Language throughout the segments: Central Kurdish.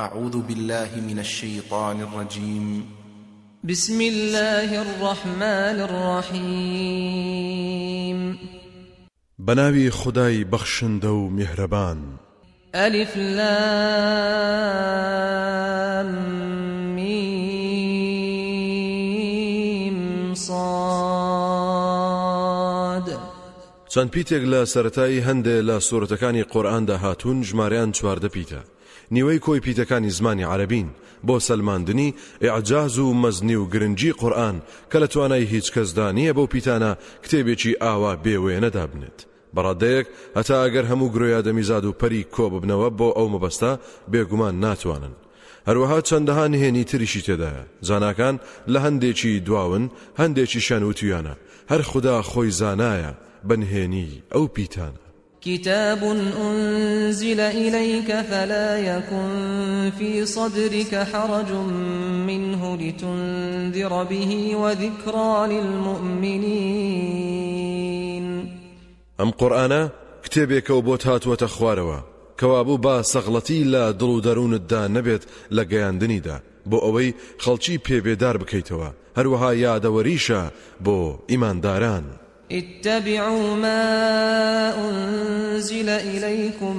أعوذ بالله من الشيطان الرجيم بسم الله الرحمن الرحيم بناوي خداي بخشندو مهربان ألف لام ميم صاد چەند پیتێک لە سەتایی هەندێ لە سوورەتەکانی قۆرآاندا هاتوون ژمارەیان چواردە پیتە نیوەی کۆی پیتەکانی زمانی عربین بۆ سەلماندنی عجاز و مەزنی و گرنگی قورآن کە لە توانای هیچ کەسدا نییە بەو پیتانە کتێبێکی ئاوا بێوێنەدا بنێت. بەڕادەیەک هەتا ئەگەر هەموو گرۆیادەمیزاد و پەری کۆ ببنەوە بۆ ئەو مەبەستە بێگومان ناتوانن. هەروەها چەندەها نهێنی تریشی تێدایە زانکان لە هەندێکی دواون هەندێکی شان و تویانە هەر خدا خۆی زانایە بنهێنی ئەو پیتانە. كتاب أنزل إليك فلا يكن في صدرك حرج منه لتنذر به وذكرى للمؤمنين أم قرآن كتابك وبوتات وتخواروا كوابو با سغلتي لا دلو دارون الدا نبت لقياندني دا بۆ ئەوەی خەڵکی پێبێدار بکەیتەوە هەروەها یادەوەریشە بۆ ئیمانداران. اتبعوا ما أنزل إليكم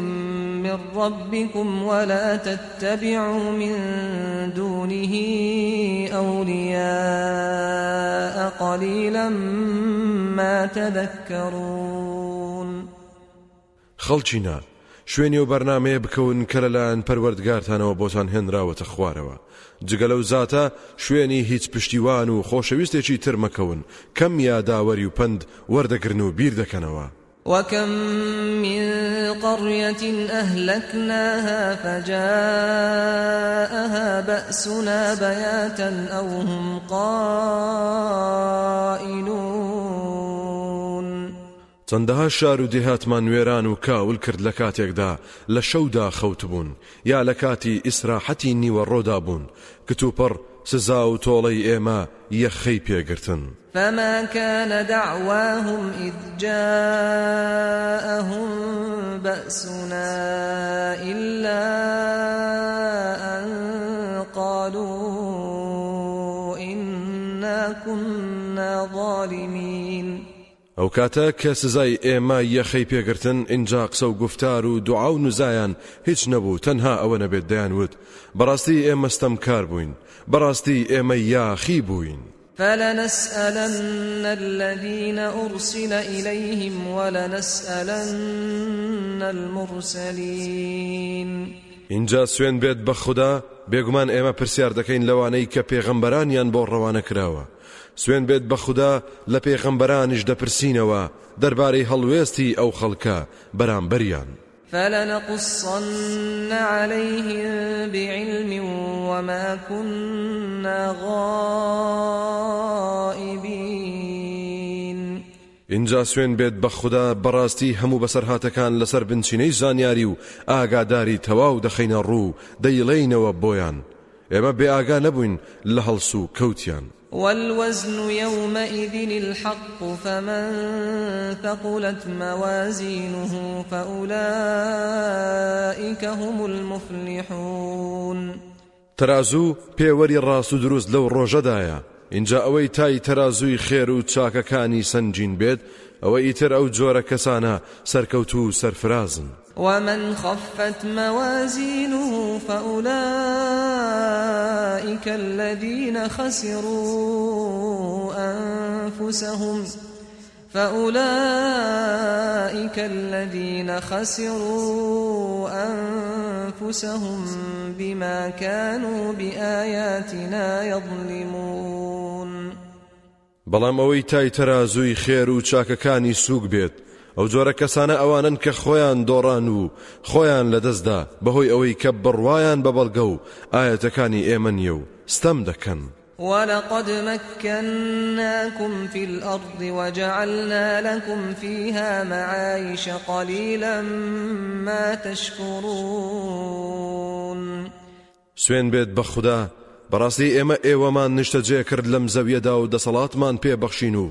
من ربكم ولا تتبعوا من دونه أولياء قليلا ما تذكرون خلچنا شوێنی و بەرنمەیە بکەون کە لەلایەن پەروەردگارتانەوە بۆتان هێنراوەتە خوارەوە جگە لەو زاتە شوێنی هیچ پشتیوان و خۆشەویستێکی ترمەکەون کەم یاداوەری و پند وەردەگرن و بیر دەکەنەوە وكم من قرية أهلكناها فجاءها بأسنا بياتا أو هم قائلون چەندەها شار و دێهاتمان نوێران و کاول کرد لە کاتێکدا لە شەودا خەوت بوون یا لە کاتی ئیسراحەتی نیوە ڕۆدا بوون کتوپەڕ سزا و تۆڵی ئێمە یەخەی پێگرتن فما كان دعواهم إذ جاءهم بأسنا إلا أن قالوا إنا كنا ظالمين ئەو کاتە کە سزای ئێمە یەخەی پێگرتن ئینجا قسە و گفتار و دوعا و نوزایان هیچ نەبوو تەنها ئەوە نەبێت دەیانوت بەڕاستی ئێمەستەم کار بووین بەڕاستی ئێمە یاخی بووین فلنسألن الذين أرسل إليهم ولنسألن المرسلين اینجا سوێن بێت بە خوددا بێگومان ئێمە پرسیار دەکەین لەوانەی کە پێغەمبەرانیان بۆ ڕەوانە کراوە سوێن بێت بە خوددا لە پێغەمبەرانیش دەپرسینەوە دەربارەی هەڵوێستی ئەو خەڵکە بەرامبەریان. فلنقصن عليهم بعلم وما كنا غائبين اینجا سوێن بێت بە خوددا بەڕاستی هەموو بەسەرهاتەکان لەسەر بنچینەی زانیاری و ئاگاداری تەواو دەخینە ڕوو دەیڵینەوە بۆیان ئێمە بێ ئاگا نەبووین لە هەڵسو کەوتیان والوزن يومئذ الحق فمن ثقلت موازينه فأولئك هم المفلحون ترازو پێوەری ڕاست و دروست لەو ڕۆژەدایە اینجا ئەوەی تای تەازوی خێر و چاکەکانی سنجین بێت ئەوە ئیتر ئەو جۆرە کەسانە سەرکەوت و سەرفرازن ومن خفت موازينه فأولئك الذين خسروا أنفسهم فأولئك الذين خسروا أنفسهم بما كانوا بآياتنا يظلمون بەڵام ئەوەی تای تەرازووی خێر و چاکەکانی سووک بێت ئەو جۆرە کەسانە ئەوانن کە خۆیان دۆڕان و خۆیان لەدەستدا بەهۆی ئەوەی کە بڕواان بە بەڵگە و ئاەتەکانی ئێمە نیە و ستەم دەکەن. ولقد مكناكم في الأرض وجعلنا لكم فيها معايش قليلا ما تشكرون سوين بيت بخدا بەڕاستی ئێمە ئێوەمان نیشتەجێ کرد لەم زەویەدا و دەسەڵاتمان پێبەخشین و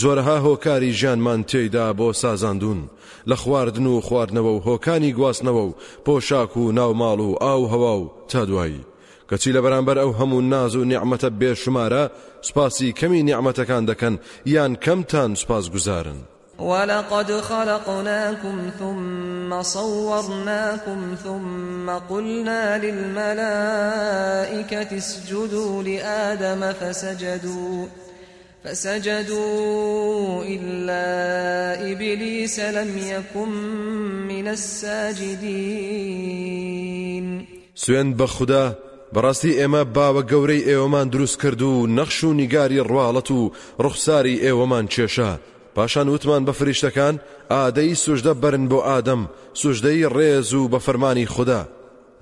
جۆرەها هۆکاری ژیانمان تێیدا بۆ سازاندون لە خواردن و خواردنەوە و هۆکانی گواستنەوە و پۆشاک و ناوماڵ و ئاو هەوا و تا دوایی کەچی لە بەرامبەر ئەو هەموو ناز و نیعممەتە بێشمارە سوپاسی کەمی نیعممەتەکان دەکەن یان کەمتان سوپاس گوزارن. ولقد خلقناكم ثم صورناكم ثم قلنا للملائكة اسجدوا لآدم فسجدوا فسجدوا إلا إبليس لم يكن من الساجدين سوين بخدا بەڕاستی ئێمە باوە گەورەی ئێوەمان دروست کرد و نەخش و نیگاری ڕواڵەت و ڕوخساری ئێوەمان کێشە پاشان وتمان بە فریشتەکان ئادەی سوژدە بەرن بۆ ئادەم سوژدەی ڕێز و بە فەرمانی خوددا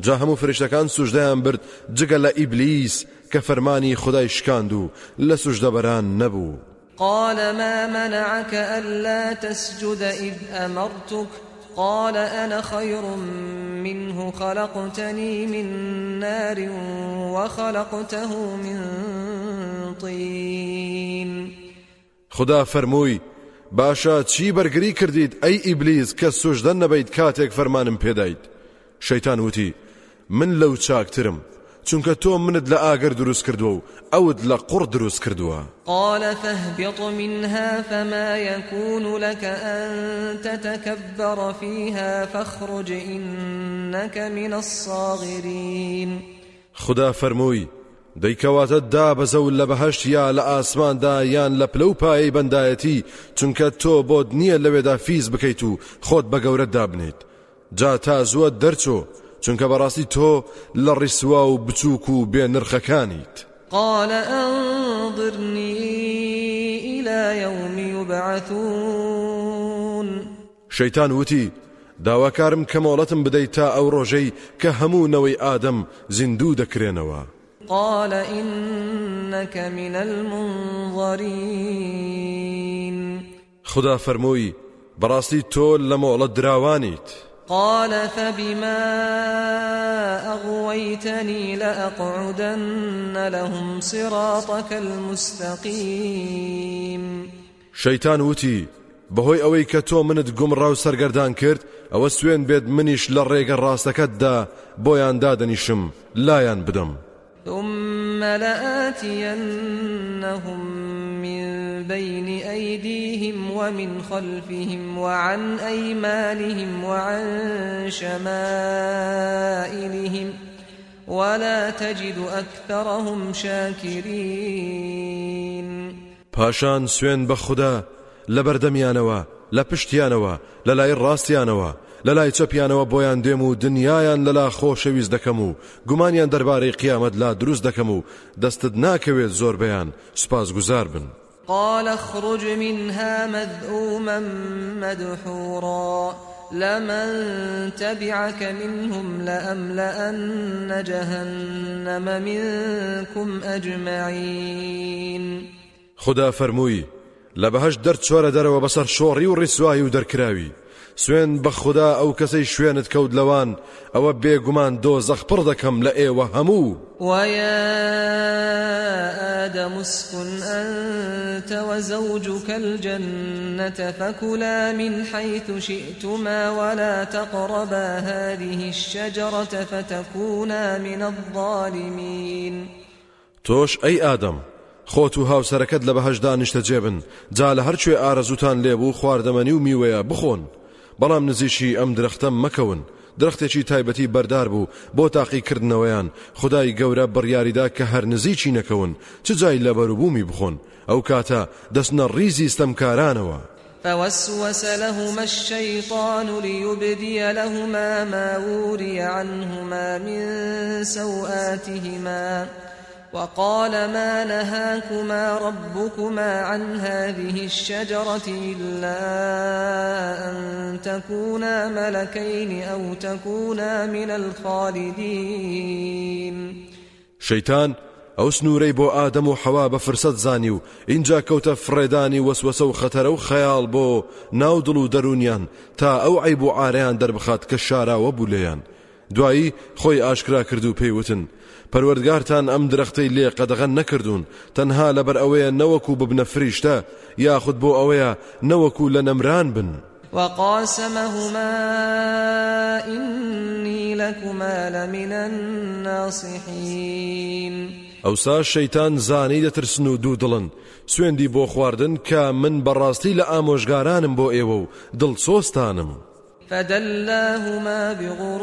جا هەموو فریشتەکان سوژدەیان برد جگە لە ئیبلیس کە فەرمانی خدای شکاند و لە سوژدە بەران نەبوو قال ما منعك ألا تسجد إذ أمرتك قال أنا خير منه خلقتني من نار وخلقته من طين خدا فرمووی باشە چی بەرگری کردیت ئەی ئیبلیس کە سوشدە نەبیت کاتێک فەرمانم پێدایت شەیتان وتی من لەو چاکترم چونکە تۆ منت لە ئاگەر دروست کردووە و ئەوت لە قوڕ دروست کردووە قالە فەهبیط منها فما يكون لك أن تتكبر فيها فاخرج إنك من الصاغرين خدا فەرمووی دەیکەواتە دابەزە و لە بەهشت یا لە ئاسماندا یان لە پلە و پایی بەندایەتی چونکە تۆ بۆت نییە لەوێدا فیز بکەیت و خۆت بە گەورە دابنێت جا تا زووە دەرچۆ چونکە بەڕاستی تۆ لە ڕیسوا و بچووک و بێ نرخەکانیت قال أنظرني إلى يوم يبعثون شيطان وتي داواکارم کە مۆڵەتم بدەیت تا ئەو ڕۆژەی کە هەموو نەوەی ئادەم زیندوو دەکرێنەوە قال إنك من المنظرين خدا فرموي براستي تول لمولى دراوانيت قال فبما أغويتني لأقعدن لهم صراطك المستقيم شيطان وتي بەهۆی ئەوەی کە تۆ منت گومڕاو سەرگەردان کرد ئەوە سوێن بێت منیش لە ڕێگە ڕاستەکەتدا بۆیان دادەنیشم لایان بدەم. ثم لآتينهم من بين أيديهم ومن خلفهم وعن أيمانهم وعن شمائلهم ولا تجد أكثرهم شاكرين پاشان سوێن بە خوددا لە بەردەمیانەوە لە پشتیانەوە لە لای ڕاستیانەوە لەلای چەپیانەوە بۆیان دێم و دنیایان لەلا خۆشەویست دەکەم و گومانیان دەربارەی قیامەت لا دروست دەکەم و دەستت ناکەوێت زۆر بەیان سپاس گوزار بن. قال اخرج منها مذءوما مدحورا لمن تبعك منهم لأملأن جهنم منكم أجمعين خدا فرموي لە بەهش دەر چۆرە دەرەوە بەسەر شۆڕی و ڕیسوایی و دەرکراوی سوێن بەخدا ئەو کەسەی شوێنت کەوت لەوان ئەوە بێگومان دۆ زەخپڕ دەکەم لە ئێوە هەموو وایە ئادە مسکن ئەتەوە زەوج و کەلجەنەتە فەکولا من حيث شئتما ولا تقربا هذه الشجرة فتكونا من الظالمين توش أي آدم خۆت و هاوسەرەکەت لە بەهشدا نیشتە جێبن جا لە هەرچێ ئارەزوتان لێبوو خواردەمەنی و میوەیە بخۆن بەڵام نزیشی ئەم درەختە مەکەون درختێکی تایبەتی بەردار بوو بۆ تاقیکردنەوەیان خدای گەورە بڕیاریدا کە هەر نزیچی نەکەون چ جای لە بەروبوومی بخۆن ئەو کاتە دەستنە ریزی ستەمکارانەوە. فوسوس لهما الشيطان ليبدي لهما ما وري عنهما من سوآتهما وقال ما نهاكما ربكما عن هذه الشجرة إلا أن تكونا ملكين أو تكونا من الخالدين شيطان ئەو سنوورەی بۆ ئادەم و حەوا بە فرسەت زانی و اینجا کەوتە فڕێدانی وەسوەسە و خەتەرە و خەیاڵ بۆ ناودڵ و دەرونیان تا ئەو عیب و ئاریان دەربخات کە شاراوە بوو لێیان دوایی خۆی ئاشکرا کرد و پێیوتن پەروەردگارتان ئەم درەختەی لێ قەدەغەن نەکردوون تەنها لەبەر ئەوەیە نەوەکو ببنە فریشتە یاخود بۆ ئەوەیە نەوەکو لە نەمران بن وقاسمهما إني لكما لمن الناصحين ئەوسا شەیتان زانەی دەترسن و دوو دڵن سوێندی بۆ خواردن کە من بەڕاستی لە ئامۆژگارانم بۆ ئێوە و دڵ سۆستانم فدەلهما بغڕور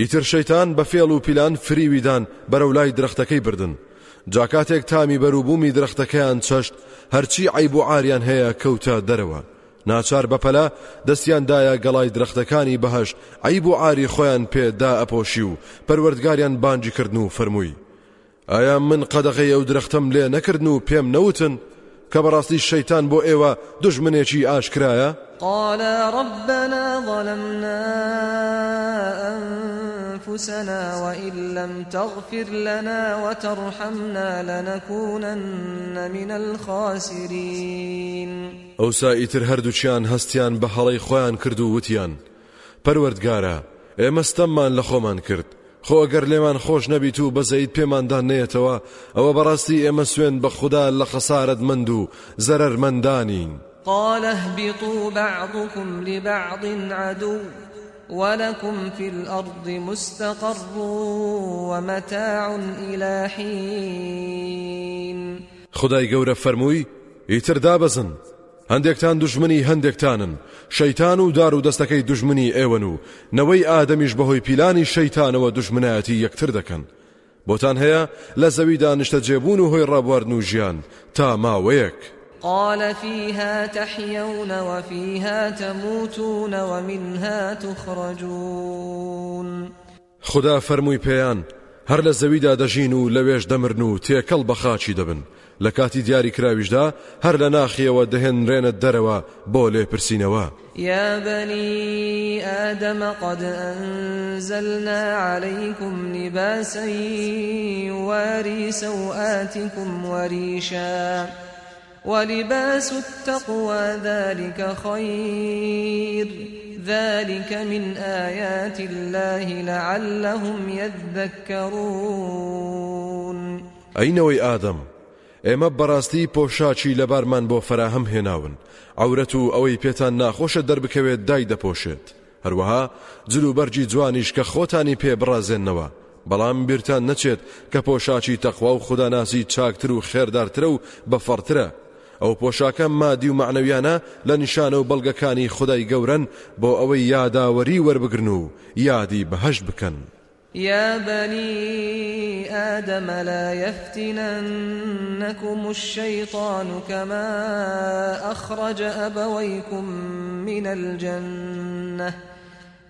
ئیتر شەیتان بە فێڵ و پیلان فریویدان بەرەو لای درەختەکەی بردن جاکاتێک تامی بەروبوومی درەختەکەیان چەشت هەرچی عیب و ئاریان هەیە کەوتە دەرەوە ناچار بەپەلا دەستیاندایە گەڵای درەختەکانی بەهەش عیب و ئاری خۆیان پێدا ئەپۆشی و پەروەردگاریان بانجیکردن و فەرمووی ئایا من قەدەغی ئەو درەختەم لێ نەکردن و پێم نەوتن کە بەڕاستی شەیتان بۆ ئێوە دژمنێکی ئاشکرایە؟ قالا ربنا ظلمنا أنفسنا وإن لم تغفر لنا وترحمنا لنكونن من الخاسرين ئەوسا ئیتر هەردووچیان هەستیان بە هەڵەی خۆیان کرد و وتیان پەروەردگارە ئێمەستەممان لە خۆمان کرد خۆ ئەگەر لێمان خۆش نەبیت و بەزەیت پێماندان نێتەوە ئەوە بەڕاستی ئێمە سوێن بە خوددا لە خەسارت مند و زەرەرمەندانین. قال اهبطوا بعضكم لبعض عدو ولكم في الأرض مستقر ومتاع إلى حين خدای گەورە فەرمووی ئیتر دابەزن هەندێکتان دژمنی هەندێکتانن شەیتان و دار و دەستەکەی دژمنی ئێوەن و نەوەی ئادەمیش بەهۆی پیلانی شەیتانەوە دژمنایەتی یەکتر دەکەن بۆتان هەیە لە زەویدا نیشتە جێبوون و هۆی ڕابواردن و ژیان تا ماوەیەک قال فيها تحيون وفيها تموتون ومنها تخرجون خدا فرمووی پێیان هەر لە زەویدا دەژین و لەوێش دەمرن و تێکەڵ بە خاچی دەبن لە کاتی دیاری کراویشدا هەر لە ناخیەوە دەهێنرێنە دەرەوە بۆ لێپرسینەوە یا بنی ئادەمە قد ئەنزەلنا عەلەیکم لیباسەی واری سەوئاتیکم وەریشە ولباس التقوى ذلك خير ذلك من آيات الله لعلهم يذكرون ئەینەوەی ئادەم ئێمە بەڕاستی پۆشاچی لەبارمان بۆ فراهەم هێناون ئەورەت و ئەوەی پێتان ناخۆشە دەربکەوێت دای دەپۆشێت هەروەها جلوبەرجی جوانیش کە خۆتانی پێ بڕازێننەوە بەڵام بیرتان نەچێت کە پۆشاچی تەخوا و خوداناسی چاکتر و خێردارترە و بەفەرترە ئەو پۆشاکە مادی و معنەویانە لە نیشانە و بەڵگەکانی خدای گەورن بۆ ئەوەی یاداوەری وەربگرن و یادی بەهەش بکەن. يا بني آدم لا يفتننكم الشيطان كما أخرج أبويكم من الجنة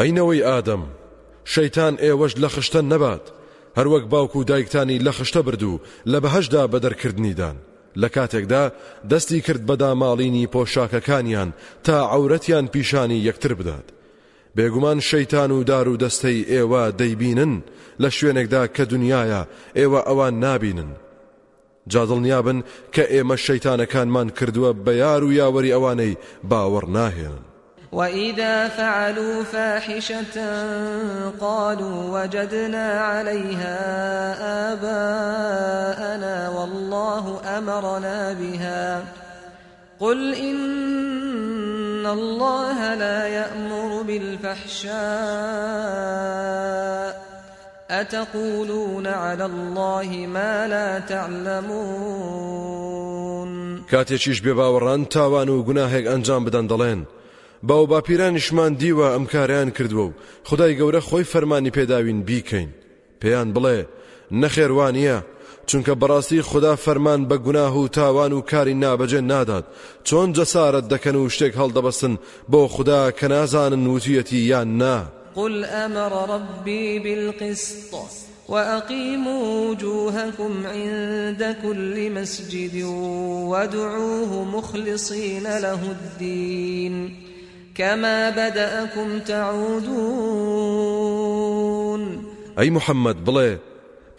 ئەینەوەی ئادەم شەیتان ئێوەش لە خشتە نەبات هەروەک باوکو و دایکتانی لە خشتە بردو لە بەهشدا بەدەرکردنیدان لە کاتێکدا دەستی کرد بە داماڵینی پۆشاکەکانیان تا عورەتیان پیشانی یەکتر بدات بێگومان شەیتان و دار و دەستەی ئێوە دەیبینن لە شوێنێکدا کە دنیاە ئێوە ئەوان نابینن جادڵنیابن کە ئێمە شەیتانەکانمان کردووە بە یار و یاوەری ئەوانەی باوەڕ ناهێنن وإذا فعلوا فاحشة قالوا وجدنا عليها آباءنا والله أمرنا بها قل إن الله لا يأمر بالفحشاء ئەتەقولون على الله ما لا تعلمون کاتێکیش بێ باوەڕان تاوان و گوناهێک ئەنجام بدەن دەڵێن باو باپیرانیشمان دیوە ئەم کاریان کردووە و خدای گەورە خۆی فەرمانی پێداوین بیکەین پێیان بڵێ نەخێوانە چونکە بەڕاستی خدا فەرمان بە گوناه و تاوان و کاری نابەجێ نادات چۆن جەسارت دەکەن و شتێک هەڵدەبەسن بۆ خدا کە نازانن وتیەتی یان نا قل أمر ربي بالقسط وأقيموا وجوهكم عند كل مسجد وادعوه مخلصين له الدين كما بدأكم تعودون أي محمد بڵێ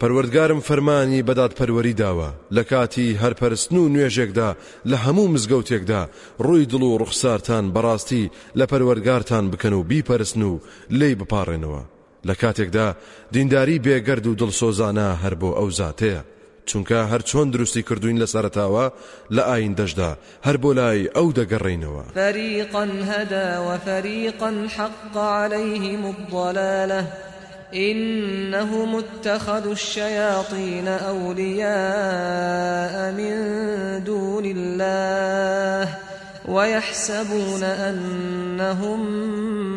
پەروەردگارم فەرمانی بەدات پەروەری داوە لە کاتی هەرپەرستن و نوێژێکدا لە هەموو مزگەوتێکدا ڕووی دڵ و ڕوخسارتان بەڕاستی لە پەروەرگارتان بکەن و بیپەرسن و لی بپارڕێنەوە لە کاتێکدا دینداری بێگەرد و دڵسۆزانە هەر بۆ ئەو زاتەیە چونکە هەرچۆن دروستی کردوین لە سەرتاوە لە ئاین دەشدا هەر بۆ لای ئەو دەگەڕێینەوە فەریقان هەدا و فەریقان حەق عليهلەیهی مبڵالە إنهم اتخذوا الشياطين أولياء من دون الله ويحسبون أنهم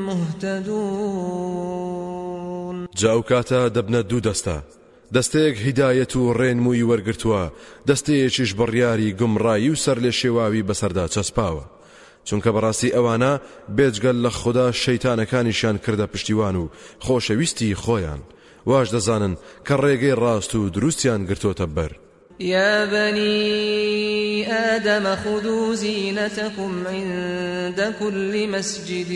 مهتدون جاو کاتە دەبنە دوو دەستە دەستەیەک هیدایەت و ڕێنمووی وەرگتووە دەستەیەکیش بڕیاری گمڕایی و سەر لە شێواوی بەسەردا چەسپاوە چونکە بەڕاستی ئەوانە بێجگەل لە خوددا شەیتانەکانیشیان کردە پشتیوان و خۆشەویستی خۆیان واش دەزانن کە ڕێگەی ڕاست و دروستیان گرتۆتە بەر يا بني آدم خذوا زينتكم عند كل مسجد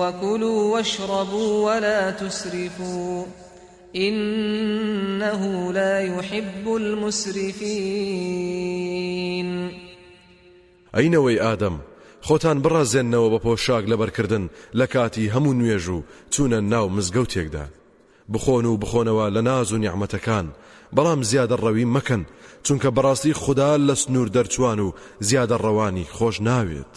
وكلوا واشربوا ولا تسرفوا إنه لا يحب المسرفين ئەینەوەی ئادەم خۆتان بڕازێننەوە بە پۆشاک لەبەرکردن لە کاتی هەموو نوێژ و چوونە ناو مزگەوتێکدا بخۆن و بخۆنەوە لە ناز و نیعممەتەکان بەڵام زیادە ڕەوی مەکەن چونکە بەڕاستی خوددا لە سنوور دەرچوان و زیادە ڕەوانی خۆش ناوێت.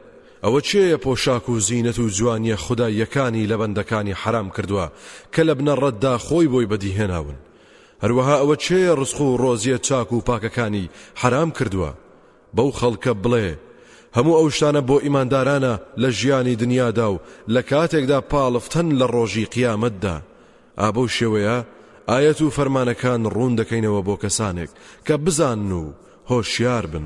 ئەوە چێە پۆشاک و زیینەت و جوانیە خدا یەکانی لە بەندەکانی حرام کردووە کە لە بنەڕەتدا خۆی بۆی بەدیهێناون هەروەها ئەوە چێە ڕسخ و ڕۆزیە چاک و پاکەکانی حرام کردووە بەو خەڵکە بڵێ هەموو ئەو شتانە بۆ ئیماندارانە لە ژیانی دنیادا و لە کاتێکدا پاڵفتەن لە ڕۆژی قیامەتدا ئابەو شێوەیە ئاەت و فەرمانەکان ڕوون دەکەینەوە بۆ کەسانێک کە بزان و هۆشیار بن.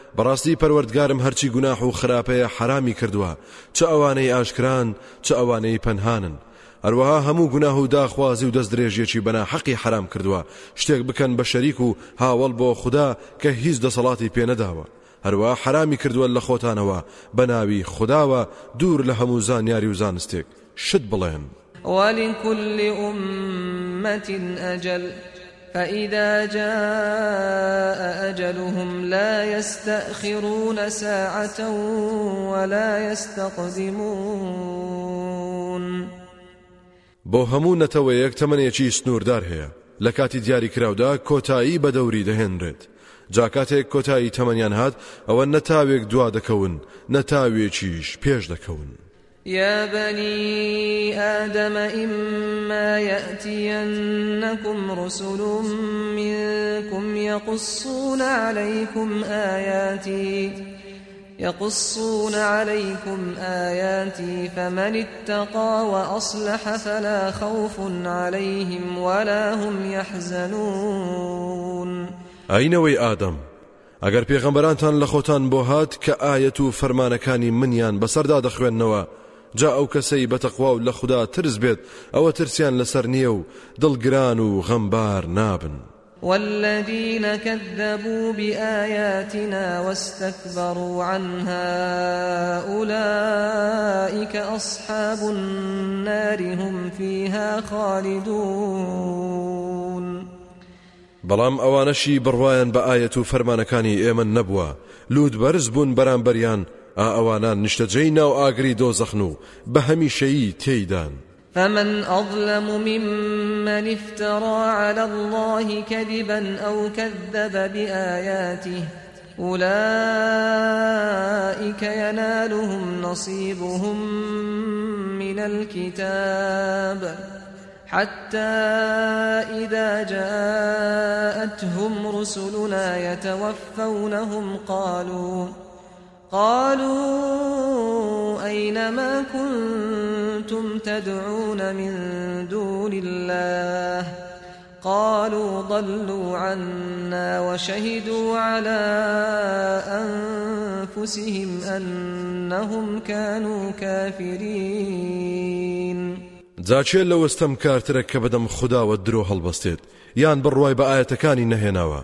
بەڕاستی پەروەردگارم هەرچی گوناح و خراپەیە حرامی کردووە چ ئەوانەی ئاشکران چ ئەوانەی پەنهانن هەروەها هەموو گوناه و داخوازی و دەست درێژیەکی بەنا حەقی حرام کردووە شتێک بکەن بە شەریک و هاوڵ بۆ خوددا کە هیچ دەسەڵاتی پێنەداوە هەروە حرامی کردووە لە خۆتانەوە بەناوی خداوە دوور لە هەموو زانیاری و زانستێک شت بڵێن وەلین کولی عمەتین ئەجل. فإذا جاء أجلهم لا يستأخرون ساعة ولا يستقدمون بۆ هەموو نەتەوەیەک تەمەنێکی سنووردار هەیە لە کاتی دیاریکراودا کۆتایی بە دەوری دەهێنرێت جاکاتێک کۆتایی تەمەنیان هات ئەوە نەتاوێک دوا دەکەون نەتاوێکیش پێش دەکەون. يا بني آدم إما يأتينكم رسل منكم يقصون عليكم آياتي يقصون عليكم آياتي فمن اتقى وأصلح فلا خوف عليهم ولا هم يحزنون أينوي آدم ئەگەر پێغەمبەرانتان لە خۆتان بۆ هات کە ئاەت و فەرمانەکانی منیان بەسەردا دەخوێندنەوە جا ئەو کەسەی بەتەخوا و لە خوددا ترس بێت ئەوە ترسیان لەسەر نییە و دڵگران و غەمبار نابن. والذين كذبوا بآياتنا واستكبروا عنها أولئك أصحاب النار هم فيها خالدون بەڵام ئەوانەشی بڕواان بە ئاەت و فەرمانەکانی ئێمە نەبووە لود بەرز بوون بەرامبەریان ئەوانان نیشتەجەی ناو ئاگری دۆزەخن و بە هەمیشەیی تێیدان. فمن أظلم ممن افترى على الله كذبا أو كذب بآياته أولئك ينالهم نصيبهم من الكتاب حتى إذا جاءتهم رسلنا يتوفونهم قالوا قالوا أينما كنتم تدعون من دون الله قالوا ضلوا عنا وشهدوا على أنفسهم أنهم كانوا كافرين جاچێت لەوەستەم کارترە کە بەدەم خداوە درۆ هەڵبەستێت یان بڕوای بە ئاەتەکانی نەهێناوە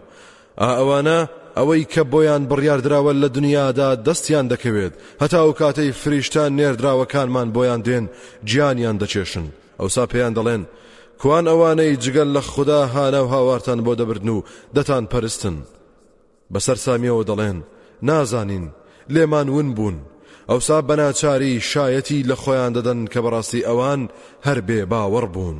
ئەوانە ئەوەی کە بۆیان بڕیاردراوە لە دنیادا دەستیان دەکەوێت هەتا و کاتەی فریشتان نێردراوەکانمان بۆیان دێن گیانیان دەچێشن ئەوسا پێیان دەڵێن کوان ئەوانەی جگەل لە خوددا هانە و هاوارتان بۆ دەبردن و دەتان پەرستن بەسەر سامیەوە دەڵێن نازانین لێمان ون بوون ئەوسا بەناچاری شایەتی لە خۆیان دەدەن کە بەڕاستی ئەوان هەر بێ باوەڕ بوون.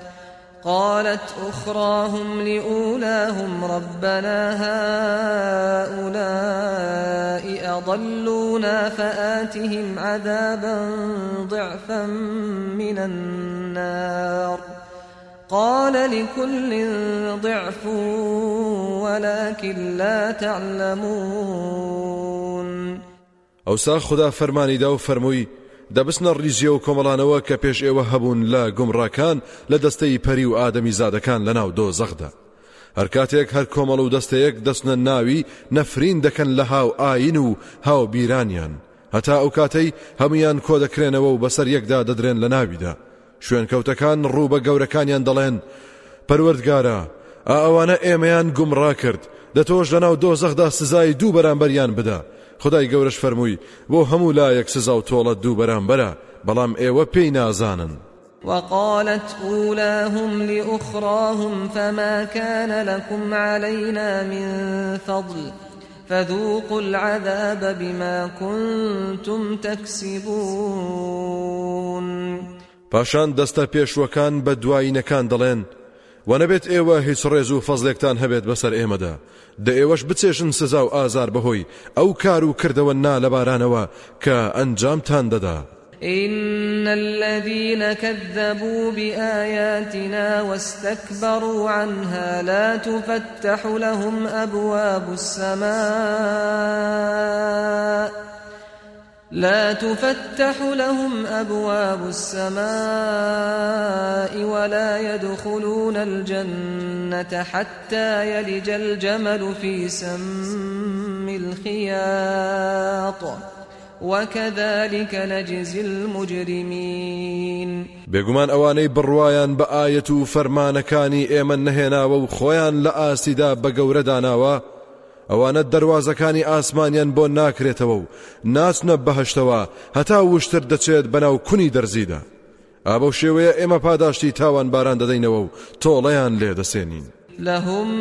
قالت أخراهم لأولاهم ربنا هؤلاء أضلونا فآتهم عذابا ضعفا من النار قال لكل ضعف ولكن لا تعلمون ئەوسا خدا فەرمانی دا و فەرمووی دەبستنە ڕیزیە و کۆمەڵانەوە کە پێش ئێوە هەبوون لە گومڕاکان لە دەستەی پەری و ئادەمی زادەکان لە ناو دۆ زەخدا هەر کاتێک هەر کۆمەڵ و دەستەیەک دەستنە ناوی نەفرین دەکەن لە هاو ئاین و هاو بیرانیان هەتا ئەو کاتەی هەمویان کۆ دەکرێنەوە و بەسەر یەکدا دەدرێن لە ناویدا شوێنکەوتەکان ڕوو بە گەورەکانیان دەڵێن پەروەردگارە ئەوانە ئێمەیان گومڕا کرد دە تۆش لەناو دۆزەخدا سزای دوو بەرامبەریان بدە خدای گەورەش فەرمووی بۆ هەموو لایەک سزا و تۆڵەت دوو بەرامبەرە بەڵام ئێوە پێی نازانن وقالت أولاهم لأخراهم فما كان لكم علينا من فضل فذوقوا العذاب بما كنتم تكسبون پاشان دەستە پێشوەکان بە دوایینەکان دەڵێن و نەبێت ئێوە هیچ ڕێز و فەزلێکتان هەبێت بەسەر ئێمەدا دە ئێوەش بچێشن سزا و ئازار بەهۆی ئەو کار و کردەوە نا لە بارانەوە کە ئەنجامتان دەدا. إن الذين كذبوا بآياتنا واستكبروا عنها لا تفتح لهم أبواب السماء لا تفتح لهم أبواب السماء ولا يدخلون الجنة حتى يلج الجمل في سم الخياط وكذلك نجزي المجرمين بێگومان ئەوانەی بڕواان بە ئاەت و فەرمانەکانی ئێمە نەهێناوە و خۆیان لە ئاسیدا بە گەورەداناوە ئەوانە دەواازەکانی ئاسمانیان بۆ ناکرێتەوە و ناچنە بەهشتەوە هەتا وشتر دەچێت بەناو کونی دەرزیدا ئابە شێوەیە ئێمە پاداشتی تاوان باران دەدەینەوە و تۆڵەیان لێدەسێنین لەهم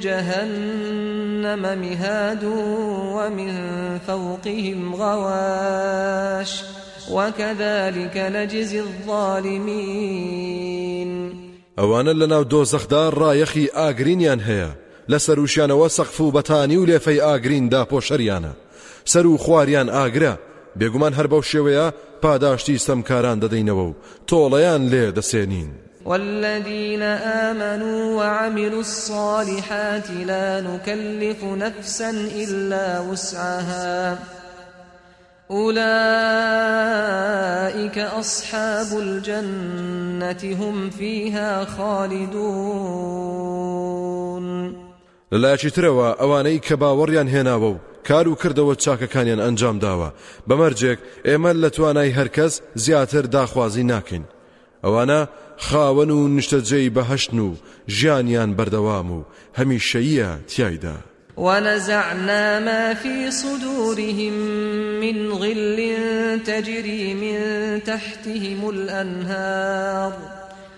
جهنم مهاد ومن فوقهم غواش وكذلك نجزي الظالمين ئەوانە لەناو دۆزەخدا ڕایەخی ئاگرینیان هەیە لە سەروشیانەوە سەقف و بەتانی و لێفەی ئاگریندا پۆشەریانە سەر و خواریان ئاگرە بێگومان هەر بەو شێوەیە پاداشتی سەمکاران دەدەینەوە و تۆڵەیان لێ دەسێنین والذين آمنوا وعملوا الصالحات لا نكلف نفسا إلا وسعها أولئك أصحاب الجنة هم فيها خالدون لەلایەکی ترەوە ئەوانەی کە باوەڕیان هێناوە و کار و کردەوە چاکەکانیان ئەنجام داوە بەمەرجێک ئێمە لە توانای هەرکەس زیاتر داخوازی ناکەین ئەوانە خاوەن و نیشتەجێی بەهشتن و ژیانیان بەردەوام و هەمیشەیە تایدا ونزعنا ما في صدورهم من غل تجري من تحتهم الأنهار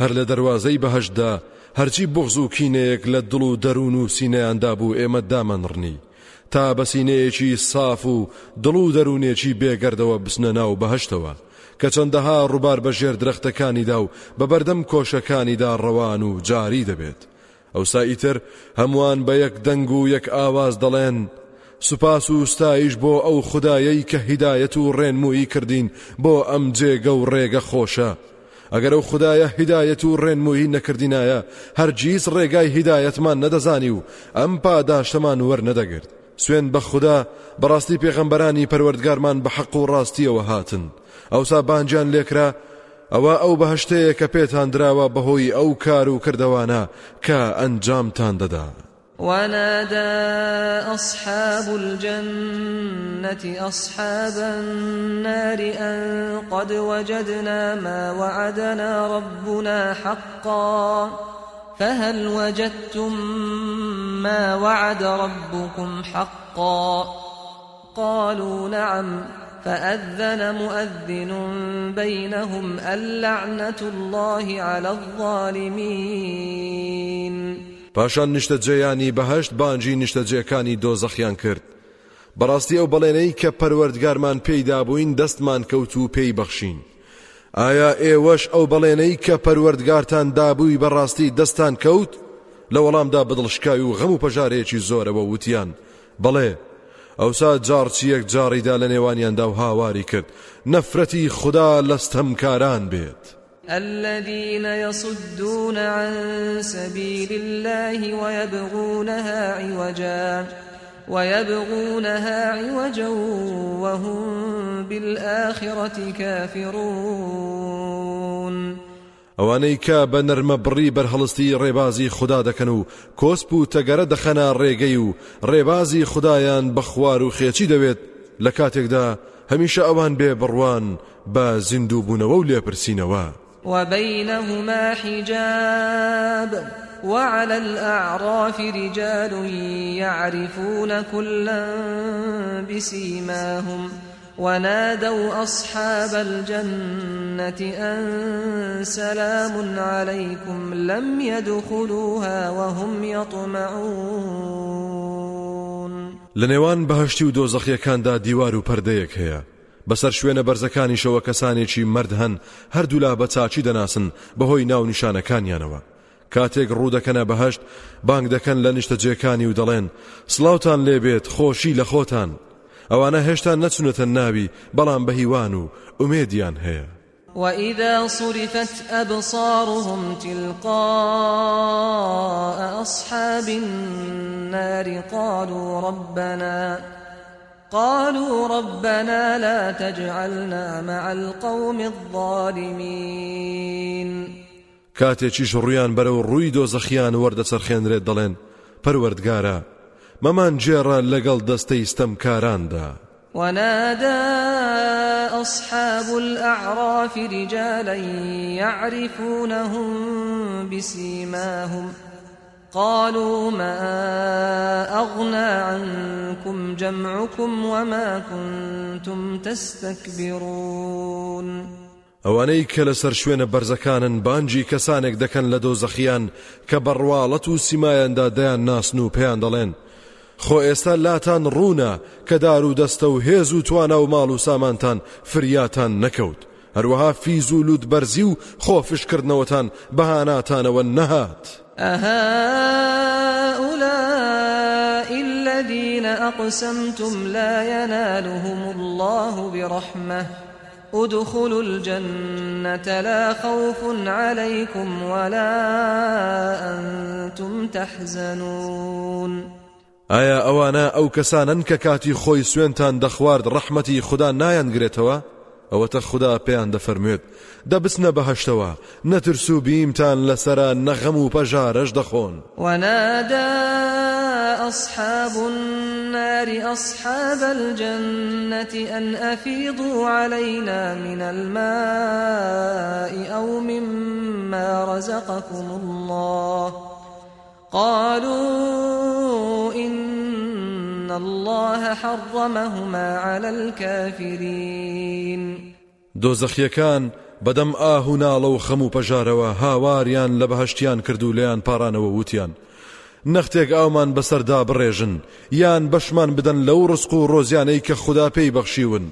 هەر لە دەواازەی بەهشدا هەرچی بغز و کینەیەک لە دڵ و دەروون و سینەیاندا بوو ئێمە دامەنڕنی تا بە سینەیەکی ساف و دڵ و دەروونێکی بێگەردەوە بسنە ناو بەهشتەوە کە چەندەها ڕووبار بەژێر درەختەکانیدا و بەبەردەم کۆشەکانیدا ڕەوان و جاری دەبێت ئەوسا ئیتر هەمووان بە یەک دەنگ و یەک ئاواز دەڵێن سوپاس و ستایش بۆ ئەو خدایەی کە هیدایەت و ڕێنمویی کردین بۆ ئەم جێگە و ڕێگە خۆشە ئەگەر ئەو خدایە هیدایەت و ڕێنمویی نەکردینایە هەرگیز ڕێگای هیدایەتمان نەدەزانی و ئەم پاداشتەمان وەرنەدەگرت سوێن بە خوددا بەڕاستی پێغەمبەرانی پەروەردگارمان بە حەق و ڕاستیەوە هاتن ئەوسا بانجان لێکرا ئەوە ئەو بەهشتەیە کە پێتان درراوە بەهۆی ئەو کار و کردەوانە کە ئەنجامتان دەدا. ونادى أصحاب الجنة أصحاب النار أن قد وجدنا ما وعدنا ربنا حقا فهل وجدتم ما وعد ربكم حقا قالوا نعم فأذن مؤذن بينهم اللعنة الله على الظالمين پاشان نیشتەجێیانی بەهشت بانجی نیشتەجێەکانی دۆزەخیان کرد بەڕاستی ئەو بەڵێنەی کە پەروەردگارمان پێیدا بووین دەستمان کەوت و پێی بەخشین ئایا ئێوەش ئەو بەڵێنەی کە پەروەردگارتان دابووی بەڕاستی دەستان کەوت لە وەڵامدا بدڵشکای و غەم و پەژارێکی زۆرەوە وتیان بەڵێ ئەوسا جارچیەک جاڕیدا لە نێوانیاندا و هاواری کرد نەفرەتی خوددا لەستەمکاران بێت. الذين يصدون عن سبيل الله ويبغونها عوجا ويبغونها عوجا وهم بالآخرة كافرون ئەوانەی کە بە نەرمە بڕی بەرهەڵستی ڕێبازی خوددا دەکەن و کۆسپ و تەگەرە دەخەنە ڕێگەی و ڕێبازی خدایان بەخوار و خێچی دەوێت لە کاتێکدا هەمیشە ئەوان بێ بڕوان بە زیندوو بوونەوە و لێپرسینەوە. وبينهما حجاب وعلى الأعراف رجال يعرفون كلا بسيماهم ونادوا أصحاب الجنة أن سلام عليكم لم يدخلوها وهم يطمعون لنێوان بەهشتی و دۆزەخیەکاندا دیوار و پەردەیەک هەیە بەسەر شوێنە بەرزەکانیشەوە کەسانێکی مرد هەن هەردوو لا بە چاچی دەناسن بەهۆی ناو نیشانەکانیانەوە کاتێک ڕوودەکەنە بەهشت بانگ دەکەن لە نیشتە جێکانی و دەڵێن سلااوان لێبێت خۆشی لە خۆتان ئەوانە هێشتا نەچونەتە ناوی بەڵام بە هیوان و ئومێدیان هەیە وإذا صرفت أبصارهم تلقاء أصحاب النار قالوا ربنا قالوا ربنا لا تجعلنا مع القوم الظالمين کاتێکیش ڕویان بەرەو ڕووی دۆزەخیان وەردەسەرخێنرێت دەڵێن پەروەردگارە مەمان جێڕە لەگەڵ دەستەی ستەم کاراندا ونادى أصحاب الأعراف رجالا يعرفونهم بسيماهم قالوا ما أغنى عنكم جمعكم وما كنتم تستكبرون ئەوانەی کە لەسەر شوێنە بەرزەکانن بانجی کەسانێک دەکەن لە دۆزەخیان کە بڕواڵەت و سیمایاندا دەیان ناسن و پێیان دەڵێن خۆ ئێستا لاتان ڕوونە کە دار و دەستە و هێز و توانە و ماڵ و سامانتان فریاتان نەکەوت هەروەها فیز و لووت بەرزی و خۆفشکردنەوەتان بەهاناتانەوە نەهات. أهؤلاء الذين أقسمتم لا ينالهم الله برحمة ادخلوا الجنة لا خوف عليكم ولا أنتم تحزنون ئایا ئەوانە ئەو کەسانن کە کاتی خۆی سوێنتان دەخوارد ڕەحمەتی خوددا نایەنگرێتەوە؟ ئەوەتە خدا پێیان دەفەرموێت دەبستنە بەهشتەوە نەترس و بیمتان لەسرە نەخەم و پەژارەش دەخۆن وەنادا ئەصحاب النار أصحاب الجنة أن أفيضوا علينا من الماء أو مما رزقكم الله قالوا الله حرمهما على الكافرين دۆزەخیەکان بەدەم ئاه و ناڵە و خەم و پەژارەوە هاواریان لە بەهشتیان کردو لیان پارانەوە وتیان نەختێک ئاومان بەسەردا بڕێژن یان بەشمان بدەن لەو ڕسق و ڕۆزیانەی کە خوددا پێی بەخشیون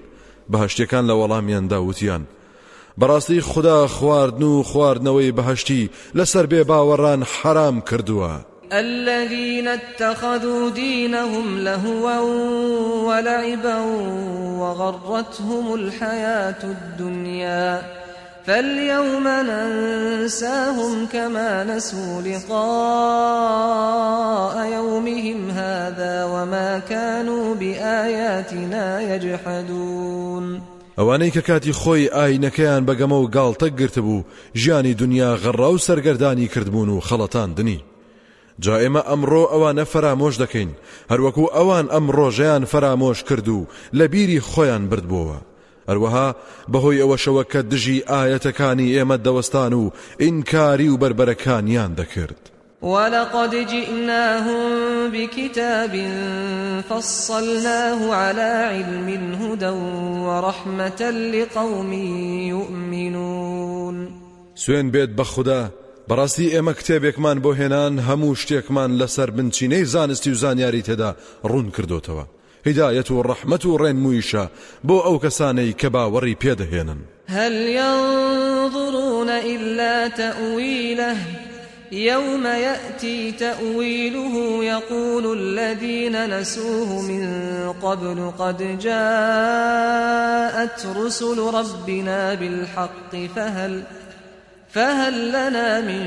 بەهشتەکان لە وەڵامیاندا وتیان بەڕاستی خوددا خواردن و خواردنەوەی بەهشتی لەسەر بێ باوەڕان حرام کردووە. الذين اتخذوا دينهم لهوا ولعبا وغرتهم الحياة الدنيا فاليوم ننساهم كما نسوا لقاء يومهم هذا وما كانوا بآياتنا يجحدون ئەوانەی کە کاتی خۆی ئاینەکەیان بەگەمە و گاڵتە گرت بوو ژیانی دنیا غەڕا و سەرگەردانی کردبوون و خەڵەتان دنی جا ئێمە ئەمڕۆ ئەوانە فەرامۆش دەکەین هەروەکو ئەوان ئەم ڕۆژیان فەرامۆش کرد و لە بیری خۆیان بردبووە هەروەها بەهۆی ئەوەشەوە کە دژی ئاەتەکانی ئێمە دەوەستان و ئینکاری و بربەرەکانیان دەکرد ولقد جئناهم بكتاب فصلناه على علم هدى ورحمة لقوم يؤمنون سوين بيت بخدا بەڕاستی ئێمە کتێبێکمان بۆ هێنان هەموو شتێکمان لەسەر بنچینەی زانستی و زانیاری تێدا ڕوون کردوتەوە هدایەت و ڕەحمت و ڕێنمویشە بۆ ئەو کەسانەی کە باوەڕی پێدەهێنن هل ينظرون إلا تأويله يوم يأتي تأويله يقول الذين نسوه من قبل قد جاءت رسل ربنا بالحق فهل ؟ فهل لنا من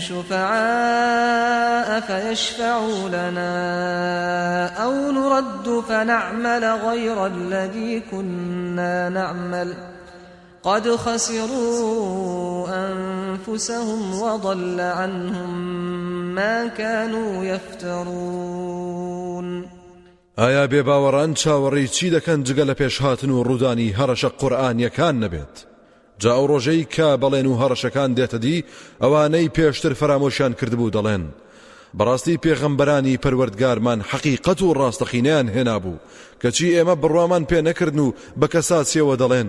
شفعاء فيشفعوا لنا أو نرد فنعمل غير الذي كنا نعمل قد خسروا أنفسهم وضل عنهم ما كانوا يفترون ئایا بێباوەڕان چاوەڕی چی دەکەن جگە لە پێشهاتن و ڕوودانی هەرەشە قورآانیەکان نەبێت؟ جا ئەو ڕۆژەی کە بەڵێن و هەڕەشەکان دێتە دی ئەوانەی پێشتر فرامۆشیان کردبوو دەڵێن بەڕاستی پێغەمبەرانی پەروەردگارمان حەقیقەت و ڕاستەقینیان هێنابوو کەچی ئێمە بڕوامان پێ نەکردن و بە کەساسیەوە دەڵێن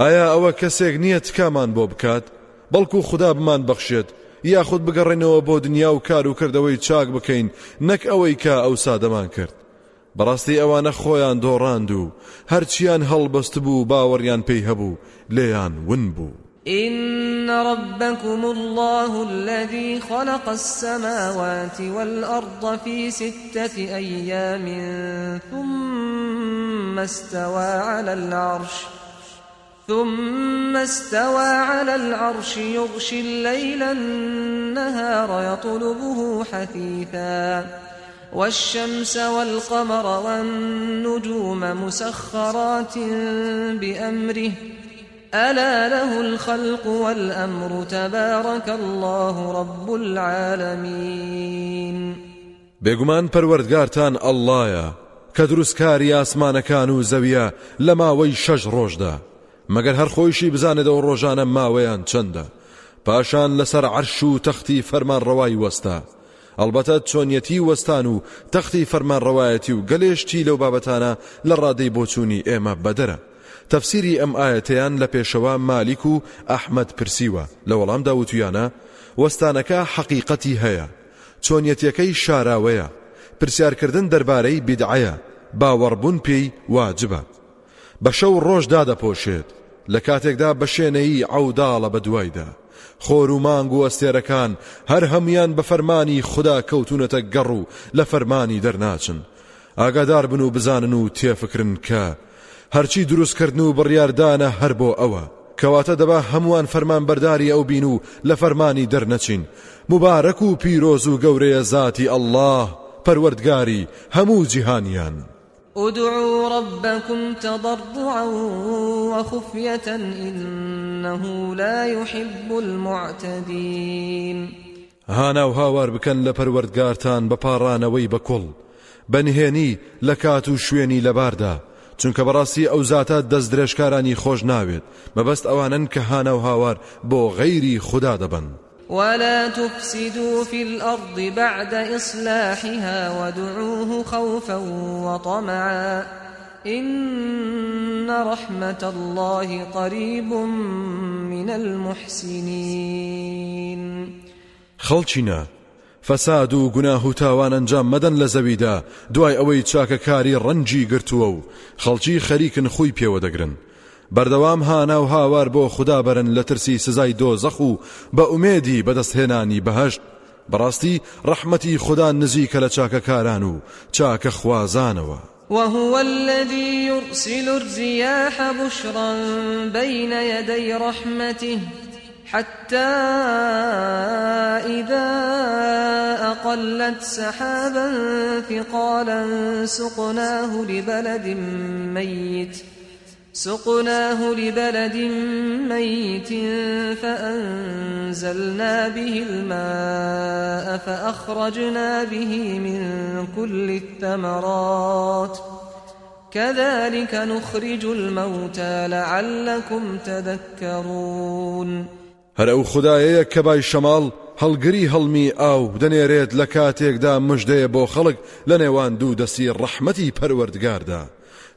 ئایا ئەوە کەسێک نییە تکامان بۆ بکات بەڵکو خدا بمان بەخشێت یاخود بگەڕێنەوە بۆ دنیا و کار و کردەوەی چاک بکەین نەک ئەوەی کە ئەوسا دەمان کرد بەڕاستی ئەوانە خۆیان دۆڕاند و هەرچیان هەڵبەست بوو باوەڕیان پێی هەبوو لێیان ون بوو إن ربكم الله الذي خلق السماوات والأرض في ستة أيام ثم استوى على العرش ثم استوى على العرش يغشي الليل النهار يطلبه حثيثاً والشمس والقمر والنجوم مسخرات بأمره ألا له الخلق والأمر تبارك الله رب العالمين بێگومان پەروەردگارتان ئەللایە کە دروستکاری ئاسمانەکان و زەویە لە ماوەی شەش ڕۆژدا مەگەر هەر خۆیشی بزانێتەوە ڕۆژانە ماوەیان چەندە پاشان لەسەر عەرش و تەختی فەرمان ڕەوای وەستە ئەلبەتە چۆنیەتی وەستان و تەختی فەرمانڕەوایەتی و گەلێشتی لەو بابەتانە لە ڕادەی بۆچوونی ئێمە بەدەرە تەفسیری ئەم ئاەتەیان لە پێشەوە مالیک و ئەحمد پرسیوە لە وەڵامدا وتویانە وەستانەکە حەقیقەتی هەیە چۆنیەتەکەی شاراوەیە پرسیارکردن دەربارەی بیدعەیە باوەڕبوون پێی واجبە بە شەو ڕۆژدا دەپۆشێت لە کاتێکدا بە شوێنەی ئەوداڵە بەدوایدا خۆر و مانگ و ئەستێرەکان هەر هەموان بە فەرمانی خدا کەوتونەتە گەڕ و لە فەرمانی دەرناچن ئاگادار بن و بزانن و تێفکردن کە هەرچی دروستکردن و بڕیاردانە هەر بۆ ئەوە کەواتە دەبا هەمووان فەرمان بەرداری ئەو بین و لە فەرمانی دەرنەچین مبارەک و پیرۆز و گەورەیە ذاتی ئەلله پەروەردگاری هەموو جیهانیان. ادعوا ربكم تضرعا وخفية إنه لا يحب المعتدين هانا و هاوار بکەن لە پەروەردگاران بەپارانەوەی بەکڵ بەنهێنی لە کات و شوێنی لەباردا چونکە بەڕاستی ئەو زاتە دەست درێژکارانی خۆش ناوێت مەبەست ئەوانن کە هانە و هاوار بۆ غەیری خوددا دەبن. ولا تفسدوا في الأرض بعد إصلاحها وادعوه خوفا وطمعا إن رحمة الله قريب من المحسنين خەڵچینە فەساد و گوناه و تاوان ئەنجام مەدەن لە زەویدا دوای ئەوەی چاکەکاری ڕەنجی گرتووە و خەڵکی خەریکن خۆی پێوە دەگرن بەردەوام هانا و هاوار بۆ خدا بەرن لە ترسی سزای دۆزەخ و بە ئومێدی بەدەستهێنانی بەهشت بەڕاستی ڕەحمەتی خدا نزیکە لە چاکەکاران و چاکە خوازانەوە وهو الذي يرسل الرياح بشرا بين يدي رحمته حتى إذا أقلت سحابا ثقالا سقناه لبلد ميت ۖ سقناه لبلد ميت فأنزلنا به الماء فأخرجنا به من كل الثمرات كذلك نخرج الموتى لعلكم تذكرون هر او خدایە کە بای شەماڵ هەڵگری هەڵمی ئاو دەنێرێت لە کاتێکدا مژدەیە بۆ خەڵک لە نێوان دوو دەسی ڕەحمەتی پەروەردگاردا.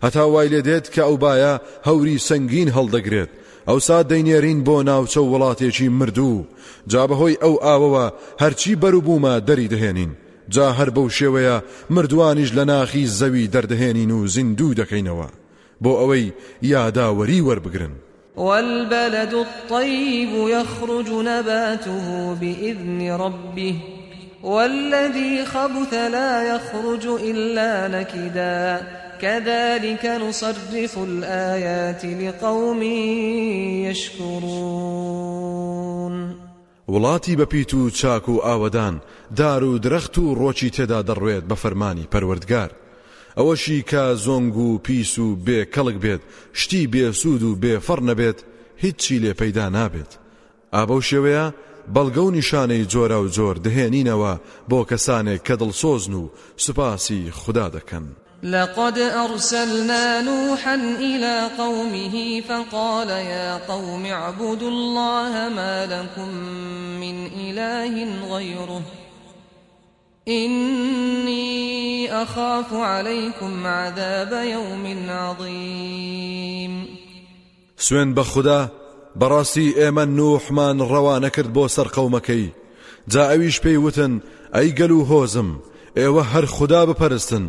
هەتا وای لێ دێت کە ئەو باە هەوری سنگین هەڵدەگرێت ئەوسا دەینێرین بۆ ناوچە وڵاتێکی مردوو جابەهۆی ئەو ئاوەوە هەرچی بەروبوومە دەری دەهێنین جا هەر بەو شێوەیە مردوانیش لە ناخی زەوی دەردەهێنین و زیندوو دەکەینەوە بۆ ئەوەی یاداوەری وەربگرن. والبلد الطيب يخرج نباته بإذن ربه والذي خبث لا يخرج إلا نكداً كذلك نصرف الآيات لقوم يشكرون وڵاتی بەپیت و چاک و ئاوەدان دار و درەخت و ڕۆکی تێدا دەڕوێت بە فەرمانی پەروەردگار ئەوەشی کە زۆنگ و پیس و بێ کەڵک بێت شتی بێسوود و بێفەڕ نەبێت هیچی لێ پەیدا نابێت ئابەو شێوەیە بەڵگە و نیشانەی جۆرە و جۆر دەهێنینەوە بۆ کەسانێک کە دڵسۆزن و سوپاسی خوددا دەکەن. لقد أرسلنا نوحا إلى قومه فقال يا قوم اعبدوا الله ما لكم من إله غيره إني أخاف عليكم عذاب يوم عظيم سوين بخدا براسي ايمن نوحمان روانكرد بو سر قومكي جا اويش بيوتن اي قلو هوزم ئێوە هەر خوددا بپەرستن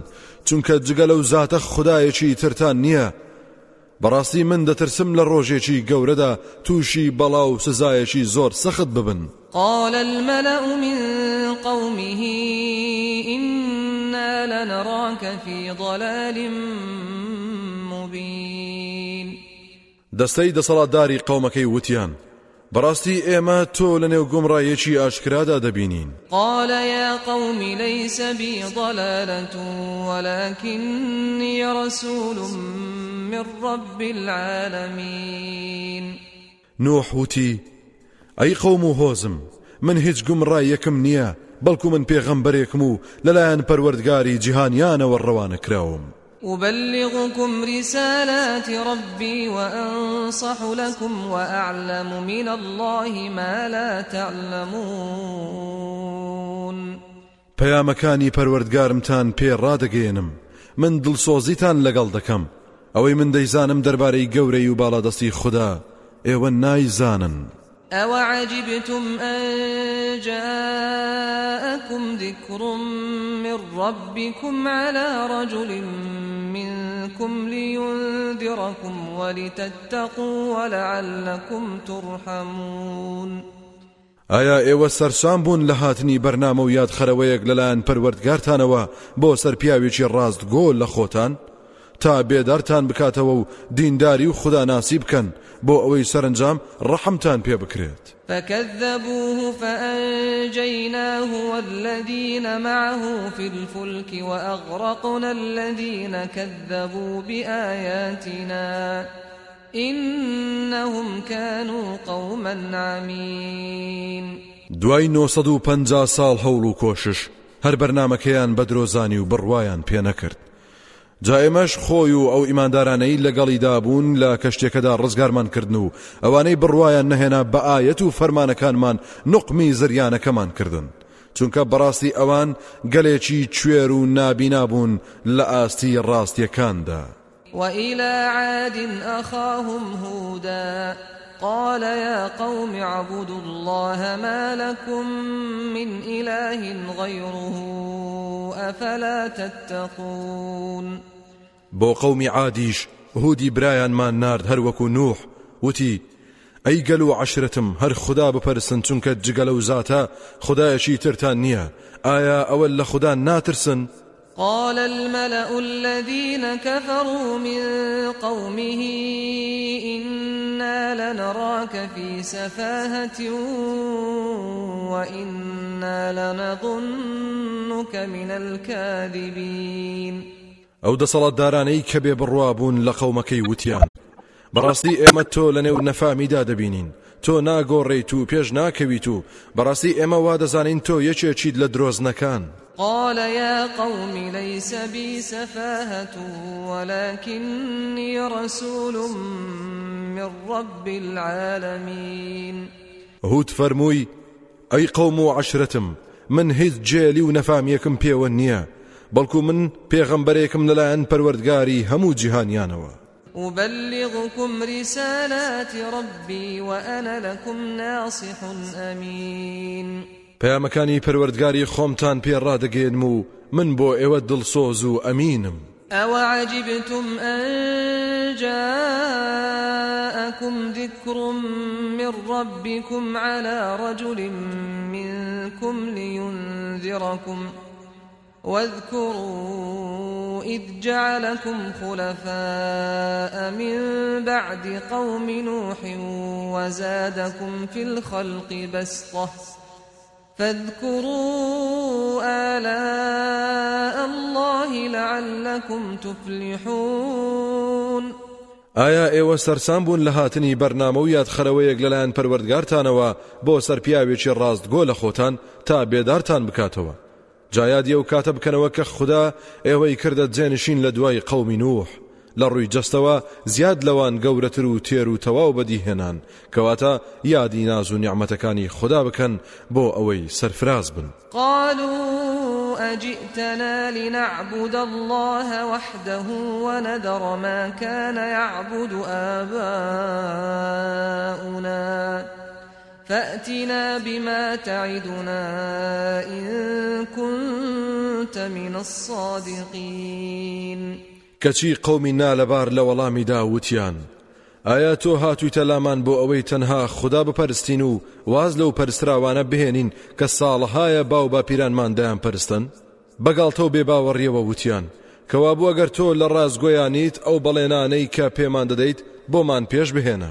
چونکە جگە لەو زاتە خدایەکی ترتان نییە بەڕاستی من دەترسم لە ڕۆژێکی گەورەدا تووشی بەڵاو سزایەکی زۆر سەخت ببن قال الملأ من قومه إنا لنراك في ضلال مبين دەستەی دەسەڵاتداری قومەکەی وتیان بەڕاستی ئێمە تۆ لە نێو گومڕایەکی ئاشکرادا دەبینین قالەیە قومی لەی سەبی ضەلەلەت وەلەکیننی ڕسول من رب العالمین نوح وتی ئەی قەوم و هۆزم من هیچ گومڕایەکم نییە بەڵکو من پێغەمبەرێکم و لەلایەن پەروەردگاری جیهانیانەوە ڕەوانە کراوم أبلغكم رسالات ربي وأنصح لكم وأعلم من الله ما لا تعلمون پەیامەکانی پەروەردگارمتان پێ ڕادەگەێنم من دڵسۆزیتان لەگەڵ دەکەم ئەوەی من دەیزانم دەربارەی گەورەی و باڵادەستی خوددا ئێوە نایزانن. أوعجبتم أن جاءكم ذكر من ربكم على رجل منكم لينذركم ولتتقوا ولعلكم ترحمون ئایا ئێوە سەرسان بوون لە هاتنی بەرنامە و یاد خەرەوەیەک لەلایەن پەروەردگارتانەوە بۆ سەرپیاوێکی ڕاستگۆ لە خۆتان؟ تا بێدارتان بکاتەوە و دینداری و خوداناسی بکەن بۆ ئەوەی سەرنجام ڕەحمتان پێ بکرێت فكذبوه فأنجيناه والذين معه في الفلك وأغرقنا الذين كذبوا بآياتنا إنهم كانوا قوما عمين دوای 950 ساڵ هەوڵ و کۆشش هەر بەرنمەکەیان بە درۆزانی و بڕوایان پێ نەکرد جایمەش خۆی و ئەو ئیماندارانەی لەگەڵی دابوون لە کەشتێکەدا ڕزگارمان کردن و ئەوانەی بڕواایان نەهێنا بە ئاەت و فەرمانەکانمان نقمی زریانەکەمان کردن چونکە بەڕاستی ئەوان گەلێکی کوێر و نابینابوون لە ئاستی ڕاستیەکاندا وإلى عاد أخاهم هودا قال يا قوم اعبدوا الله ما لكم من إله غيره أفلا تتقون بۆ قومی عادیش هودی برایانمان نارد هەروەکو نوح وتی ئەی گەل و عشرتم هەر خدا بپەرسن چونکە جگەلە و زاتە خدایەکی ترتان نییە ئایا ئەوە لە خدا ناترسن؟ قال الملأ الذين كفروا من قومه إنا لنراك في سفاهة وإنا لنظنك من الكاذبين ئەو دەسەڵاتدارانەی کە بێ بڕوا بوون لە قەومەکەی وتیان بەڕاستی ئێمە تۆ لە نێو نەفامیدا دەبینین تۆ ناگۆڕیت و پێش ناکەویت و بەڕاستی ئێمە وا دەزانین تۆ یەکێکیت لە درۆزنەکان قال يا قوم ليس بي سفاهة ولكني رسول من رب العالمين هود فرموي أي قوم عشرتم من هيد جالي ونفاميكم بيوان نيا بەڵکو من پێغەمبەرێکم لەلایەن پەروەردگاری هەموو جیهانیانەوە أبلغكم رسالات ربي وأنا لكم ناصح أمين پەیامەکانی پەروەردگاری خۆمتان پێڕادەگەێنم و من بۆ ئێوە دڵسۆز و ئەمینم ئەوە عجیبتم ئەجاکم دیکڕم من ڕبیکم على رجل منكم لينذركم واذكروا إذ جعلكم خلفاء من بعد قوم نوح وزادكم في الخلق بسطة فاذكروا آلاء الله لعلكم تفلحون ئایا ئێوە سەرسان بوون لە هاتنی بەرنامە و یادخەرەوەیەک لەلایەن پەروەردگارتانەوە بۆ سەرپیاوێکی ڕاستگۆ لە خۆتان تا بێدارتان بکاتەوە جایاد ئەو کاتە بکەنەوە کە خوددا ئێوەی کردە جێنشین لە دوای قەومی نوح لە ڕووی جەستەوە زیاد لەوان گەورەتر و تێر و تەواو بەدیهێنان کەواتە یادی ناز و نیعممەتەکانی خوددا بکەن بۆ ئەوەی سەرفراز بن قالوا أجئتنا لنعبد الله وحده ونذر ما كان يعبد آباؤنا فأتنا بما تعدنا إن كنت من الصادقين كتي قوم نالبار لولام داوتيان ئایا تۆ هاتووی تەلامان بۆ ئەوەی تەنها خدا بپەرستین و واز لەو پەرسراوانە بهێنین کە ساڵەهایە باو با پیرانماندایان پەرستن بەگاڵتەو بێ باوەڕیەوە وتیان کەوا بووەگەر تۆ لە ڕازگۆیانیت ئەو بەڵێنانەی کە پێمان دەدەیت بۆمان پێش بهێنە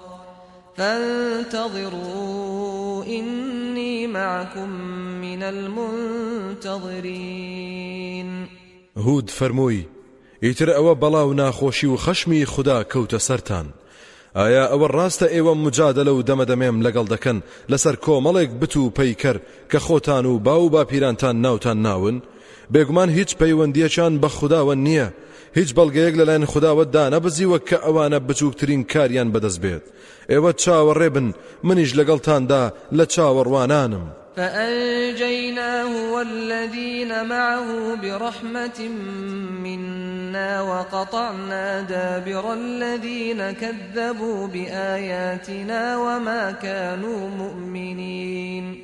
فانتظروا إني معكم من المنتظرين هود فرمووی ئیتر ئەوە بەڵاو ناخۆشی و خەشمی خوددا کەوتە سەران ئایا ئەوە ڕاستە ئێوە مجادە لەو دەمەدەمێم لەگەڵ دەکەن لەسەر کۆمەڵێک بت و پەیکەر کە خۆتان و باو با پیرانتان ناوتان ناون بێگومان هیچ پەیوەندیەچان بە خودداوە نییە هیچ بەڵگەیەک لەلایەن خداوەتدا نەبزیوە کە ئەوانە بچووکترین کاریان بەدەست بێت ئێوە چاوەڕێ بن منیش لەگەڵتاندا لە چاوەڕوانانم فأنجيناه والذين معه برحمة منا وقطعنا دابر الذين كذبوا بآياتنا وما كانوا مؤمنين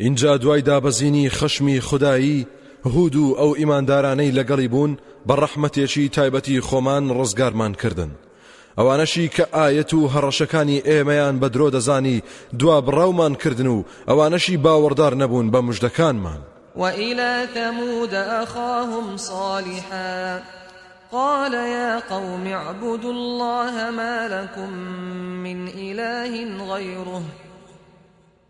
إنجا دوای دابەزینی خشمی خدایی هود و ئەو ئیماندارانەی لەگەڵی بوون بە ڕەحمەتێکی تایبەتی خۆمان ڕزگارمان کردن ئەوانەشی کە ئاەت و هەڕەشەکانی ئێمەیان بە درۆ دەزانی دوا بڕاومان کردن و ئەوانەشی باوەڕدار نەبوون بە مژدەکانمان وإلى ثمود أخاهم صالحا قال يا قوم اعبدوا الله ما لكم من إله غيره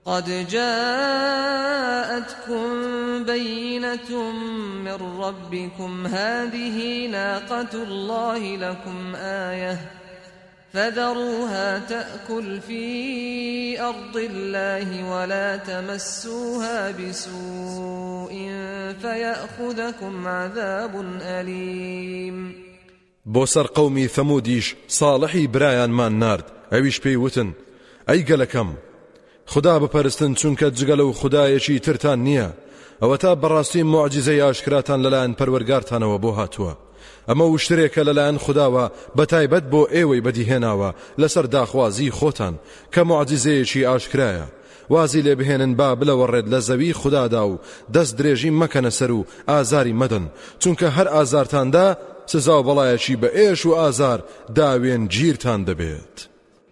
قد جاءتكم بينة من ربكم هذه ناقة الله لكم آية فذروها تأكل في أرض الله ولا تمسوها بسوء فيأخذكم عذاب أليم بۆسەر قەومی ثەمودیش ساڵحی برایانمان نارد ئەویش پێی وتن ئەی گەلەکەم خدا بپەرستن چونکە جگەل و خدایەکی ترتان نییە ئەوە تا بەڕاستی معجززە یاشکراتان لەلایەن پەروەرگارتانەوە بۆ هاتووە ئەمە وشترێکە لەلایەن خداوە بەتایبەت بۆ ئێوەی بەدیهێناوە لەسەر داخوازی خۆتان کە معجززەیەکی ئاشکرایە وازی لێ بهێنن با بلەوەڕێت لە زەوی خوددادا و دەست درێژی مەکەنە سەر و ئازاری مەدەن چونکە هەر ئازارتاندا سزا و بەڵایەکی بە ئێش و ئازار داوێن گیرتان دەبێت.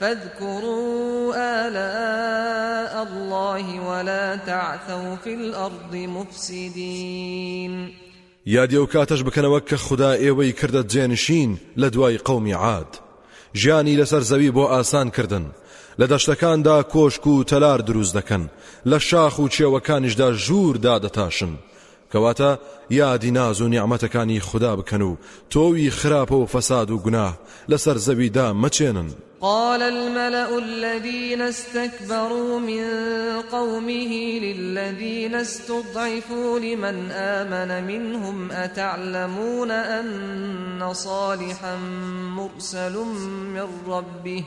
فاذكروا آلاء الله ولا تعثوا في الأرض مفسدين یادی و کاتەش بکەنەوە کە خدا ئێوەی کردە جێنشین لە دوای قومی عاد ژیانی لەسەر زەوی بۆ ئاسان کردن لە دەشتەکاندا کۆشک و تەلار دروست دەکەن لە شاخ و چێوەکانیشدا ژوور دادەتاشن کەواتە یادی ناز و نیعممەتەکانی خدا بکەن و تۆوی خراپە و فەساد و گوناه لەسەر زەویدا مەچێنن قال الملأ الذين استكبروا من قومه للذين استضعفوا لمن آمن منهم أتعلمون أن صالحا مرسل من ربه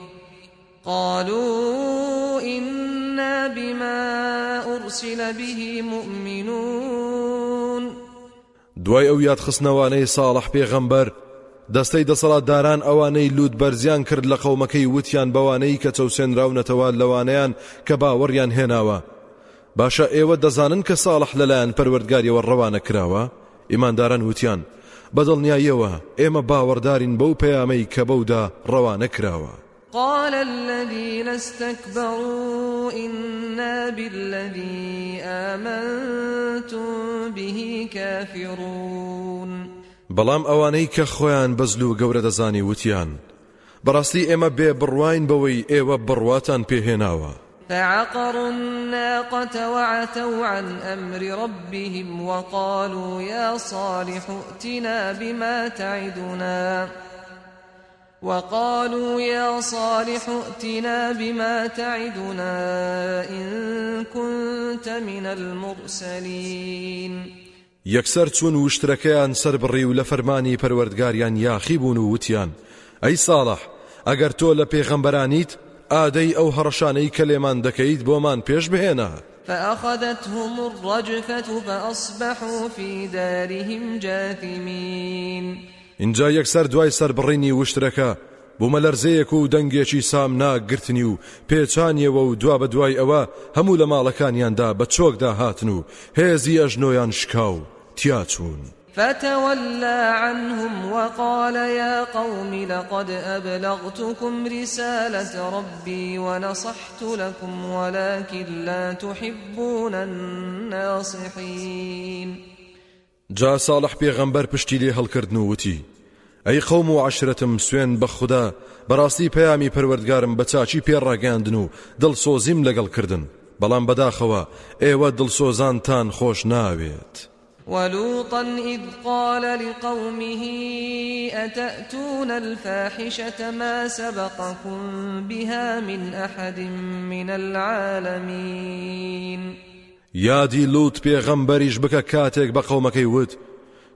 قالوا إنا بما أرسل به مؤمنون دوای ئەو یاد خستنەوانەی ساڵح پێغەمبەر دەستەی دەسەڵاتداران ئەوانەی لووت بەرزیان کرد لە قەومەکەی وتیان بەوانەی کە چەوسێنراونەتەوە لەوانەیان کە باوەڕیان هێناوە باشە ئێوە دەزانن کە ساڵح لەلایەن پەروەردگاریەوە ڕەوانە کراوە ئیمانداران وتیان بەدڵنیایەوە ئێمە باوەڕدارین بەو پەیامەی کە بەودا ڕەوانە کراوە قال الذين استكبروا إنا بالذي آمنتم به كافرون بەڵام ئەوانەی کە خۆیان بەزل و گەورە دەزانی وتیان بەڕاستی ئێمە بێ بڕواین بەوەی ئێوە بڕواتان پێهێناوە فعقروا الناقة وعتوا عن أمر ربهم وقالوا يا صالح ائتنا بما تعدنا وقالوا يا صالح ائتنا بما تعدنا إن كنت من المرسلين یەکسەر چوون وشترەکەیان سەر بڕی و لە فەرمانی پەروەردگاریان یاخی بوون و وتیان ئەی ساڵح ئەگەر تۆ لە پێغەمبەرانیت ئادەی ئەو هەڕەشانەی کەلێمان دەکەیت بۆمان پێش بهێنە فأخذتهم الرجفة فأصبحوا في دارهم جاثمين اینجا یەکسەر دوای سەربڕینی وشترەکە بۆ مەلەرزەیەک و دەنگێکی سام ناگررتنی و پێچانیەوە و دوا بە دوای ئەوە هەموو لە ماڵەکانیاندا بە چۆکدا هاتن و هێزی ئەژنۆیان شکاو تیاچوون. فتولى عنهم وقال يا قوم لقد أبلغتكم رسالة ربي ونصحت لكم ولكن لا تحبون الناصحين جا صالح بيغمبر پشتی لێ هەڵکردن و وتی ئەی قەوم و عشرەتم سوێن بە خوددا بەڕاستی پەیامی پەروەردگارم بە چاچی پێڕاگەاندن و دڵسۆزیم لەگەڵکردن بەڵام بەداخەوە ئێوە دڵسۆزانتان خۆش ناوێت. ولوطا إذ قال لقومه أتأتون الفاحشة ما سبقكم بها من أحد من العالمين يادي لوط بيغمبريش بك كاتك بقومك وت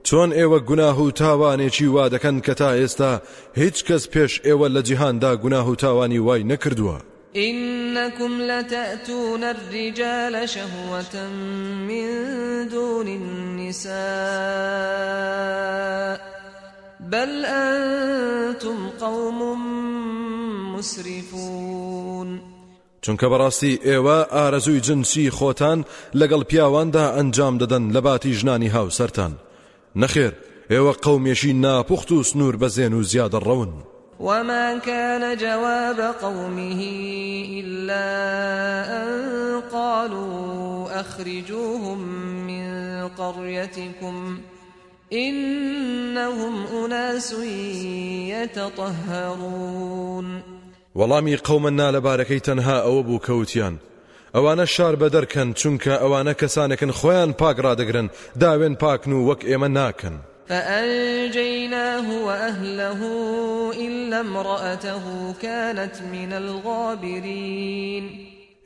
چۆن ئێوە گوناه و تاوانێکی وا دەکەن کە تا ئێستا هیچ کەس پێش ئێوە لە جیهاندا گوناه و تاوانی وای نەکردووە إنكم لتأتون الرجال شهوة من دون النساء بل أنتم قوم مسرفون چونکە بەڕاستی ئێوە ئارەزووی جنسی خۆتان لەگەڵ پیاواندا ئەنجام دەدەن لە باتی ژنانی هاوسەرتان نەخێر ئێوە قەومێشی ناپخت و سنوور بەزێن و زیادە ڕەون وما كان جواب قومه إلا أن قالوا أخرجوهم من قريتكم إنهم أناس يتطهرون وەڵامی قەومەنا لەبارەکەی تەنها ئەوە بوو کەوتیان ئەوانە شار بەدەرکەن چونکە ئەوانە کەسانێکن خۆیان پاک ڕدەگرن داوێن پاکن و وەک ئێمە ناکەن. فأنجيناه وأهله إلا امرأته كانت من الغابرين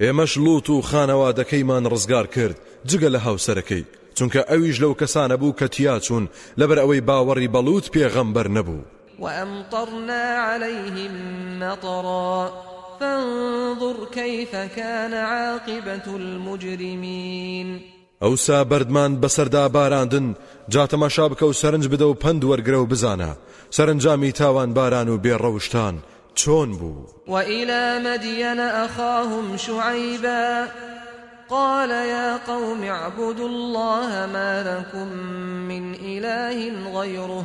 ئێمەش لوت و خانەوادەکەیمان ڕزگار کرد جگە لە هاوسەرەکەی چونکە ئەویش لەو کەسانە بوو کە تیاچون لەبەر ئەوەی باوەڕی بەلووت پێغەمبەر نەبوو وأمطرنا عليهم مطرا فانظر كيف كان عاقبة المجرمين ئەوسا بەردمان بەسەردا باراندن جاتەماشا بکە و سەرنج بدە و پند وەرگرە و بزانە سەرنجامی تاوان باران و بێڕەوشتان چۆن بوو وەئیلە مەدیەنە ئەخاهم شوعیبە قال يا قوم اعبدوا الله ما لكم من إله غيره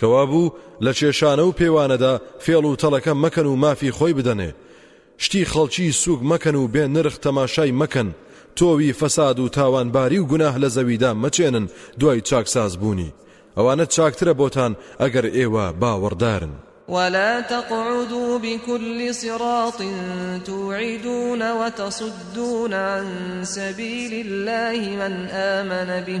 کەوابوو لە چێشانە و پێوانەدا فێڵ و تەڵەکە مەکەن و مافی خۆی بدەنێ شتی خەڵکی سوک مەکەن و بێ نرخ تەماشای مەکەن تۆوی فەساد و تاوانباری و گوناه لە زەویدا مەچێنن دوای چاکساز بوونی ئەوانە چاکترە بۆتان ئەگەر ئێوە باوەڕدارن ولا تقعدوا بكل صراط توعدون وتصدون عن سبيل الله من آمن به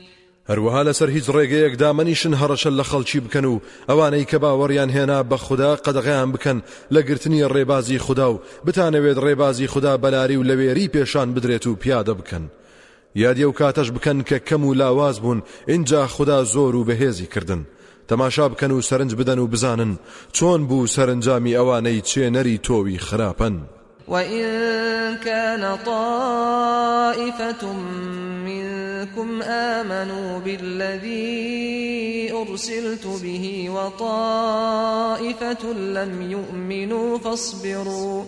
هەروەها لەسەر هیچ ڕێگەیەکدا مەنیشن هەڕەشە لە خەڵکی بکەن و ئەوانەی کە باوەڕیان هێنا بە خوددا قەدەغیان بکەن لە گرتنی ڕێبازی خوددا و بتانەوێت ڕێبازی خوددا بەلاری و لەوێری پێشان بدرێت و پیادە بکەن. یادی و کاتەش بکەن کە کەم و لاواز بوون اینجا خوددا زۆر و بەهێزی کردنن. تەماشا بکەن و سەرنج بدەن و بزانن چۆن بوو سەرنجامی ئەوانەی چێنەری تۆوی خراپەن. وإن كان طائفة من منكم آمنوا بالذي أرسلت به وطائفة لم يؤمنوا فاصبروا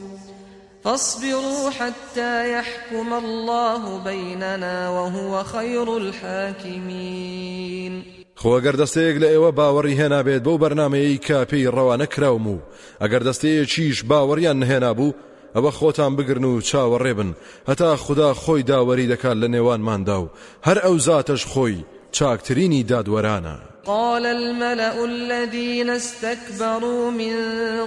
فاصبروا حتى يحكم الله بيننا وهو خير الحاكمين خۆگەر دەستەیەک لە ئێوە باوەڕی هێنابێت بەو بەرنمەیەی کاپی ڕەوانە کراوم و ئەگەر دەستەیە چیش باوەڕیان نهێنا بوو ئەوە خۆتان بگرن و چاوەڕێبن هەتا خدا خۆی داوەری دەکات لە نێوانماندا و هەر ئەو زاتەش خۆی چاکترینی دادوەرانە. قال الملأ الذين استكبروا من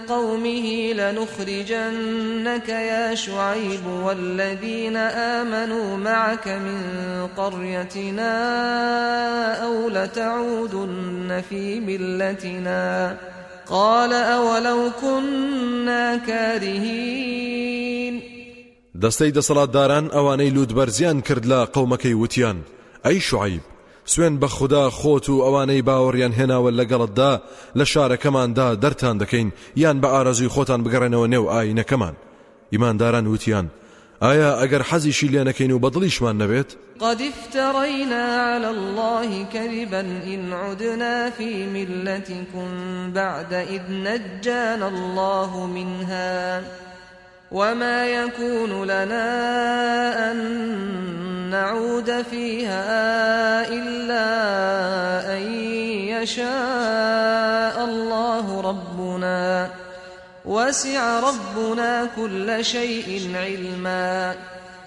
قومه لنخرجنك يا شعيب والذين آمنوا معك من قريتنا أو لتعودن في ملتنا قال ئەوەلو كنا كارهين دەستەی دەسەڵاتداران ئەوانەی لوودبەرزیان کرد لە قەومەکەی وتیان ئەی شعیب سوێن بە خوددا خۆت و ئەوانەی باوەڕیان هێناوە لەگەڵتدا لە شارەکەماندا دەرتان دەکەین یان بە ئارەزوی خۆتان بگەڕێنەوە نێو ئاینەکەمان ئیمانداران وتیان ئایا ئەگەر حەزیشی لێ نەکەین و بەدڵیشمان نەبێت قدیفتەڕینا لە اللهی کەریبەن ئینعودنافی میلەتی کوون بعدە ئیدنەجان الله منها وما يكون لنا أن نعود فيها إلا أن يشاء الله ربنا وسع ربنا كل شيء علما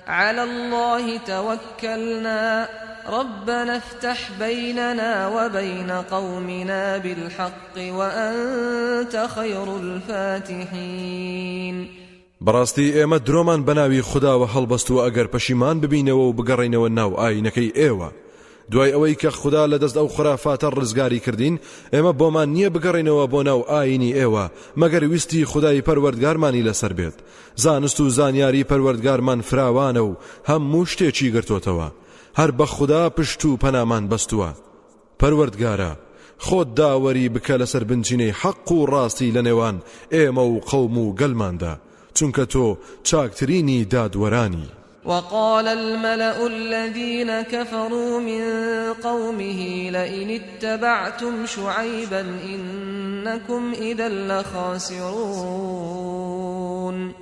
على الله توكلنا ربنا افتح بيننا وبين قومنا بالحق وأنت خير الفاتحين بەڕاستی ئێمە درۆمان بەناوی خداوە هەڵبەست و ئەگەر پەشیمان ببینەوە و بگەڕینەوە ناو ئاینەکەی ئێوە دوای ئەوەی کە خوددا لە دەست ئەو خرافاتە ڕزگاری کردین ئێمە بۆمان نییە بگەڕینەوە بۆ ناو ئاینی ئێوە مەگەر ویستی خدای پەروەردگارمانی لەسەر بێت زانست و زانیاری پەروەردگارمان فراوانە و هەموو شتێکی گرتوتەوە هەر بە خوددا پشت و پەنامان بەستووە پەروەردگارە خۆت داوەری بکە لەسەر بنجینەی حەق و ڕاستی لە نێوان ئێمە و قەوم و گەلماندا چونکە تۆ چاکترینی دادوەرانی وقال الملأ الذين كفروا من قومه لئن اتبعتم شعيبا إنكم إذا لخاسرون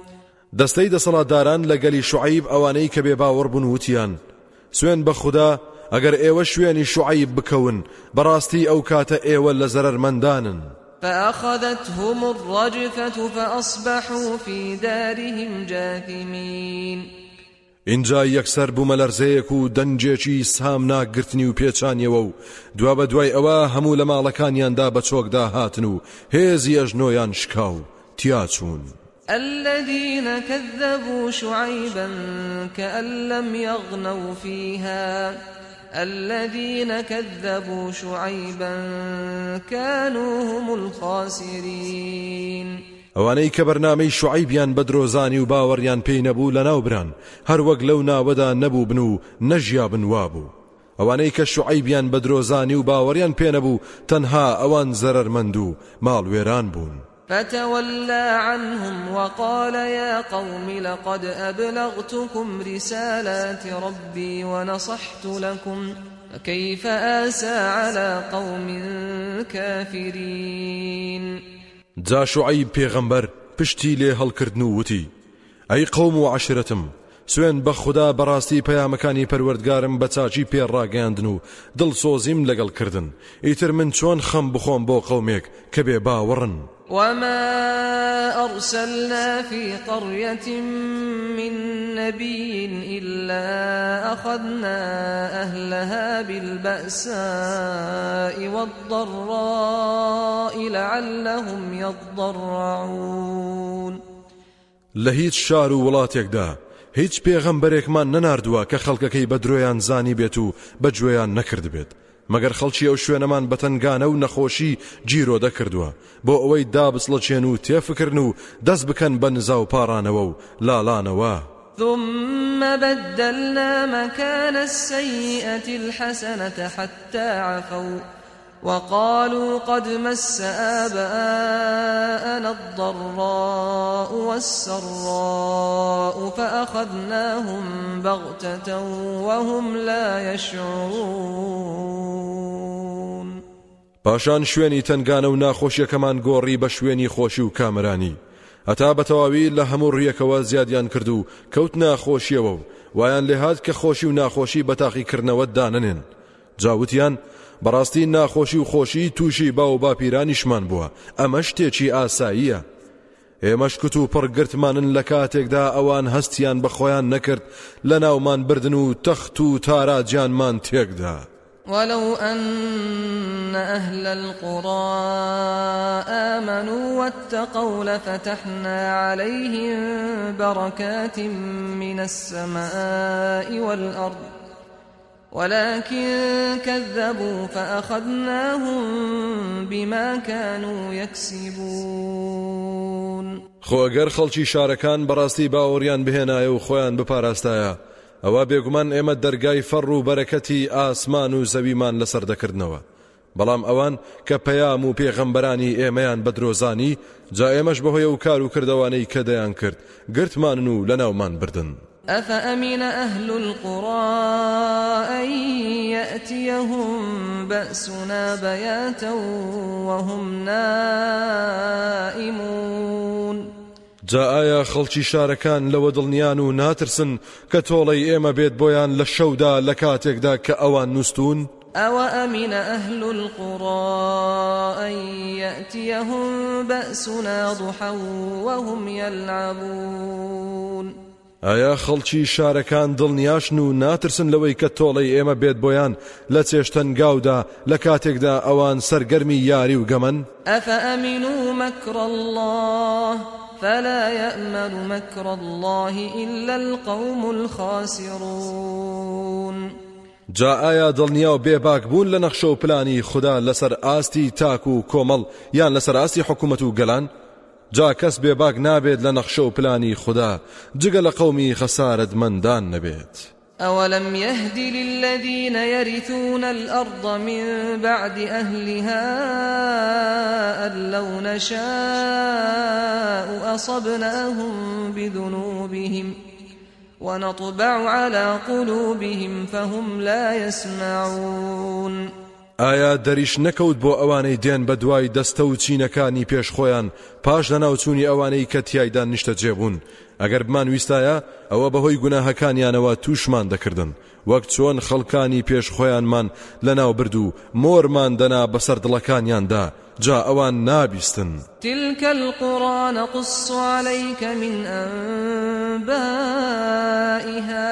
دەستەی دەسەڵاتداران لەگەلی شعیب ئەوانەی کە بێ باوەڕ بوون وتیان سوێن بە خوددا ئەگەر ئێوە شوێنی شعیب بکەون بەڕاستی ئەو کاتە ئێوە لە زەرمەندانن فأخذتهم الرجفة فأصبحوا في دارهم جاثمين اینجا یەکسەر بوومە لەرزەیەک و دەنجێکی سامناگررتنی و پێچانیەوە و دوا بە دوای ئەوە هەموو لە ماڵەکانیاندا بە چۆکدا هاتن و هێزی ئەژنۆیان شکا و تیاچوون. الذين كذبوا شعيبا كأن لم يغنوا فيها الذين كذبوا شعيبا كانوا هم الخاسرين ئەوانەی کە بەرنامەی شوعیبیان بە درۆزانی و باوەڕیان پێی نەبوو لە ناوبران هەروەک لەو ناوەدا نەبوو بن و نەژیا بنوا بوو ئەوانەی کە شوعیبیان بە درۆزانی و باوەڕیان پێنەبوو تەنها ئەوان زەرەرمەند و ماڵوێران بوون فتولى عنهم وقال يا قوم لقد أبلغتكم رسالات ربي ونصحت لكم فكيف آسى على قوم كافرين جا شوعی پێغەمبەر پشتی لێ هەڵکردن و وتی ئەی قوم و عشرەتم سوێن بە خوددا بەڕاستی پەیامەکانی پەروەردگارم بە چاچی پێڕاگەاندن و دڵ سۆزیم لەگەڵ کردن ئیتر من چۆن خەم بخۆم بۆ قەومێک کە بێ باوەڕن وما أرسلنا في قرية من نبي إلا أخذنا أهلها بالبأساء والضراء لعلهم يضرعون لهيت شار ولاتك دا هیچ پێغەمبەرێکمان نەناردووە کە خەڵکەکەی بە درۆیان زانی بێت و بە گوێیان نەکرد بێت مەگەر خەڵکی ئەو شوێنەمان بەتەنگانە و نەخۆشی جیرۆ دەکردووە بۆ ئەوەی دابسڵەچێن و تێفکردن و دەست بکەن بە نزا و پارانەوە و لاڵانەوە. ثم بدلنا مكان السيئة الحسنة حتى عفوا وقالوا قد مس آباءنا الضراء والسراء فأخذناهم بغتة وهم لا يشعرون پاشان شوێنی تنگانە و ناخۆشیەکەمان گۆڕی بە شوێنی خۆشی و کامرانی هەتا بەتەواوی لە هەموو ڕیەکەوە زیادیان کرد و کەوت ناخۆشیەوە و وایان لێهات کە خۆشی و ناخۆشی بەتاقیکردنەوە داننێن جاوتیان بەڕاستی ناخۆشی و خۆشی تووشی با و باپیرانیشمان بووە ئەمە شتێکی ئاساییە ئێمەش کت و پڕگرتمانن لە کاتێکدا ئەوان هەستیان بە خۆیان نەکرد لە ناومان بردن و تەخت و تاراجانمان تێکدا. ولو أن أهل القرى آمنوا واتقوا لفتحنا عليهم بركات من السماء والأرض ولكن كذبوا فأخذناهم بما كانوا يكسبون خۆ ئەگەر خەڵکی شارەکان بەڕاستی باوەڕیان بهێنایە و خۆیان بپاراستایە ئەوە بێگومان ئێمە دەرگای فەڕ و بەرەکەتی ئاسمان و زەویمان لەسەر دەکردنەوە بەڵام ئەوان کە پەیام و پێغەمبەرانی ئێمەیان بە درۆزانی جا ئێمەش بەهۆیە و کار و کردەوانەی کە دەیان کرد گرتمان و لەناومان بردن أفأمن أهل القرى أن يأتيهم بأسنا بياتا وهم نائمون جا ئایا خەڵکی شارەکان لەوە دڵنیان و ناترسن کە تۆڵی ئێمە بێت بۆیان لە شەودا لە کاتێکدا کە ئەوان نووسون؟ ئەوە ئەمینە ئەهل القڕائەتیەهم بەسونا دوحەوەهم یەلابون. ئایا خەڵکی شارەکان دڵنیاشن و ناترسن لەوەی کە تۆڵی ئێمە بێت بۆیان لە چێشتەنگاودا لە کاتێکدا ئەوان سەرگەرمی یاری و گەمەن ئەفەمین و مەکڕ الله فلا يأمن مكر الله إلا القوم الخاسرون جا ئایا دڵنیا و بێباک بوون لە نەخشە و پلانی خوددا لەسەر ئاستی تاک و کۆمەڵ یان لەسەر ئاستی حکوومەت و گەلان؟ جا کەس بێباک نابێت لە نەخشە و پلانی خوددا جگە لە قومی خەسارت مندان نەبێت. أولم يهد للذين يرثون الأرض من بعد أهلها أن لو نشاء أصبناهم بذنوبهم ونطبع على قلوبهم فهم لا يسمعون ئایا دەریش نەکەوت بۆ ئەوانەی دێن بە دوای دەستە و چینەکانی پێشخۆیان پاش لەناوچوونی ئەوانەی کە تایدا نیشتە جێبوون ئەگەر بمان ویستایە ئەوە بەهۆی گوناهەکانیانەوە تووشمان دەکردن وەک چۆن خەڵکانی پێشخۆیانمان لەناو برد و مۆرمان دەنا بەسەر دڵەکانیاندا جا ئەوان نابیستن تیلکە القڕانە قوسوالەیکە من ئەبائها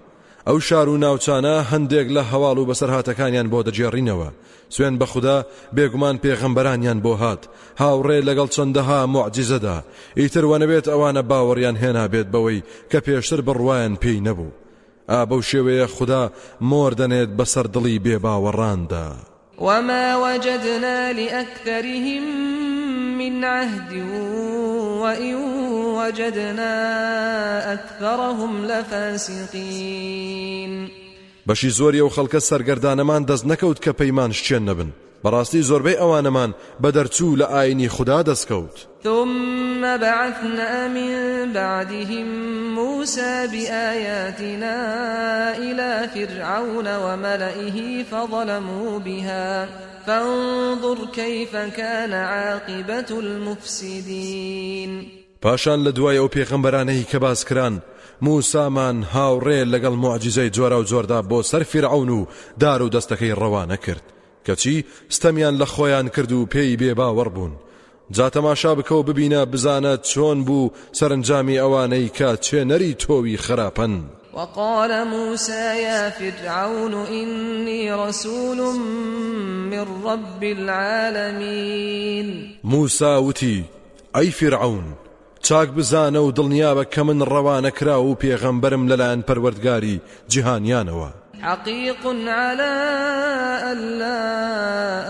ئەو شار و ناوچانە هەندێک لە هەواڵ و بەسەرهاتەکانیان بۆ دەجێڕینەوە سوێن بەخدا بێگومان پێغەمبەرانیان بۆ هات هاوڕێ لەگەڵ چەندەها معجززەدا ئیتر وەنەبێت ئەوانە باوەڕیان هێنا بێت بەوەی کە پێشتر بڕواان پێی نەبوو ئا بەو شێوەیە خوددا مۆر دەنێت بەسەر دڵی بێ باوەڕاندا وما وجدنا لأكثرهم من عهد وإن وجدنا أكثرهم لفاسقين بەشی زۆری ئەو خەڵکە سەرگەردانەمان دەست نەکەوت کە پەیمان شتێن نەبن بەڕاستی زۆربەی ئەوانەمان بە دەرچوو لە ئاینی خوددا دەستکەوت ثم بعثنا من بعدهم موسى بآياتنا إلى فرعون وملئه فظلموا بها فانظر كيف كان عاقبة المفسدين پاشان لە دوای ئەو پێغەمبەرانەی کە باسکران موسامان هاوڕێ لەگەڵ معجززەی جۆرا و جۆردا بۆ سەرفیرعون و دار و دەستەکەی ڕەوانە کرد کەچی ستەمیان لە خۆیان کرد و پێی بێ باوەڕ بوون جاتەماشا بکە و ببینە بزانە چۆن بوو سەرنجامی ئەوانەی کە چێنەری تۆوی خراپەن. وقال موسى يا فرعون إني رسول من رب العالمين موسى وتي أي فرعون چاک بزانە و دڵنیابە کە من ڕەوانە کرا و پێغەمبەرم لەلایەن پەروەردگاری جیهانیانەوە حقيق على ألا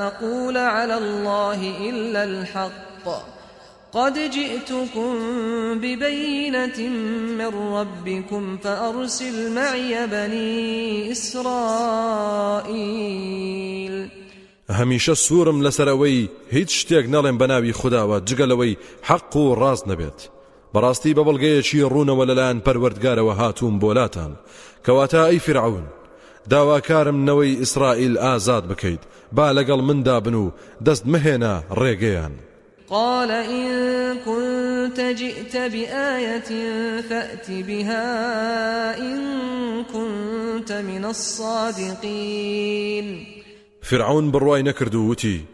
أقول على الله إلا الحق قد جئتكم ببينة من ربكم فأرسل معي بني إسرائيل هەمیشە سوورم لەسەرەوەی هیچ شتێک نەڵێن بەناوی خداوە جگەلەوەی حەق و ڕاز نەبێت بەڕاستی بە بەڵگەیەکی ڕوونەوە لەلایەن پەروەردگارەوە هاتووم بۆلاتان کەواتە ئەی فرعون داواکارم نەوەی ئیسرائیل ئازاد بکەیت با لەگەڵ مندا بن و دەست مهێنە ڕێگەیان قال إن كنت جئت بآية فأت بها إن كنت من الصادقين فرعون بڕوای نەکرد و وتی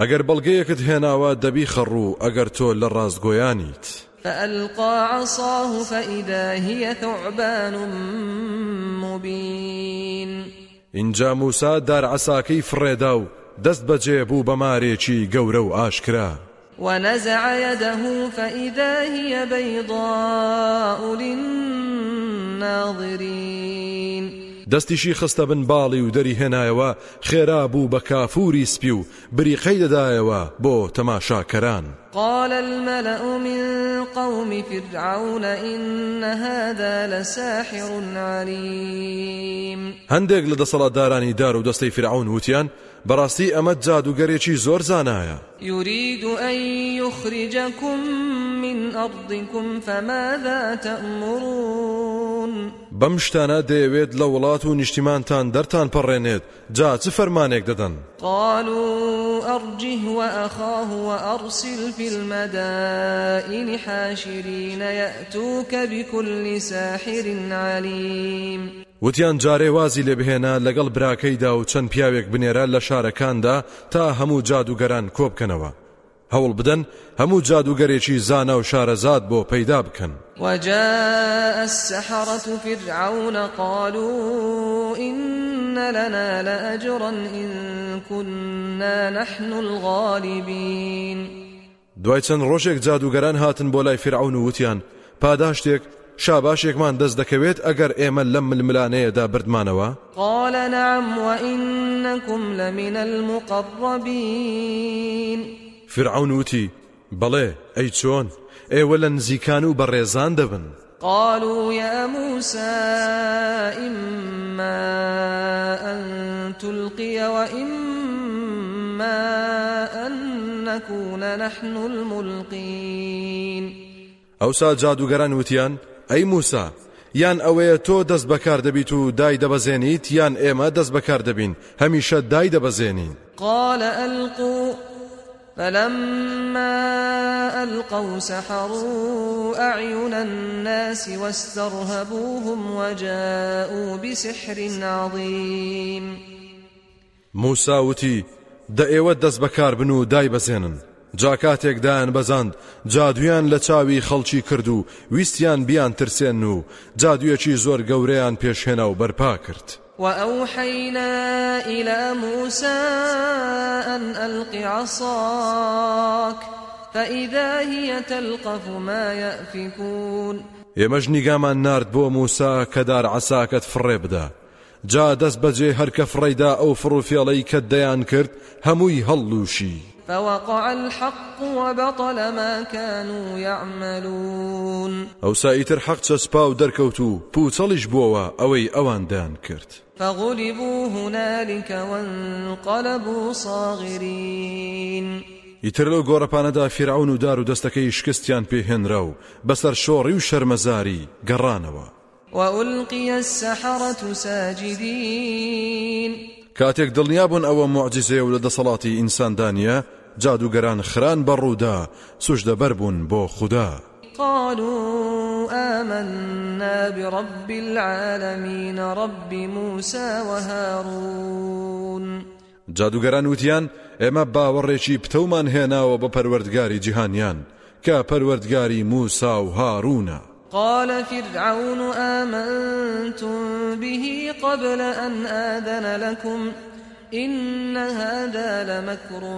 ئەگەر بەڵگەیەکت هێناوە دەبی خەڕوو ئەگەر تۆ لە ڕاستگۆیانیت فألقى عصاه فإذا هي ثعبان مبين اینجا موسا دار عساکەی فڕێدا و دەست بەجێ بوو بە مارێکی گەورە و ئاشکرا ونزع يده فإذا هي بيضاء للناظرين دەستیشی خستە بن باڵی و دەری هێنایەوە خێرا بوو بە کافوری سپی و بریقەی دەدایەوە بۆ تەماشاکەران قال الملأ من قوم فرعون إن هذا لساحر عليم هەندێک لە دەسەڵات دارانی دار و دەستەی فرعون وتیان بەڕاستی ئەمە جادوگەرێکی زۆر زانایە یورید و ئەی یخریجەکم من ئەبدیکم فەمەدەتەمرون بەم شتانە دەیەوێت لە وڵات و نیشتیمانتان دەرتان پەڕێنێت جا چ فەرمانێک دەدەن قال و ئەڕجیه و ئەخاه و ئەڕسیل فیلمەدائینی حاشرینە یەتووکە بکلی ساحر علیم وتیان جارێ وازی لێبهێنا لەگەڵ براکەیدا و چەند پیاوێک بنێرە لە شارەکاندا تا هەموو جادوگەران کۆبکەنەوە هەوڵ بدەن هەموو جادوگەرێکی زانە و شارەزاد بۆ پەیدا بکەن وجاء السحرة فرعون قالوا إن لنا لأجرا إن كنا نحن الغالبين دوای چەند ڕۆژێک جادوگەران هاتن بۆ لای فرعون و وتیان پاداشتێک شاباشێکمان دەست دەکەوێت ئەگەر ئێمە لەم ململانەیەدا بردمانەوە قالە نام وئینەکم لە منە المقڕبین فرعون وتی بەڵێ ئەی چۆن ئێوە لە نزیکان و بەڕێزان دەبن قالوا يا موسى إما أن تلقي وإما أن نكون نحن الملقين ئەوسا جادوگەران وتیان ئەی موسا یان ئەوەیە تۆ دەست بەکار دەبیت و دای دەبەزێنیت یان ئێمە دەست بەکار دەبین هەمیشە دای دەبەزێنین قال ئەلقو فلما ألقوا سحروا أعين الناس واسترهبوهم وجاءوا بسحر عظيم موسى وتي دا ايوة دس بكار بنو داي بزينن جا کاتێکدایان بەزاند جادویان لە چاوی خەڵکی کرد و ویستیان بیان ترسێن و جادوویەکی زۆر گەورەیان پێشێنە و بەرپا کرد وأوحينا إلى موسى أن ألق عصاك فإذا هي تلقف ما يأفكون ئێمەش نیگامان نارد بۆ موسا کەدار عساکەت فڕێ بدە جا دەست بەجێ هەرکە فڕێدا ئەو فڕوفێڵەی کە دەیان کرد هەمووی هەڵلووشی فوقع الحق وبطل ما كانوا يعملون او سائتر حق سسباو دركوتو بوصلش بوا اوي اوان دان كرت فغلبوا هنالك وانقلبوا صاغرين ئیتر لەو گۆڕەپانەدا فیرعون و دار و دەستەکەی شکستیان پێهێنرا و بەسەر شۆڕی و شەرمەزاری گەڕانەوە وەئولقیە سەحەڕەت و ساجدین کاتێک دڵنیابوون ئەوە معجززێ و لە دەسەڵاتی ئینساندانە جادوگەران خران بە ڕوودا سوش دەبەر بوون بۆ خوددا قالوا آمنا برب العالمين رب موسى وهارون جادوگەران وتیان ئێمە باوەڕێکی پتەومان هێناوە بە پەروەردگاری جیهانیان کە پەروەردگاری موسا و هاروونە قال فرعون آمنتم به قبل أن آذن لكم إن هذا لمكر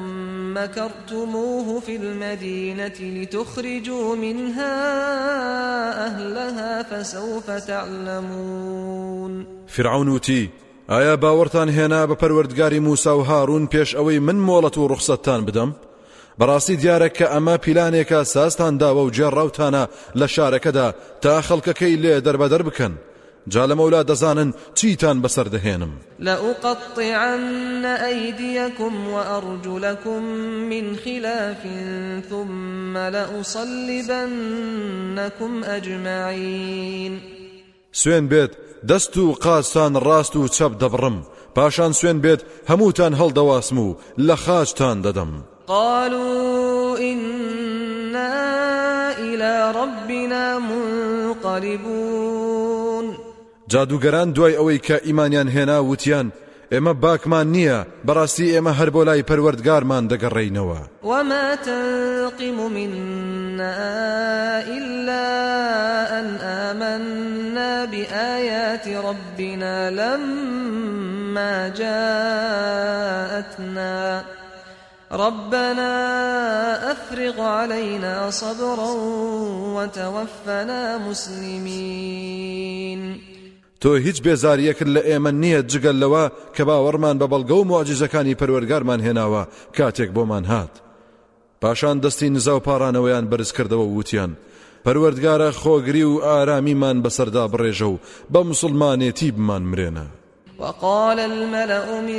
مكرتموه في المدينة لتخرجوا منها أهلها فسوف تعلمون فرعون وتي ئایا باوەڕتان هێنا بە پەروەردگاری موسا و هاڕون پێش ئەوەی من مۆڵەت و ڕوخسەتتان بدەم؟ بەڕاستی دیارە کە ئەمە پیلانێکە ساستان داوە و جێڕاوتانە لە شارەکەدا تا خەڵکەکەی لێ دەربەدەر بکەن جا لەمەولا دەزانن چیتان بەسەر دەهێنم لە ئوقەتیعانە ئەیدیەکم و ئەڕجوولەکم من خلافین ثمە لە ئووسلیبەن نەکم ئەجمعین سوێن بێت دەست و قاستان ڕاست و چەپ دەبڕم پاشان سوێن بێت هەمووتان هەڵدەواسم و لە خاچتان دەدەم قالوا إنا إلى ربنا منقلبون جادوگەران دوای ئەوەی کە ئیمانیان هێنا وتیان ئێمە باکمان نییە بەڕاستی ئێمە هەر بۆ لای پەروەردگارمان دەگەڕێینەوە وما تنقم منا إلا أن آمنا بآيات ربنا لما جاءتنا ربنا أفرغ علينا صبرا وتوفنا مسلمين تۆ هیچ بێزاریەکرد لە ئێمە نییە جگەل لەوە کە باوەڕمان بە بەڵگە و مواجزەکانی پەروەرگارمان هێناوە کاتێک بۆمان هات. پاشان دەستی نزا و پارانەوەیان بەرز کردەوە وتیان. پەروەردگارە خۆگری و ئارامیمان بەسەردا بڕێژە و بە مسلمانێتی بمان مرێنە. وقال الملأ من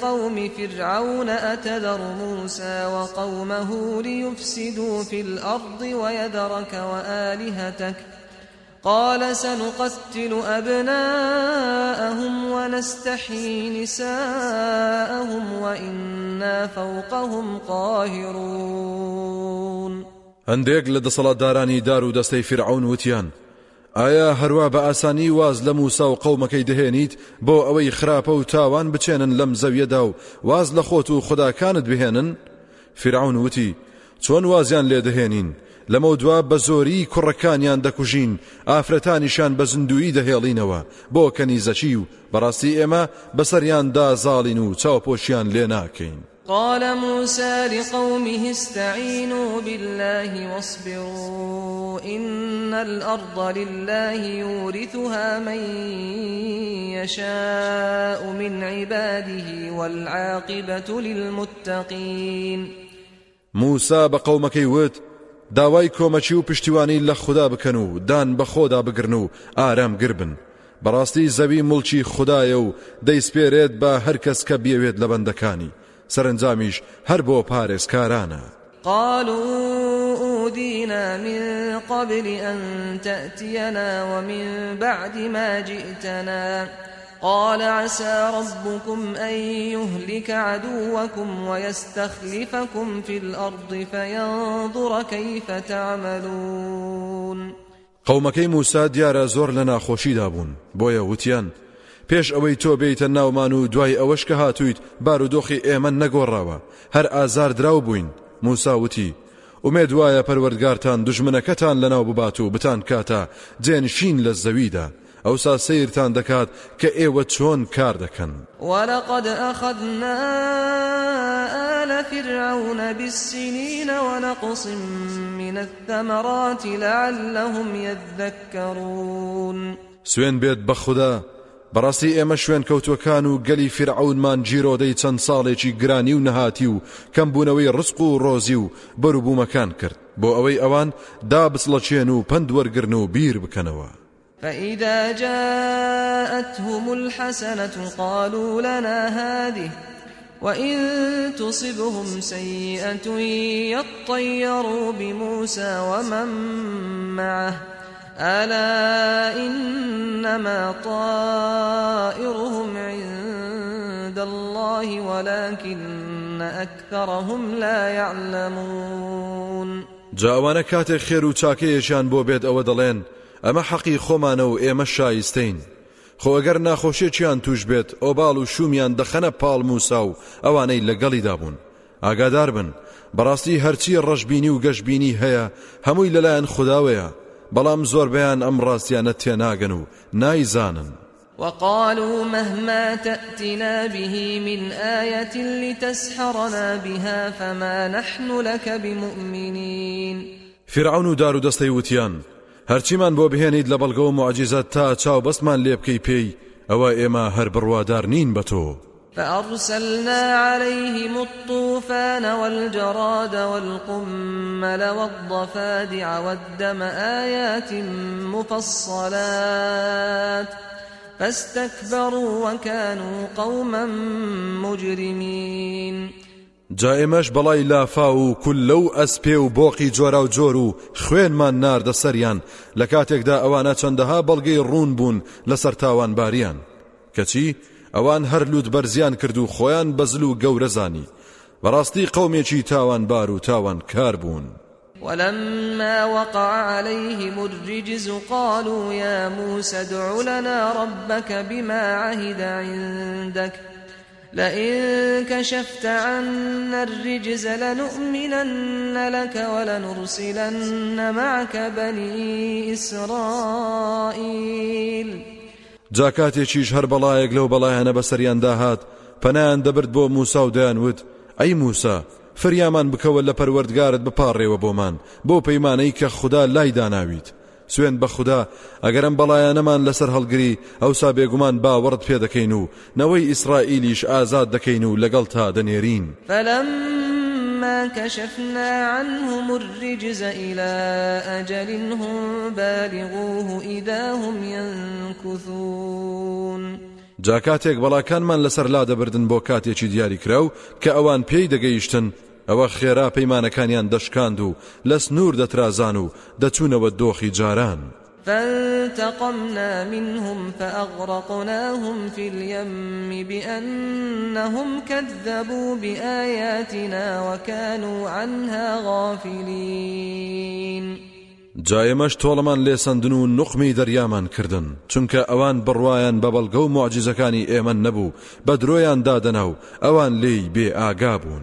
قوم فرعون أتذر موسى وقومه ليفسدوا في الأرض ويذرك وآلهتك قال سنقتل أبناءهم ونستحيي نساءهم وإنا فوقهم قاهرون هەندێک لە دەسەڵاتدارانی دار و دەستەی فرعون وتیان ئایا هەروە بە ئاسانی واز لە موسا و قەومەکەی دەهێنیت بۆ ئەوەی خراپە و تاوان بچێنن لەم زەویەدا و واز لە خۆت و خوداکانت بهێنن فرعون وتی چۆن وازیان لێ دەهێنین لەمە دوا بە زۆری کوڕەکانیان دەکوژین ئافرەتانیشان بە زندوی دەهێڵینەوە بۆ کەنیزەچی و بەڕاستی ئێمە بەسەریاندا زاڵین و چاوپۆشیان لێ ناکەین قال موسى لقومه استعينوا بالله واصبروا إن الأرض لله يورثها من يشاء من عباده والعاقبة للمتقين موسى بقومك وت داوای کۆمەچی و پشتیوانی لە خوددا بکەن و دان بە خۆدا بگرن و ئارام گربن بەڕاستی زەوی مڵکی خدایە و دەیسپێرێت بە هەر کەس کە بێوێت لە بەندەکانی سەرنجامیش هەر بۆ پارێزکارانە قالوا أودينا من قبل أن تأتينا ومن بعد ما جئتنا قال عسى ربكم أن يهلك عدوكم ويستخلفكم في الأرض فينظر كيف تعملون قومەکەی موسا دیارە زۆر لە ناخۆشیدا بوون بۆیە وتیان پێش ئەوەی تۆ بێتە ناومان و دوای ئەوەش کە هاتوویت بارودۆخی ئێمە نەگۆڕاوە هەر ئازار دراو بووین موساوتی ومێ دوایە پەروەردگارتان دژمنەکەتان لەناو ببات و بتان کاتە جێنشین لە زەویدا ئەوسا سیرتان دەکات کە ئێوە چۆن کار دەکەن وەلقد ئەخدنا آل فرعون بالسنين ونقص من الثمرات لعلهم يذكرون سوێن بێت بە خوددا بەڕاستی ئێمە شوێن کەوتوەکان و گەلی فرعونمان جیرۆدەی چەند ساڵێکی گرانی و نەهاتی و کەم بوونەوەی ڕسق و ڕۆزی و بەروبوومەکان کرد بۆ ئەوەی ئەوان دابسڵەچێن و پند وەرگرن و بیر بکەنەوە. فإذا جاءتهم الحسنة قالوا لنا هذه وإن تصبهم سيئة يطيروا بموسى ومن معه ألا إنما طائرهم عند الله ولكن أكثرهم لا يعلمون جاوانە کاتێک خێر و چاکەیەشیان بۆ بێت ئەوە دەڵێن ئەمە حەقی خۆمانە و ئێمە شایستین خۆگەر ناخۆشیێکیان توش بێت ئۆباڵ و شومیان دەخەنە پاڵ موسا و ئەوانەی لەگەڵیدا بوون ئاگادار بن بەڕاستی هەرچی ڕەشببینی و گەشببینی هەیە هەمووی لەلایەن خداوەیە بەڵام زۆر بەیان ئەم ڕاستیانە تێناگەن و نایزانن وقالوا مهما تأتنا به من آية لتسحرنا بها فما نحن لك بمؤمنين فرعون دار دستي وتيان هەرچیمان بۆ بهێنیت لە بەڵگە و معجززت تا چاو بەستمان لێ بکەی پێی ئەوە ئێمە هەر بڕوادار نین بە تۆ. فأرسلنا عليهم الطوفان والجراد والقمل والضفادع والدم آيات مفصلات فاستكبروا وكانوا قوما مجرمين جا ئێمەش بەڵای لافا و کول لەو ئەسپێ و بۆقی جۆرا و جۆر و خوێنمان ناردە سەریان لە کاتێکدا ئەوانە چەندەها بەڵگەی ڕوون بوون لەسەر تاوان باریان کەچی ئەوان هەر لووت بەرزیان کرد و خۆیان بەزل و گەورەزانی بەڕاستی قومێکی تاوانبار و تاوان کار بوون ولما وقع عليهم الرجز قالوا يا موسى ادع لنا ربك بما عهد عندك لئن كشفت عنا الرجز لنؤمنن لك ولنرسلن معك بني إسرائيل جاکاتێکیش هەر بەڵایەک لەو بەڵایەنە بە سەریاندا هات پەنان دەبرد بۆ موسا و دەیانوت ئەی موسا فریامان بکەوە لە پەروەردگارت بپارڕێوە بۆمان بۆ پەیمانەی کە خوددا لای داناویت سوێن بە خوددا ئەگەرم بەڵایەنەمان لەسەر هەڵگری ئەوسا بێگومان باوەڕت پێ دەکەین و نەوەی ئیسرائیلیش ئازاد دەکەین و لەگەڵ تا دەنێرین فلما كشفنا عنهم الرجز إلى أجل هم بالغوه إذا هم ينكثون جا کاتێک بەڵاکانمان لەسەر لا دەبردن بۆ کاتێکی دیاری کرا و کە ئەوان پێی دەگەیشتن ئەوە خێرا پەیمانەکانیان دەشکاند و لە سنوور دەترازان و دەچوونەوە دۆخی جاران. فانتقمنا منهم فأغرقناهم في اليم بأنهم كذبوا بآياتنا وكانوا عنها غافلين جایەمەش تۆڵەمان لێسەندن و نقمی دەریامان کردن چونکە ئەوان بڕواان بە بەڵگە و معجزەکانی ئێمە نەبوو بە درۆیان دادەنا و ئەوان لی بێ ئاگا بوون.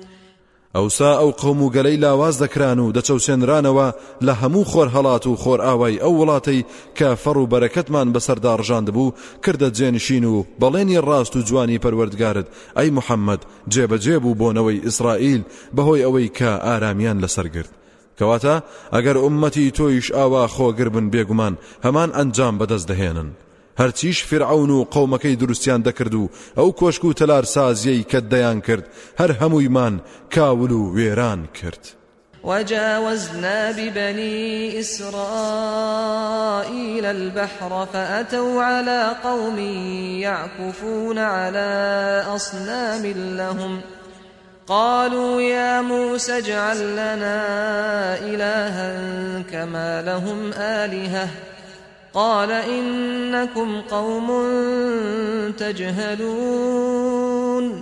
ئەوسا ئەو قوم و گەلەی لاواز دەکران و دەچەوسێنرانەوە لە هەموو خۆر هەڵات و خۆر ئاوای ئەو وڵاتەی کە فەڕ و بەرەکەتمان بەسەردا ڕژاند بوو کردە جێنشین و بەڵێنی ڕاست و جوانی پەروەردگارت ئەی محەممەد جێبەجێ بوو بۆنەوەی ئیسرائیل بەهۆی ئەوەی کە ئارامیان لەسەرگرت کەواتە ئەگەر عومەتی تۆیش ئاوا خۆگر بن بێگومان هەمان ئەنجام بەدەست دەهێنن هەرچیش فرعون و قومەکەی دروستیان دەکرد و ئەو کۆشک و تەلار سازیەی کە دەیان کرد هەر هەموویمان کاول و وێران کرد. وجاوزنا ببني إسرائيل البحر فأتوا على قوم يعكفون على أصنام لهم قالوا يا موسى اجعل لنا إلها كما لهم آلهة ۖ قال إنكم قوم تجهلون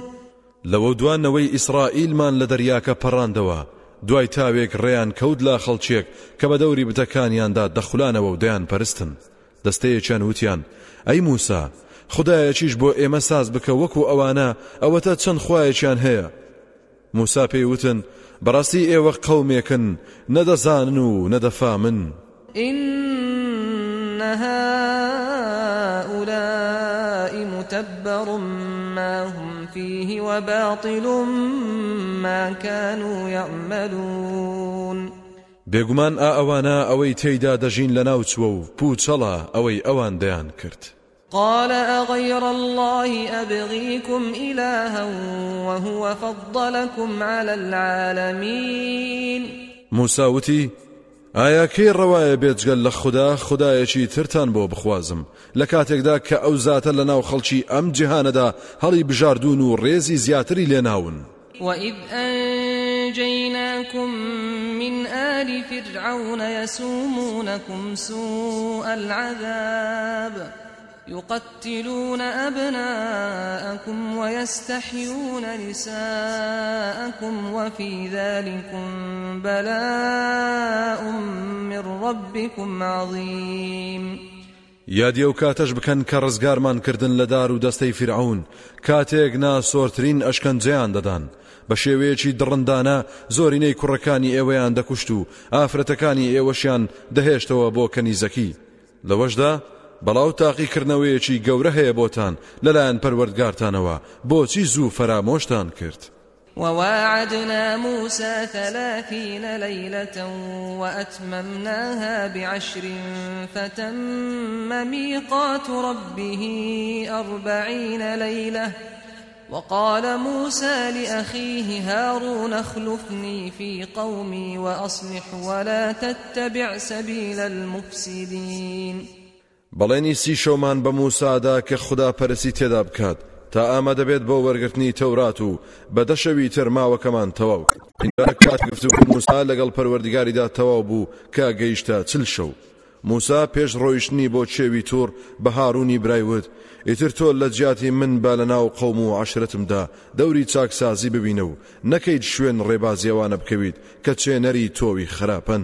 لەوە دوانەوەی ئیسرائیلمان لە دەریاکە پەڕاندەوە دوای تاوێک ڕێیان کەوت لا خەڵچێک کە بە دەوری بتەکانیاندا دەخلانەوە و دەیان پەرستن دەستەیەکیان وتیان ئەی موسا خدایەکیش بۆ ئێمە ساز بکە وەکو ئەوانە ئەوەتە چەند خوایەکیان هەیە موسا پێی وتن بەڕاستی ئێوە قەومێکن نەدەزانن و نەدەفا من ئین إن هؤلاء متبر ما هم فيه وباطل ما كانوا يعملون بێگومان ئا ئەوانە ئەوەی تێیدا دەژین لە ناوچوە و پوچەڵە ئەوەی ئەوان دەیان کرد. قال أغير الله أبغيكم إلها وهو فضلكم على العالمين موسى وتي ئایا کەی ڕەوایە بێجگەل لە خوددا خدایەکی ترتان بۆ بخوازم لە کاتێکدا کە ئەو زاتە لە ناو خەڵکی ئەم جیهانەدا هەڵی بژاردون و ڕێزی زیاتری لێناون وإذ أنجيناكم من آل فرعون يسومونكم سوء العذاب يقتلون أبناءكم ويستحيون نساءكم وفي ذلكم بلاء من ربكم عظيم یادی ئەو کاتەش بکەن کە ڕزگارمانکردن لە دار و دەستەی فرعون کاتێک ناسۆرترین ئەشکەنجیان دەدان بە شێوەیەکی دڕندانە زۆرینەی کوڕەکانی ئێوەیان دەکوشت و ئافرەتەکانی ئێوەشیان دەهێشتەوە بۆ کەنیزەکی لەوەشدا بەڵاو تاقیکردنەوەیەکی گەورە هەیە بۆتان لەلایەن پەروەردگارتانەوە بۆچی زوو فەرامۆشتان کرد. وواعدنا موسى ثلاثين ليلة وأتممناها بعشر فتم ميقات ربه أربعين ليلة وقال موسى لأخيه هارون اخلفني في قومي وأصلح ولا تتبع سبيل المفسدين بەڵێنی سی شەومان بە موسادا کە خدا پەرسی تێدا بکات تا ئامە دەبێت بۆ وەرگرتنی تەورات و بە دەشەوی ترماوەکەمان تەواو کات گفتو موسا لەگەڵ پەروەردگاریدا تەواو بوو کە گەیشتە چل شەو موسا پێش ڕۆیشتنی بۆ چێوی تور بە هاروونی برایوت ئیتر تۆ لە جیاتی من با لە ناو قەوم و عشرتمدا دەوری چاکسازی ببینە و نەکەیت شوێن ڕێبازیەوانە بکەویت کە چێنەری تۆوی خراپەن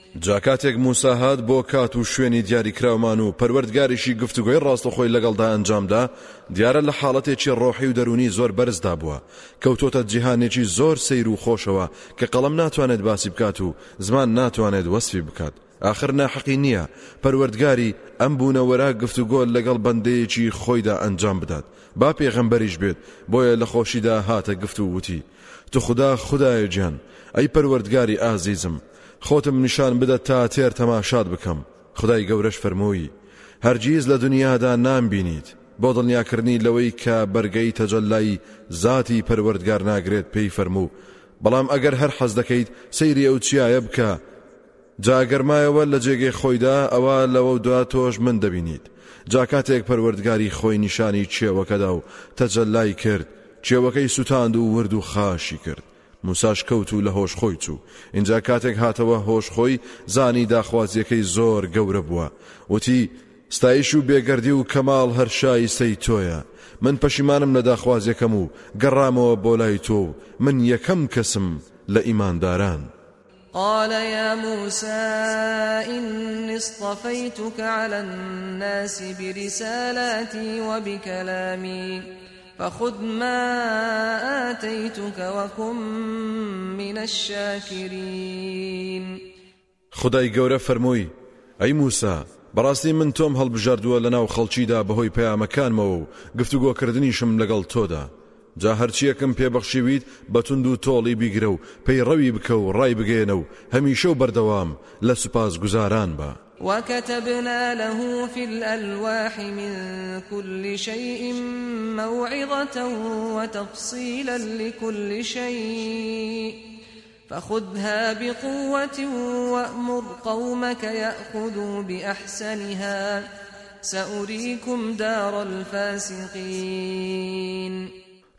جاکاتێک موساهات بۆ کات و شوێنی دیاریکراومان و پەروەردگارشی گفتوگوۆی ڕاستەخۆی لەگەڵدا ئەنجامدا دیارە لە حاڵەتێکی ڕۆحی و دەرونی زۆر بەرزدا بووە کەوتۆتە جیهانێکی زۆر سیر و خۆشەوە کە قەڵم ناتوانێت باسی بکات و زمان ناتوانێت وەسفی بکات آخر ناحقی نییە پەروەردگاری ئەم بوونەوەرا گفتوگۆل لەگەڵ بەندەیەکی خۆیدا ئەنجام بدات با پێغەمبەریش بێت بۆیە لە خۆشیدا هاتە گفت و وتی تو خدا خدایە گیان ئەی پەروەردگاری ئازیزم خۆتم نیشان بدە تا تێر تەماشاد بکەم خدای گەورەش فەرمووی هەرگیز لە دنیادا نامبینیت بۆ دڵنیاکردنی لەوەی کە بەرگەی تەجللایی زاتی پەروەردگار ناگرێت پێی فەرموو بەڵام ئەگەر هەر حەز دەکەیت سەیری ئەو چیایە بکە جاگەرمایەوە لە جێگەی خۆیدا ئەوە لەوە دو تۆش من دەبینیت جاکاتێک پەروەردگاری خۆی نیشانی چێوەکەدا و تەجللای کرد چێوەکەی سوتاند و ورد و خاشی کرد موساش کەوت و لە هۆش خۆی چوو اینجا کاتێک هاتەوە هۆشخۆی زانی داخوازیەکەی زۆر گەورە بووە وتی ستایش و بێگەردی و کەماڵ هەرشایی سەی تۆیە من پەشیمانم لە داخوازیەکەم و گەڕامەوە بۆ لای تۆ من یەکەم کەسم لە ئیمانداران. قال يا موسى إني اصطفيتك على الناس برسالاتي وبكلامي فخذ ما آتيتك وكن من الشاكرين خدای گەورە فەرمووی ئەی موسا بەڕاستی من تۆم هەڵبژاردووە لەناو خەڵکیدا بەهۆی پەیامەکانمەوە و گفتوگۆکردنیشم لەگەڵ تۆدا جا هەرچیەکەم پێبەخشیویت بەتونند و تۆڵی بیگرە و پەی ڕەوی بکە و ڕای بگەێنە و هەمیشە و بەردەوام لە سوپاس گوزاران بە. وكتبنا له في الألواح من كل شيء موعظة وتفصيلا لكل شيء فخذها بقوة وأمر قومك يأخذوا بأحسنها سأريكم دار الفاسقين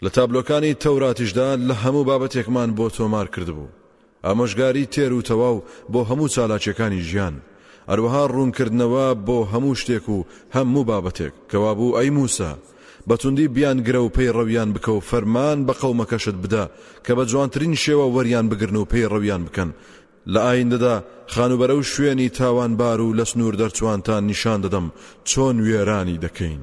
لتابلوكاني توراتشدا لهمو بابتك من بوتو مار كردبو ئامۆژگاری تێر و تەواو بۆ هەموو چالاچەکانی ژیان ئەروەها ڕوونکردنەوە بۆ هەموو شتێک و هەموو بابەتێک کەوا بوو ئەی موسا بەتوندی بیان گرە و پێی ڕەویان بکە و فەرمان بە قەومەکەشت بدە کە بە جوانترین شێوە وەریان بگرن و پێی ڕەویان بکەن لە ئایندەدا خانوبەرە و شوێنی تاوانبار و لە سنوور دەرچوانتان نیشان دەدەم چۆن وێرانی دەکەین.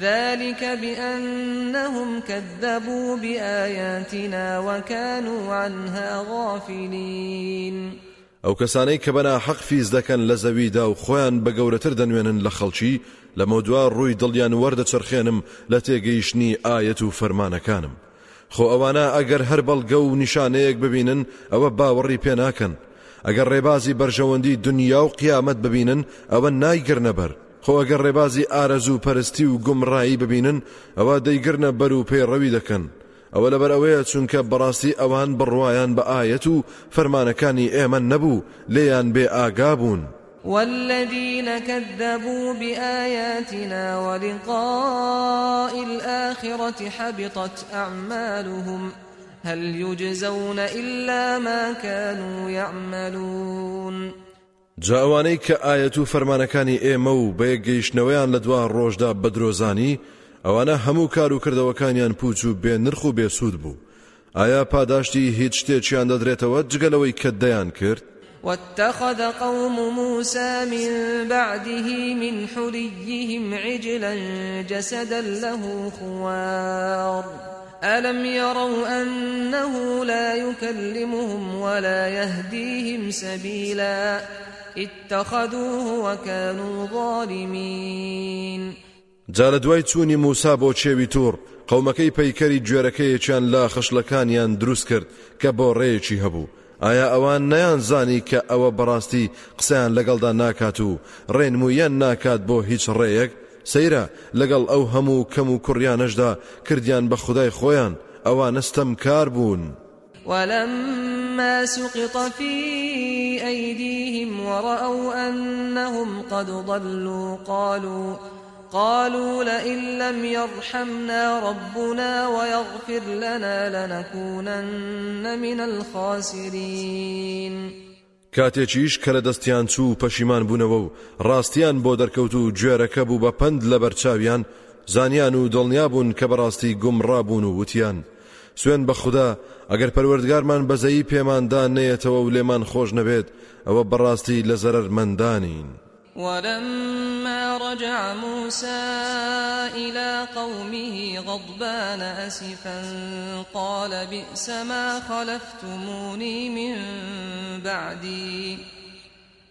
ذلك بأنهم كذبوا بآياتنا وكانوا عنها غافلين ئەو کەسانەی کە بەنا حەق فیز دەکەن لە زەویدا و خۆیان بە گەورەتر دەنوێنن لە خەڵکی لە مۆدووا ڕووی دڵیان وەردەچرخێنم لە تێگەیشتنی ئاەت و فەرمانەکانم خۆ ئەوانە ئەگەر هەر بەڵگە و نیشانەیەک ببینن ئەوە باوەڕی پێناکەن ئەگەر ڕێبازی بەرژەوەندی دنیا و قیامەت ببینن ئەوە نایگرنەبەر خۆ ئەگەر ڕێبازی ئارەزوو پەرستی و گومڕایی ببینن ئەوە دەیگرنە بەر و پێڕەوی دەکەن ئەوە لەبەر ئەوەیە چونکە بەڕاستی ئەوان بڕواان بە ئاەت و فەرمانەکانی ئێمە نەبوو لێیان بێ ئاگا بوون. والذين كذبوا بآياتنا ولقاء الآخرة حبطت أعمالهم هل يجزون إلا ما كانوا يعملون جا ئەوانەی کە ئاەت و فەرمانەکانی ئێمە و بەیەگەیشتنەوەیان لە دوا ڕۆژدا بەدرۆزانی ئەوانە هەموو کار و کردەوەکانیان پوچ و بێ نرخ و بێسوود بوو ئایا پاداشتی هیچ شتێکیان دەدرێتەوە جگەلەوەی کە دەیان کرد واتخذ قوم موسى من بعده من حليهم عجلا جسدا له خوار ألم يروا أنه لا يكلمهم ولا يهديهم سبيلا اتخذوه وكانوا ظالمين جا لە دوای چوونی موسا بۆ چێوی تور قەومەکەی پەیکەری گوێرەکەیەکیان لا خشلەکانیان دروست کرد کە بۆ ڕێیەکی هەبوو ئایا ئەوان نەیان زانی کە ئەوە بەڕاستی قسەیان لەگەڵدا ناکات و ڕێنمویان ناکات بۆ هیچ ڕێیەک سەیرە لەگەڵ ئەو هەموو کەم و کوڕیانەشدا کردیان بە خودای خۆیان ئەوان نستەم کار بوون ولما سقط فيه أيديهم ورأوا أنهم قد ضلوا قالوا قالوا لئن لم يرحمنا ربنا ويغفر لنا لنكونن من الخاسرين کاتێکیش کە لە دەستیان چوو پەشیمان بوونەوە و ڕاستیان بۆ دەرکەوت و گوێرەکە بوو بە پند لە بەرچاویان زانیان و دڵنیا بوون کە بەڕاستی گومڕابوون و وتیان سوێن بە خوددا ئەگەر پەروەردگارمان بەزەیی پێماندان نەیەتەوە و لێمان خۆش نەبێت ئەوە بەڕاستی لە زەرەر مندانین. ولما رجع موسى إلى قومه غضبان أسفا قال بئس ما خلفتموني من بعدي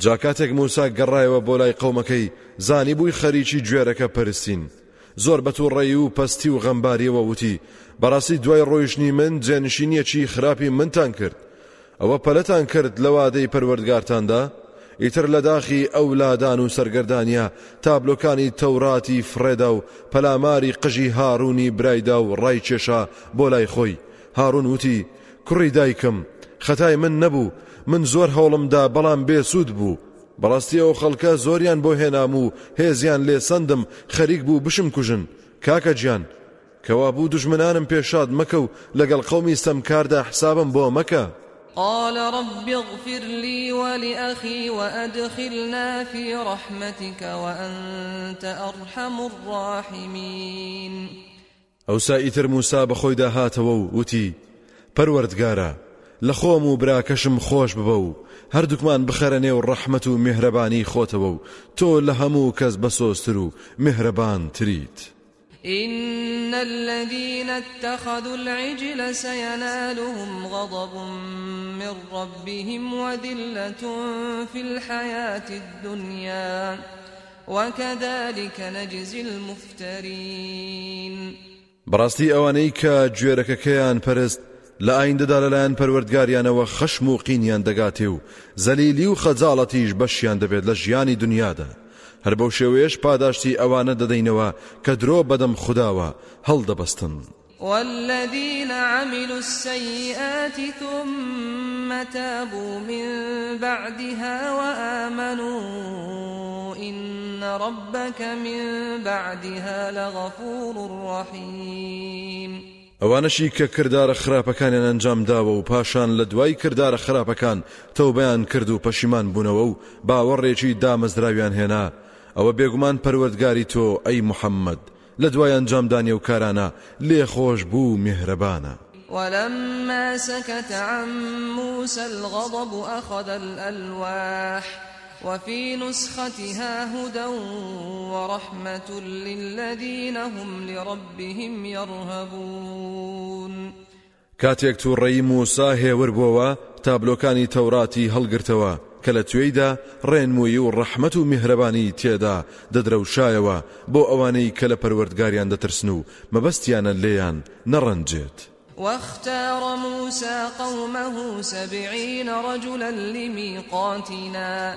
جا کاتێک موسا گەڕایەوە بۆ لای قەومەکەی زانی بووی خەریکی گوێرەکە پەرستین زۆر بەتوڕێی و پەستی و غەمباریەوە وتی بەڕاستی دوای ڕۆیشتنی من جێنشینیەکی خراپی منتان کرد ئەوە پەلەتان کرد لەوادەی پەروەردگارتاندا ئیتر لە داخی ئەولادان و سەرگردانیا تابلۆکانی تەوراتی فرێدا و پەلاماری قژی هارونی برایدا و ڕای کێشا بۆ لای خۆی هارون وتی کوڕی دایکم خەتای من نەبوو من زۆر هەوڵمدا بەڵام بێسوود بوو بەڵاستیەوە خەڵکە زۆریان بۆ هێنام و هێزیان لێ سندم خەریک بوو بشم کوژن کاکە گیان کەوا بوو دژمنانم پێشاد مەکە و لەگەڵ قەومی سەمکاردا حسابم بۆ مەکە قال رب اغفر لي ولأخي وأدخلنا في رحمتك وأنت أرحم الراحمين ئەوسا ئیتر موسا بەخۆیدا هاتەوە و وتی پەروەردگارە لە خۆم و براکەشم خۆش ببە و هەردووکمان بخەرە نێو ڕەحمت و میهرەبانی خۆتەوە و تۆ لە هەموو کەس بەسۆستر و میهرەبان تریت. إن الذين اتخذوا العجل سينالهم غضب من ربهم وذلة في الحياة الدنيا وكذلك نجزي المفترين براستي أوانيك جويرك كيان پرست لە ئایندەدا لەلایەن پەروەردگاریانەوە خەشم و قینیان دەگاتێ و زەلیلی و خەجاڵەتیش بەشیان دەبێت لە ژیانی دنیادا هەر بەو شێوەیەش پاداشتی ئەوانە دەدەینەوە کە درۆ بەدەم خودداوە هەڵدەبەستن. والذين عملوا السيئات ثم تابوا من بعدها وآمنوا إن ربك من بعدها لغفور رحيم ئەوانەشی کە کردارە خراپەکانیان ئەنجام داوە و پاشان لە دوای کردارە خراپەکان تەوبیان کرد و پەشیمان بوونەوە و باوەڕێکی دامەزراویان هێنا ئەوە بێگومان پەروەردگاری تۆ ئەی محەممەد لە دوای ئەنجامدانی و کارانە لێ خۆش بوو میهرەبانە. ولما سكت عن موسى الغضب أخذ الألواح وفي نسختها هدى ورحمة للذين هم لربهم يرهبون کاتێک تووڕێی موسا هێور بووەوە تابلۆکانی تەوراتی هەڵگرتەوە کە لە توێیدا ڕێنمویی و ڕەحمت و میهرەبانی تێدا دەدرەوشایەوە بۆ ئەوانەی کە لە پەروەردگاریان دەترسن و مەبەستیانە لێیان نەڕەنجێت. واختار موسى قومه سبعين رجلا لميقاتنا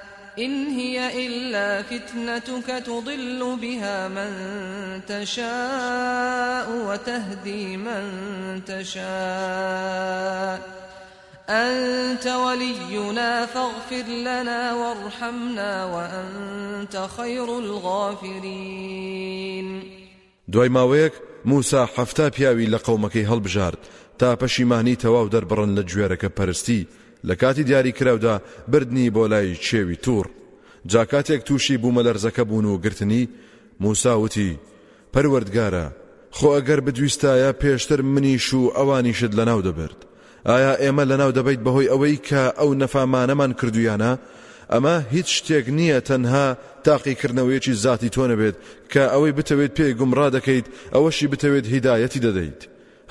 إن هي إلا فتنتك تضل بها من تشاء وتهدي من تشاء أنت ولينا فاغفر لنا وارحمنا وأنت خير الغافرين دوای ماوەیەک موسا حەفتا پیاوی لە قەومەکەی هەڵبژارد تا پەشیمانی تەواو دەربڕن لە گوێرەکە پەرستی لە کاتی دیاریکراودا بردنی بۆ لای چێوی توور جاکاتێک تووشی بوومە لەرزەکە بوون و گرتنی موساوتی پەروەردگارە خۆ ئەگەر بدویستایە پێشتر منیش و ئەوانیشت لەناو دەبرد ئایا ئێمە لەناو دەبیت بەهۆی ئەوەی کە ئەو نەفامانەمان کردویانە ئەمە هیچ شتێک نییە تەنها تاقیکردنەوەیەکی زاتی تۆنە بێت کە ئەوەی بتەوێت پێی گومڕا دەکەیت ئەوەشی بتەوێت هیدایەتی دەدەیت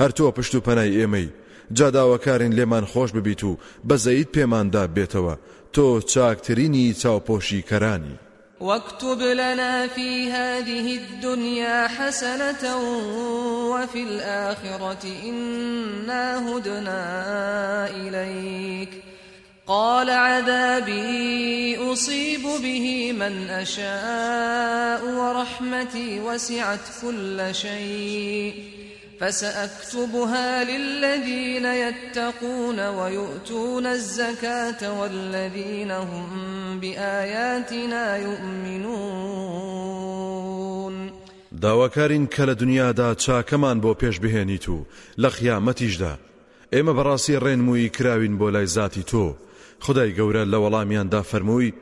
هەر تۆ پشت و پەنای ئێمەی جاداواکارین لێمان خۆش ببیت و بەزەیت پێماندا بێتەوە تۆ چاکترینی چاوپۆشی کەرانی. واكتب لنا في هذه الدنيا حسنة وفي الآخرة إنا هدنا إليك قال عذابي أصيب به من أشاء ورحمتي وسعت كل شيء فسأكتبها للذين يتقون ويؤتون الزكاة والذين هم بآياتنا يؤمنون داواکارین کە لە دنیادا چاکەمان بۆ پێش بهێنیت و لە خیامەتیشدا ئێمە بەڕاستی ڕێنمووی کراوین بۆ لای زاتی تۆ خدای گەورە لە وەڵامیاندا فەرمووی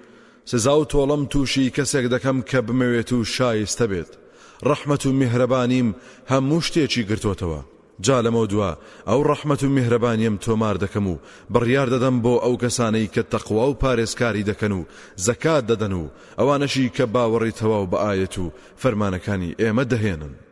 سزا و تۆڵەم تووشی کەسێک دەکەم کە بمەوێت و شایستە بێت ڕەحمت و میهرەبانیم هەموو شتێکی گرتوتەوە جا لەمە دووە ئەو ڕەحمت و میهرەبانیم تۆمار دەکەم و بڕیار دەدەم بۆ ئەو کەسانەی کە تەقوا و پارێزکاری دەکەن و زەکات دەدەن و ئەوانەشی کە باوەڕی تەواو بە ئاەت و فەرمانەکانی ئێمە دەهێنن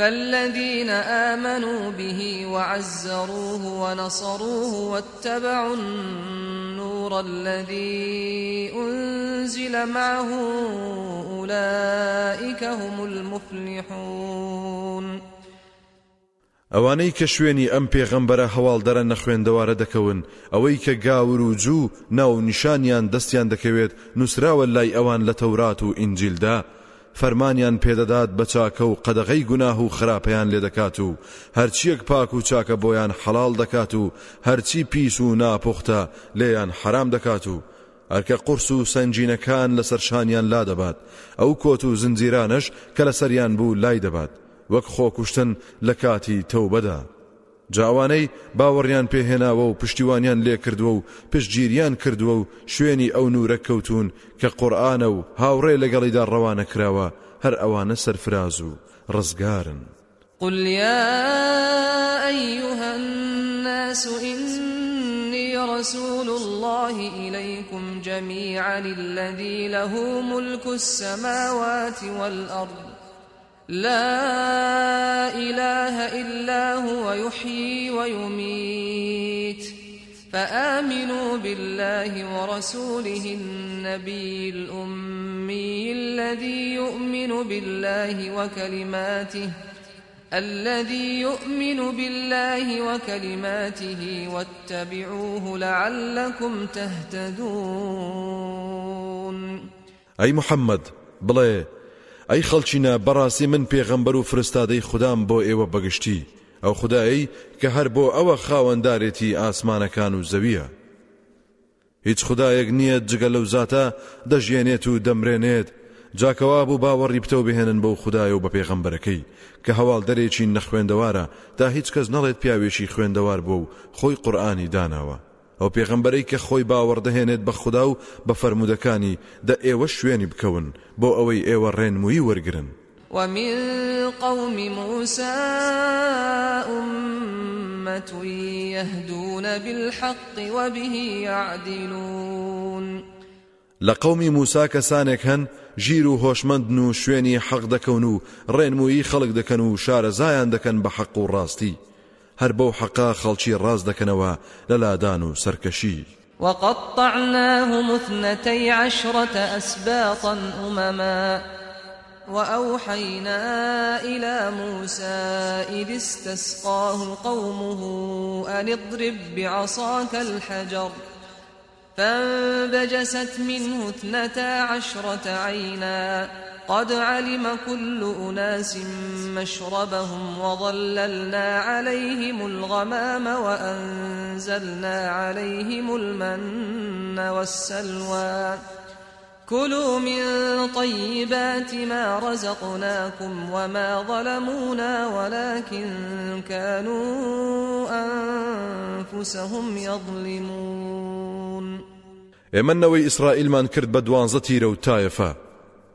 فالذين آمنوا به وعزروه ونصروه واتبعوا النور الذي أنزل معه أولئك هم المفلحون ئەوانەی کە شوێنی ئەم پێغەمبەرە هەواڵدەرە نەخوێندەوارە دەکەون ئەوەی کە گاور و جوو ناو نیشانیان دەستیان دەکەوێت نووسراوە لای ئەوان لە تەورات و ئینجیلدا فەرمانیان پێدەدات بە چاکە و قەدەغەی گوناه و خراپەیان لێ دەکات و هەرچیەک پاک و چاکە بۆیان حەڵال دەکات و هەرچی پیس و ناپۆختە لێیان حرام دەکات و ئەرکە قرس و سنجینەکان لەسەر شانیان لا دەبات ئەو کۆت و زنجیرانش کە لەسەریان بوو لای دەبات وەک خۆکوشتن لە کاتی تەوبەدا جاوانەی باوەڕیان پێهێناوە و پشتیوانیان لێ کردووە و پشتگیریان کردووە و شوێنی ئەو نورە کەوتون کە قورآانە و هاوڕێ لەگەڵیدا ڕەوانە کراوە هەر ئەوانە سەرفراز و ڕزگارن قل يا أيها الناس إني رسول الله إليكم جميعا الذي له ملك السماوات والأرض لا إله إلا هو يحيي ويميت فآمنوا بالله ورسوله النبي الأمي الذي يؤمن بالله وكلماته الذي يؤمن بالله وكلماته واتبعوه لعلكم تهتدون أي محمد بلي ئەی خەڵچینە بەڕاستی من پێغەمبەر و فرستادەی خوددام بۆ ئێوە بەگشتی ئەو خدایی کە هەر بۆ ئەوە خاوەنددارێتی ئاسمانەکان و زەویە هیچ خدایەک نییە جگە لەو زاتە دەژێنێت و دەمرێنێت جاکەوا بوو باوەڕی پتە بهێنن بەو خدای و بە پێغەمبەرەکەی کە هەواڵ دەرێکی نەخوێندەوارە تا هیچ کەس نەڵێت پیاوێکی خوێندەوار بوو خۆی قورآانی داناوە ئەو پێغمبەرەی کە خۆی باوەڕدەهێنێت بە خوددا و بە فەرمودەکانی دە ئێوە شوێنی بکەون بۆ ئەوەی ئێوە ڕێنمویی وەرگن ومن قوم موسى أمة يهدون بالحق وبه يعدلون لقومي موسى كسانك هن ژیر و هۆشمەندن و شوێنی حەق دەکەون و ڕێنمویی خەڵک دەکەن و شارەزایان دەکەن بە حەق و ڕاستی هەر بەو حەقا خەڵکی ڕاز دەکەنەوە لە لادان و سەرکەشی وقطعناهم اثنتي عشرة أسباطا أمما وأوحينا إلى موسى إذ استسقاه قومه أن اضرب بعصاك الحجر فانبجست منه اثنتا عشرة عيناً قد علم كل أناس مشربهم وظللنا عليهم الغمام وأنزلنا عليهم المن والسلوى كلوا من طيبات ما رزقناكم وما ظلمونا ولكن كانوا أنفسهم يظلمون ئێمە نەوەی ئیسرائیلمان کرد بە دوانزە تیرە و تایەفە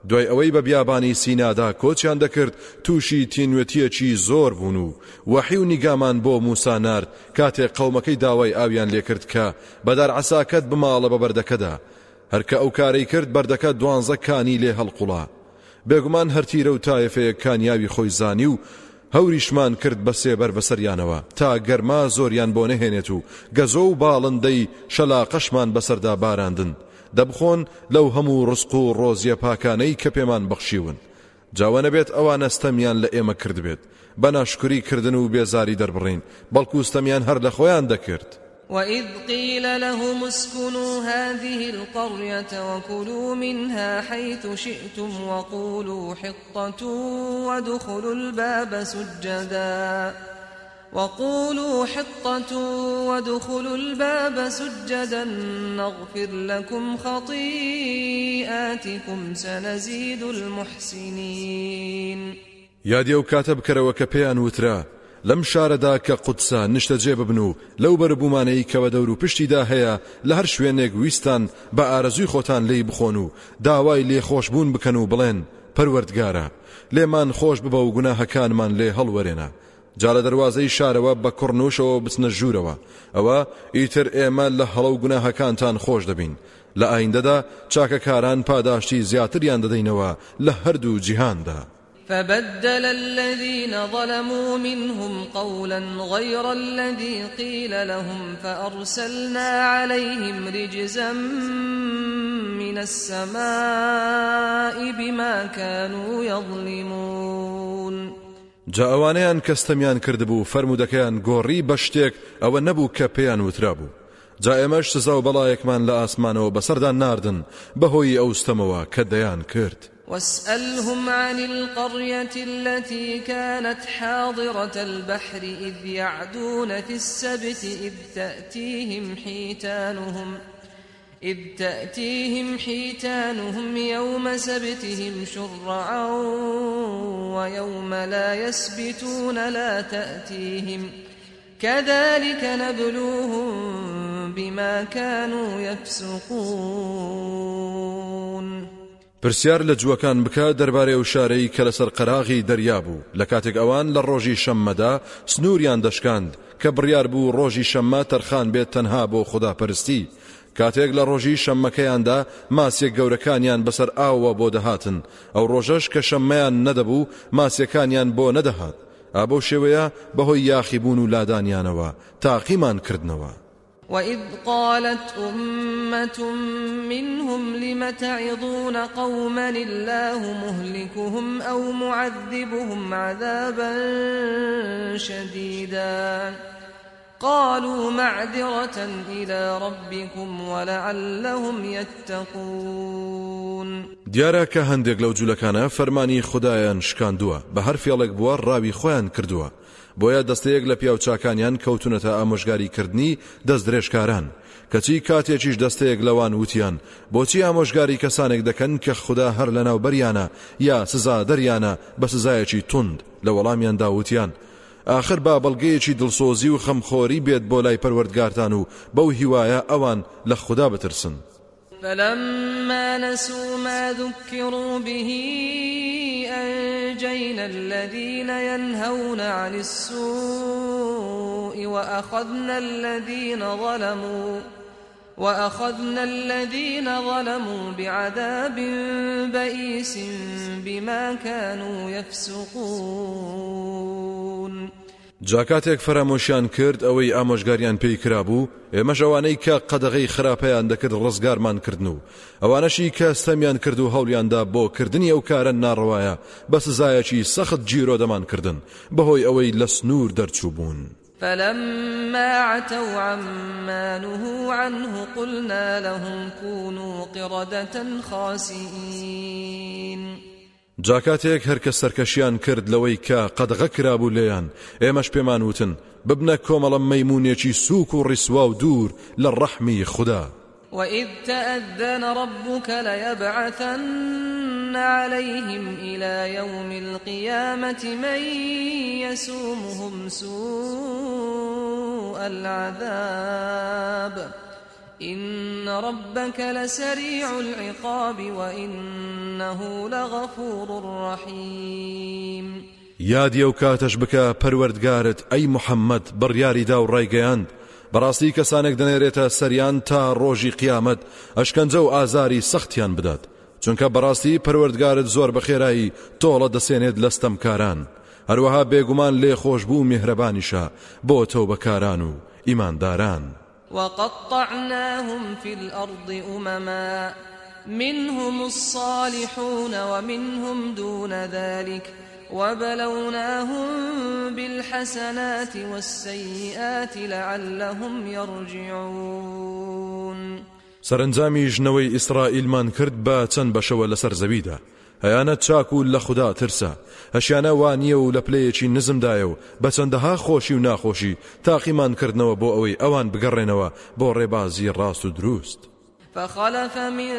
دوای ئەوەی بە بیابانی سینادا کۆچیان دەکرد تووشی تینوێتیەکی زۆر بوون و وەحی و نیگامان بۆ موسانارد کاتێک قەومەکەی داوای ئاویان لێکرد کە بەدار عساکەت بماڵە بە بەردەکەدا هەرکە ئەو کارەی کرد بەردەکە دوانزەکانی لێ هەڵقوڵا بێگومان هەرتیرە و تایفەیە کانیاوی خۆی زانی و هەوریشمان کرد بە سێبەر بەسەریانەوە تا گەرما زۆریان بۆ نەهێنێت و گەزۆ و باڵندەی شەلا قەشمان بەسەردا باراندن دەبخۆن لەو هەموو ڕسق و ڕۆزیە پاکانەی کە پێمان بەخشیون جاوە نەبێت ئەوان ئەستەمیان لە ئێمە کرد بێت بەناشکری کردن و بێزاری دەربڕین بەڵکوستەمیان هەر لە خۆیان دەکرد. وإذ قيل لهم اسكنوا هذه القرية وكلوا منها حيث شئتم وقولوا حطة وادخلوا الباب سجداً وقولوا حطة وادخلوا الباب سجدا نغفر لكم خطيئاتكم سنزيد المحسنين یادی ئەو کاتە بکەرەوە کە پێیان وترا لەم شارەدا کە قوتسە نیشتە جێ ببن و لەو بەربوومانەی کەوە دەور و پشتیدا هەیە لە هەر شوێنێک ویستان بە ئارەزوی خۆتان لی بخۆن و داوای لێخۆش بوون بکەن و بڵێن پەروەردگارە لێمان خۆش ببە و گوناهەکانمان لێ هەڵوەرێنە جا لە دەواازەی شارەوە بە کوڕنوشەوە بچنە ژوورەوە ئەوە ئیتر ئێمە لە هەڵە و گوناهەکانتان خۆش دەبین لە ئایندەدا چاکەکاران پاداشتی زیاتریان دەدەینەوە لە هەردوو جیهاندا. فبدل الذين ظلموا منهم قولا غير الذي قيل لهم فأرسلنا عليهم رجزا من السماء بما كانوا يظلمون جا ئەوانەیان کەستەمیان کردبوو فەرمودەکەیان گۆڕی بە شتێک ئەوە نەبوو کە پێیان وترا بوو جا ئێمەش سزا و بەڵایەکمان لە ئاسمانەوە بەسەردان ناردن بەهۆی ئەوستەمەوە کە دەیان کرد. واسألهم عن القرية التي كانت حاضرة البحر إذ يعدون في السبت إذ تأتيهم حيتانهم ۖ إذ تأتيهم حيتانهم يوم سبتهم شرعا ويوم لا يسبتون لا تأتيهم كذلك نبلوهم بما كانوا يفسقون پرسیار لە جوەکان بکە دەربارەی و شارەی کە لەسەر قەراغی دەریا بوو لە کاتێک ئەوان لە ڕۆژی شەممەدا سنووریان دەشکاند کە بڕیار بوو ڕۆژی شەممە تەرخان بێت تەنها بۆ خوداپەرستی کاتێک لە ڕۆژی شەممەکەیاندا ماسیە گەورەکانیان بەسەر ئاوە بۆ دەهاتن ئەو ڕۆژەش کە شەممەیان نەدەبوو ماسیەکانیان بۆ نەدەهات ئابۆ شێوەیە بەهۆی یاخیبوون و لادانیانەوە تاقیمان کردنەوە. وإذ قالت أمة منهم لم تعظون قوما الله مهلكهم أو معذبهم عذابا شديدا قالوا معذرة إلى ربكم ولعلهم يتقون دیارە کە هەندێک لەو جوولەکانە فەرمانی خدایان شکاندووە بە هەر فێڵێک بووە ڕاوی خۆیان کردووە بۆیە دەستەیەک لە پیاوچاکانیان کەوتونەتە ئامۆژگاریکردنی دەست درێژکاران کەچی کاتێکیش دەستەیەک لەوان وتیان بۆچی ئامۆژگاری کەسانێک دەکەن کە خدا هەر لەناو بەریانە یا سزا دەریانە بە سزایەکی تند لە وەڵامیان داوتیان آخر با بەڵگەیەکی دڵسۆزی و خەمخۆری بێت بۆ لای پەروەردگاران و بەو هیوایە ئەوان لە خوددا بترسن. فلما نسوا ما ذكروا به أنجينا الذين ينهون عن السوء وأخذنا الذين ظلموا وأخذنا الذين ظلموا بعذاب بئيس بما كانوا يفسقون جاکاتێک فەرامۆشیان کرد ئەوەی ئامۆژگاریان پێی کرابوو ئێمەش ئەوانەی کە قەدەغی خراپەیان دەکرد ڕزگارمان و ئەوانەشی کە سەمیان کرد و هەوڵیاندا بۆ کردنی ئەو کارە ناڕواایە بە سزایەکی سەخت جیرۆ دەمانکردن بەهۆی ئەوەی لە سنوور دەرچوو بوون. فلما عتوا عما نهوا عنه قلنا لهم كونوا قردة خاسئين جاکاتێک هەرکە سەرکەشیان کرد لەوەی کە قەدغە کرابوو لێیان ئێمەش پێمان وتن ببنە کۆمەڵە مەمونێکی سووک و ڕیسوا و دوور لە ڕەحمی خوددا وإذ تأذن ربك ليبعثن عليهم إلى يوم القيامة من يسومهم سوء العذاب إن ربك لسريع العقاب وإنه لغفور رحيم یادی ئەو کاتەش بکە پەروەردگارت ئەی محەممەد بڕیاریدا و ڕێگەیاند بەڕاستی کەسانێک دەنێرێتە سەریان تا ڕۆژی قیامەت ئەشکەنجە و ئازاری سەختیان بدات چونکە بەڕاستی پەروەردگارت زۆر بەخێرایی تۆڵە دەسێنێت لەستەمکاران هەروەها بێگومان لێ خۆشببوو میهرەبانیشە بۆ تۆ بەکاران و ئیمانداران. وقطعناهم في الأرض أمما منهم الصالحون ومنهم دون ذلك وبلوناهم بالحسنات والسيئات لعلهم يرجعون سەرنجامی ژنەوەی ئیسرائیلمان کرد بە چەند بەشەوە لەسەر زەویدا ئەیانە چاک و لە خوددا ترسە هەشیانە وانیە و لە پلەیەکی نزمدایە و بە چەندەها خۆشی و ناخۆشی تاقیمانکردنەوە بۆ ئەوەی ئەوان بگەڕێنەوە بۆ ڕێبازی ڕاست و دروست. فخلف من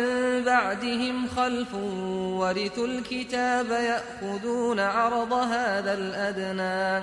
بعدهم خلف ورثوا الكتاب يأخذون عرض هذا الأدنى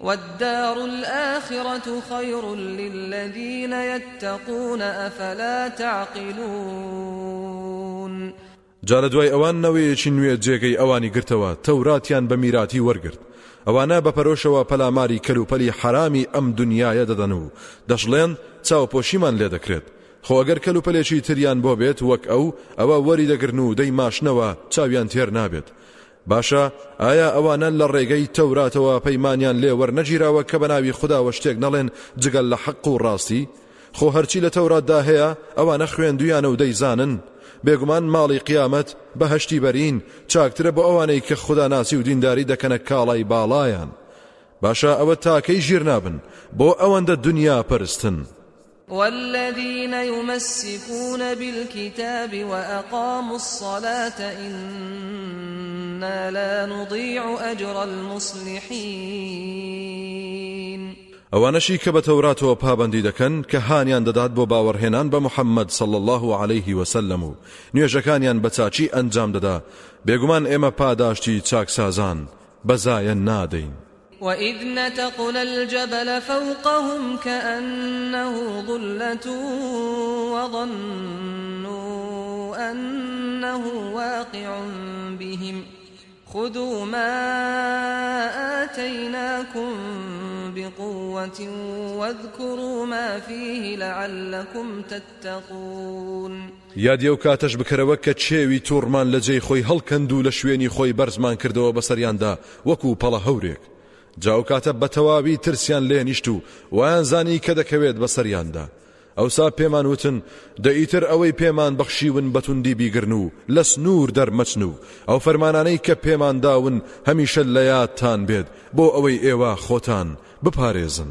والدار الآخرة خير للذين يتقون أفلا تعقلون جال دوای ئەوان نەوەیەکی نوێ جێگەی ئەوانی گرتەوە تەوراتیان بە میراتی وەرگرت ئەوانە بەپەرۆشەوە پەلاماری کەلوپەلی حرامی ئەم دنیاە دەدەن و دەشڵێن چاوپۆشیمان لێ دەکرێت خۆگەر کەلوپەلێکی تریان بۆ بێت وەک ئەو ئەوە وەری دەگرن و دەی ماشنەوە چاویان تێر نابێت باشە ئایا ئەوانە لە ڕێگەی تەوراتەوە پەیمانیان لێوەەر نەگیراوە کە بەناوی خداوە شتێک نەڵێن جگەل لە حەق و ڕاستی خۆ هەرچی لە تەوراتدا هەیە ئەوانە خوێندویانە و دەیزانن بێگومان ماڵی قیامەت بەهشتی بەرین چاکترە بۆ ئەوانەی کە خوددا ناسی و دینداری دەکەنە کاڵای باڵایان باشە ئەوە تاکەی ژیر نابن بۆ ئەوەندە دنیا پرستن. والذين يمسكون بالكتاب وأقاموا الصلاة إنا لا نضيع أجر المصلحين ئەوانەشی کە بە تەوراتەوە پابندی دەکەن کە هاانیان دەدات بۆ باوەڕهێنان بە محەممەد صل الله عليه وسلم و نوێژەکانیان بە چاچی ئەنجام دەدا بێگومان ئێمە پاداشتی چاکسازان بەزایەن نادەین. وإذ نتقنا الجبل فوقهم كأنه ظلة وظنوا أنه واقع بهم خذوا ما آتيناكم بقوة واذكروا ما فيه لعلكم تتقون یاد ئەو کاتەش بکەرەوە کە چێوی تۆڕمان لە جێی خۆی هەڵکەند و لە شوێنی خۆی بەرزمان کردەوە بەسەریاندا وەکو پەڵە هەورێک جاوکاتە بەتەواوی ترسیان لێنیشت و ویان زانی کە دەکەوێت بەسەریاندا ئەوسا پێمان وتن دەئیتر ئەوەی پێمان بەخشیون بەتوندی بیگرن و لە سنوور دەرمەچن و ئەو فەرمانانەی کە پێمان داون هەمیشە لە یادتان بێت بۆ ئەوەی ئێوە خۆتان بپارێزن.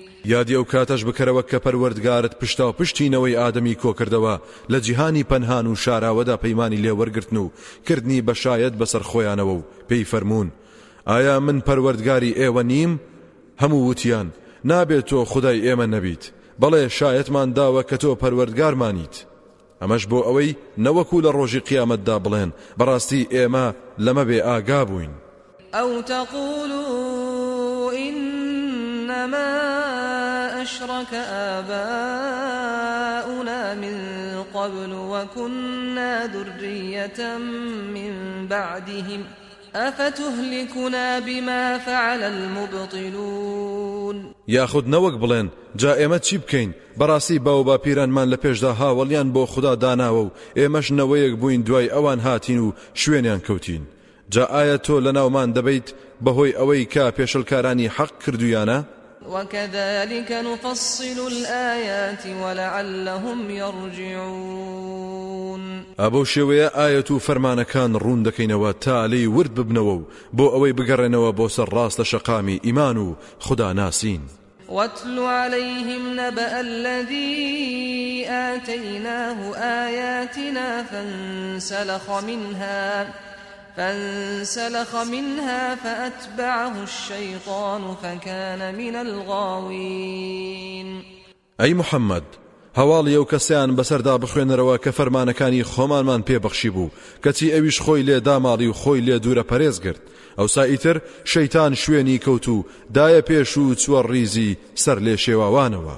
یادی ئەو کاتەش بکەرەوە کە پەروەردگارت پشتا و پشتینەوەی ئادەمی کۆکردەوە لە جیهانی پەنهان و شاراوەدا پەیمانی لێوەرگتن و کردنی بەشایەت بەسەر خۆیانەوە و پێی فەرمونون ئایا من پەروەردگاری ئێوە نیم هەموو وتیان نابێت تۆ خدای ئێمە نەبیت بەڵێ شایەتمان داوە کە تۆ پەروەردگارمانیت ئەمەش بۆ ئەوەی نەوەکو لە ڕۆژی قیامەتدا بڵێن بەڕاستی ئێمە لەمە بێ ئاگا بووین ئەو تەقولوا إنما أشرك آباؤنا من قبل وكنا ذرية من بعدهم ئەفتوهلیکونا بما فعل المبطلون یاخود نەوەک بڵێن جا ئێمە چی بکەین بەڕاستی باو با پیرانمان لە پێشدا هاوەڵیان بۆ خوددا داناوە و ئێمەش نەوەیەک بووین دوای ئەوان هاتین و شوێنیان کەوتین جا ئایا تۆ لە ناومان دەبیت بەهۆی ئەوەی کا پێشلکارانی حەق کردویانە؟ وكذلك نفصل الآيات ولعلهم يرجعون أبو شوية آية فرمان كان رون دكينوا تالي ورد ببنوا بو أوي بقرنوا بو سراس لشقامي إيمانو خدا ناسين واتل عليهم نبأ الذي آتيناه آياتنا فانسلخ منها فانسلخ منها فأتبعه الشيطان فكان من الغاوين أي محمد هەواڵی ئەو کەسیان بەسەردا بخوێنەرەوە کە فەرمانەکانی خۆمانمان پێبەخشی بوو کەچی ئەویش خۆی لێ داماڵی و خۆی لێ دوورە پەرێز کرد ئەوسا ئیتر شەیتان شوێنی کەوت و دایە پێش و چوە ڕیزی سەر لێ شێواوانەوە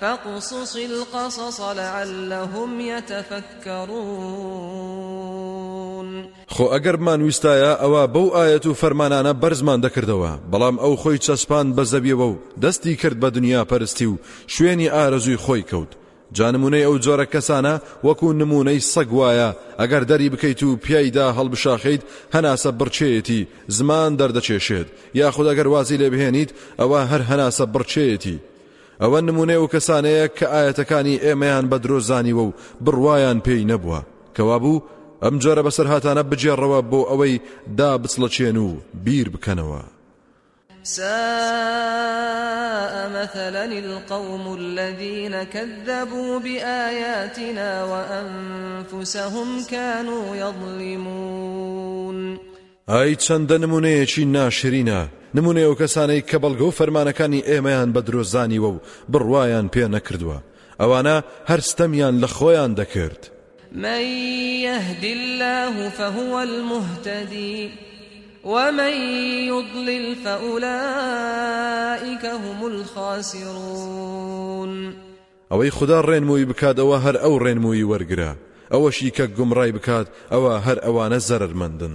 فقصص القصص لعلهم يتفكرون خۆ ئەگەر مانویستایە ئەوە بەو ئاەت و فەرمانانە بەرزمان دەکردەوە بەڵام ئەو خۆی چەسپان بە زەبیەوە و دەستی کرد بە دنیا پەرستی و شوێنی ئارەزوی خۆی کەوت جانمونەی ئەو جۆرە کەسانە وەکو نمونەی سەگ وایە ئەگەر دەری بکەیت و پیایدا هەڵبشاخیت هەناسە بڕچێتی زمان دەردەچێشێت یاخود ئەگەر وازی لێ بهێنیت ئەوە هەر هەناسە بڕچێتی ئەوە نمونێ و کەسانەیە کە ئاەتەکانی ئێمەیان بە درۆزانیوە و بڕواان پێی نەبووە کەوابوو ئەم جۆرە بەسەر هاتانە بجێڕەوە بۆ ئەوەی دا بچڵەچێن و بیر بکەنەوە. ساء مثلا القوم الذين كذبوا بآياتنا وأنفسهم كانوا يظلمون ئای چەندە نمونەیەکی ناشرینە نمونێ و کەسانەی کە بەڵگە و فەرمانەکانی ئێمەیان بە درۆزانیوە و بڕواان پێ نەکردووە ئەوانە هەرستەمیان لە خۆیان دەکرد من يهد الله فهو المهتدي ومن يضلل فأولئك هم الخاسرون ئەوەی خدا ڕێنمووی بکاتەوە هەر ئەو ڕێنمووی وەرگرە ئەوەشی کە گومڕای بکات ئەوە هەر ئەوانە زەرمەندن.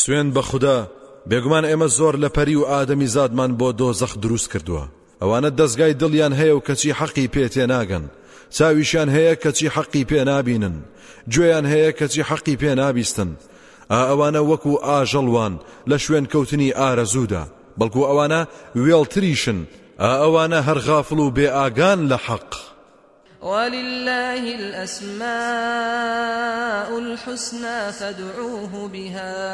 سوێن بە خوددا بێگومان ئێمە زۆر لە پەری و ئادەمی زادمان بۆ دۆزەخ دروست کردووە ئەوانە دەستگای دڵیان هەیە و کەچی حەقی پێتێ ناگەن چاویشان هەیە کەچی حەقی پێ نابینن گوێیان هەیە کەچی حەقی پێ نابیستن ئەوانە وەکو ئاژەڵوان لە شوێن کەوتنی ئارەزوودا بەڵکو ئەوانە وێڵتریشن ئەوانە هەرغافڵ و بێ ئاگان لە حەق ولله الأسماء الحسنى فادعوه بها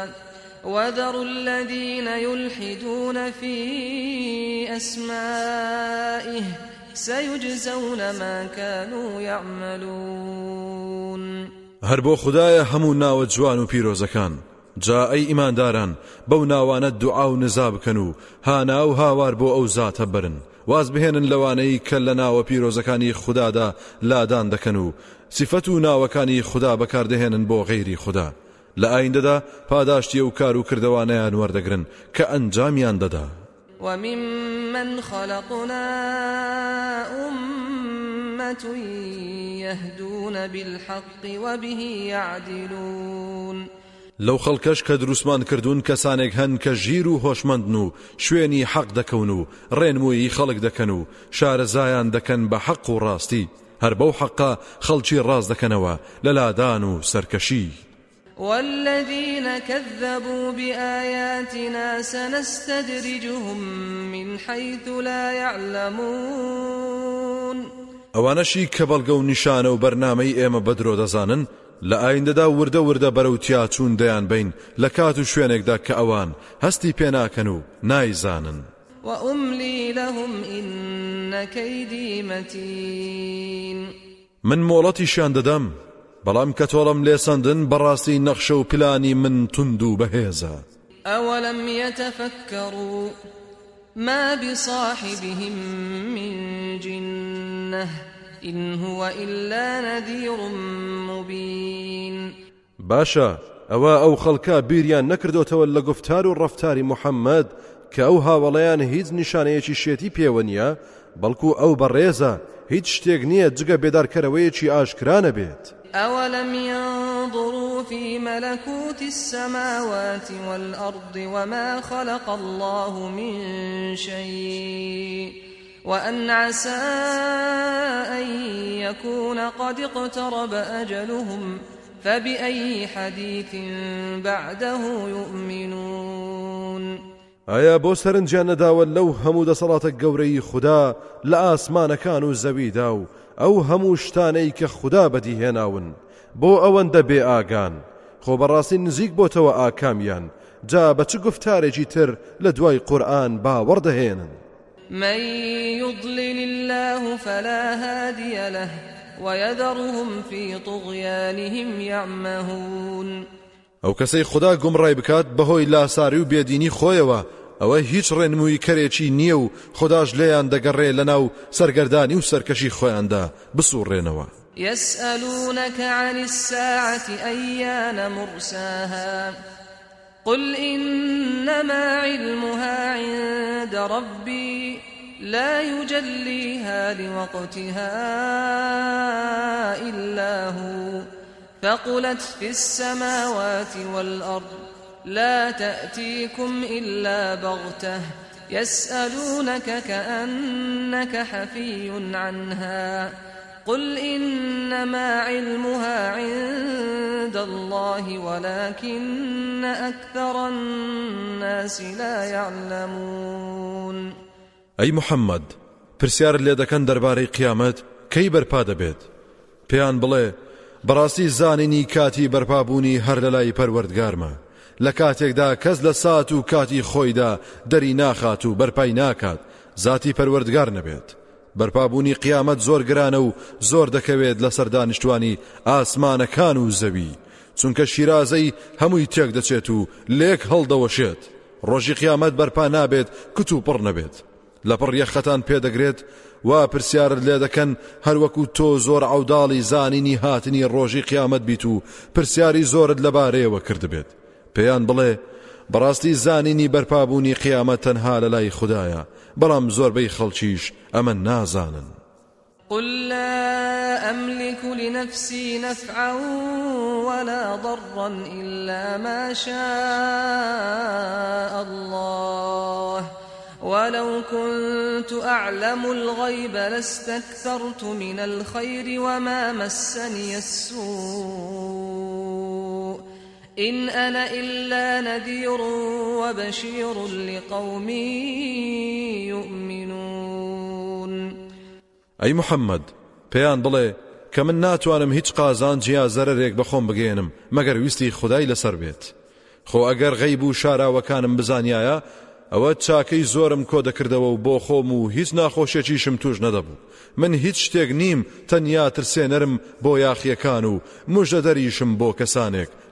وذروا الذين يلحدون في أسمائه سيجزون ما كانوا يعملون هەر بۆ خدایە هەموو ناوە جوان و پیرۆزەکان جا ئەی ئیمانداران بەو ناوانە دوعا و نزا بکەن و هانا و هاوار بۆ ئەو زاتە برن واز بهێنن لەوانەی کە لە ناوە پیرۆزەکانی خوددادا لادان دەکەن و سیفەت و ناوەکانی خوددا بەکاردەهێنن بۆ غەیری خوددا لە ئایندەدا پاداشتی و کار و کردوانیان وەردەگرن کە ئەنجامیان دەدا وممن خلقنا أمة يهدون بالحق وبه يعدلون لەو خەڵکەش کە دروستمان کردوون کەسانێک هەن کە ژیر و هۆشمەندن و شوێنی حەق دەکەون و ڕێنمویی خەڵک دەکەن و شارەزایان دەکەن بە حەق و ڕاستی هەر بەو حەقا خەڵکی ڕاز دەکەنەوە لە لادان و سەرکەشی. والذين كذبوا بآياتنا سنستدرجهم من حيث لا يعلمون ئەوانەشی کە بەڵگە و نیشانە و بەرنامەی ئێمە بەدرۆ دەزانن لە ئایندەدا وردە وردە بەرەوتیا چوون دەیان بین لە کات و شوێنێکدا کە ئەوان هەستی پێناکەن و نایزانن وأملي لهم إن كيدي متين من مۆڵەتیشان دەدەم بەڵام کە تۆڵم لێسەندن بەڕاستی نەخشە و پلانی من تند و بەهێزە ئەوەلم يتفكر و ما بصاحبهم من جنة إن هو إلا نذير مبين باشا ئەوە ئەو خەڵکە بیریان نەکردوتەوە لە گفتار و ڕفتاری محەممەد کە ئەو هاوڵەیان هیچ نیشانەیەکی شێتی پێوەنیە بەڵکو ئەو بەڕێزە هیچ شتێک نییە جگە بێدارکەرەوەیەکی ئاشکرانە بێت. أولم ينظروا في ملكوت السماوات والأرض وما خلق الله من شيء وأن عسى أن يكون قد اقترب أجلهم فبأي حديث بعده يؤمنون ئایا بۆ سەرنجیان نەداوە لەو هەموو دەسەڵاتە گەورەی خوددا لە ئاسمانەکان و زەویدا و ئەو هەموو شتانەی کە خوددا بەدیهێناون بۆ ئەوەندە بێ ئاگان خۆ بەڕاستی نزیک بۆتەوە ئاکامیان جا بە چ گفتارێکی تر لە دوای قورآن باوەڕدەهێنن من يضلل الله فلا هادي له ويذرهم في طغيانهم يعمهون ئەو کەسەی خدا گومڕای بکات بەهۆی لاساری و بێدینی خۆیەوە ئەوە هیچ ڕێنمووی کەرێکی نییە و خۆداش لێیان دەگەڕێ لەناو سەرگەردانی و سەرکەشی خۆیاندا بسوڕێنەوە. يسألونك عن الساعة أيان مرساها قل إنما علمها عند ربي لا يجليها لوقتها إلا هو فقلت في السماوات والأرض لا تأتيكم إلا بغتة يسألونك كأنك حفي عنها قل إنما علمها عند الله ولكن أكثر الناس لا يعلمون أي محمد پرسیار لێ دەکەن دەربارەی قیامەت کەی بەرپا دەبێت پێیان بڵێ بەڕاستی زانینی کاتی بەرپابوونی هەر لەلای پەروەردگارمە لە کاتێکدا کەس لە سات و کاتی خۆیدا دەری ناخات و بەرپای ناکات ذاتی پەروەردگار نەبێت بەرپابوونی قیامەت زۆر گرانە و زۆر دەکەوێت لە سەردانیشتوانی ئاسمانەکان و زەوی چونکە شیرازەی هەمووی تێک دەچێت و لێک هەڵدەوەشێت ڕۆژی قیامەت بەرپا نابێت کت و پڕ نەبێت لە پڕ یەخەتان پێدەگرێت وا پرسیارت لێ دەکەن هەروەکو تۆ زۆر عوداڵی زانینی هاتنی ڕۆژی قیامەت بیت و پرسیاری زۆرت لەبارەیەوە کردبێت پێیان بڵێ بەڕاستی زانینی بەرپابوونی قیامە تەنها لە لای خدایە بەڵام زۆربەی خەڵکیش ئەمە نازانن قل لا أملك لنفسي نفعا ولا ضرا إلا ما شاء الله ولو كنت أعلم الغيب لاستكثرت من الخير وما مسني السوء إن أنا إلا نذير وبشير لقوم يؤمنون أي محمد پێیان بڵێ کە من ناتوانم هیچ قازان جیا زەرێک بەخۆم بگەێنم مەگەر ویستی خدای لەسەر بێت خۆ ئەگەر غەیب و شاراوەکانم بزانایە ئەوە چاکەی زۆرم کۆ دەکردەوە و بۆ خۆم و هیچ ناخۆشێکیشم توش نەدەبوو من هیچ شتێک نیم تەنیا ترسێنەرم بۆ یاخیەکان و مژدە دەریشم بۆ کەسانێک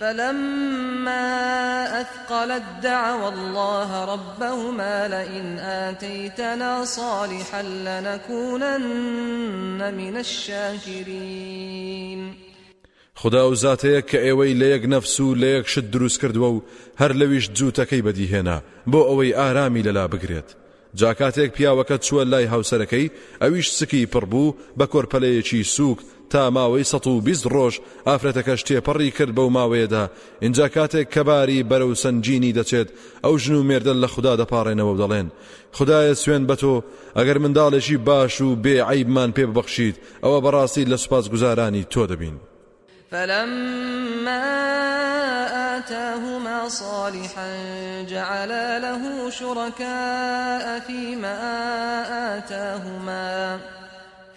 فلما أثقلت دعوا الله ربهما لئن آتيتنا صالحا لنكونن من الشاكرين خدا و زاتەیە کە ئێوەی لە یەک نەفس و لە یەک شت دروست کردووە و هەر لەویش جووتەکەی بەدیهێنا بۆ ئەوەی ئارامی لەلا بگرێت جاکاتێک پیاوەکە چووە لای هاوسەرەکەی ئەویش سکی پڕبوو بە کۆرپەلەیەکی سووک تا ماوەی 120 ڕۆژ ئافرەتەکەش تێپەڕی کرد بەو ماوەیەدا اینجا کاتێک کەباری بەرەو سنجینی دەچێت ئەو ژن و مێردن لە خوددا دەپارڕێنەوە دەڵێن خدایە سوێن بە تۆ ئەگەر منداڵێکی باش و بێ عیبمان پێ ببەخشید ئەوە بەڕاستی لە سوپاس گوزارانی تۆ دەبین. فلما آتاهما صالحا جعلا له شركاء فيما آتاهما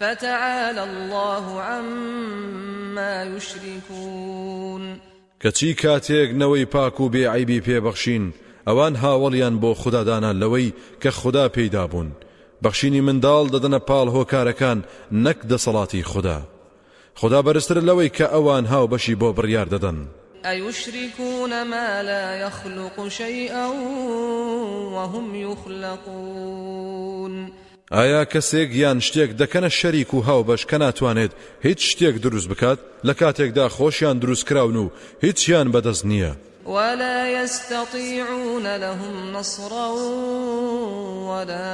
فتعالى الله عما يشركون کەچی کاتێک نەوەی پاک و بێعیبی پێبەخشین ئەوان هاوڵیان بۆ خوددادانە لەوەی کە خوددا پەیدا بوون بەخشینی منداڵ دەدەنە پاڵ هۆکارەکان نەک دەسەڵاتی خوددا خدا بەرزتر لەوەی کە ئەوان هاو بەشی بۆ بڕیار دەدەن ئەیشریکوونە ما لا يخلق شيئا وهم يخلقون ئایا کەسێک یان شتێک دەکەنە شەریک و هاوبەش کە ناتوانێت هیچ شتێک دروست بکات لە کاتێکدا خۆشیان دروستکراون و هیچیان بەدەست نییە ولا يستطيعون لهم نصرا ولا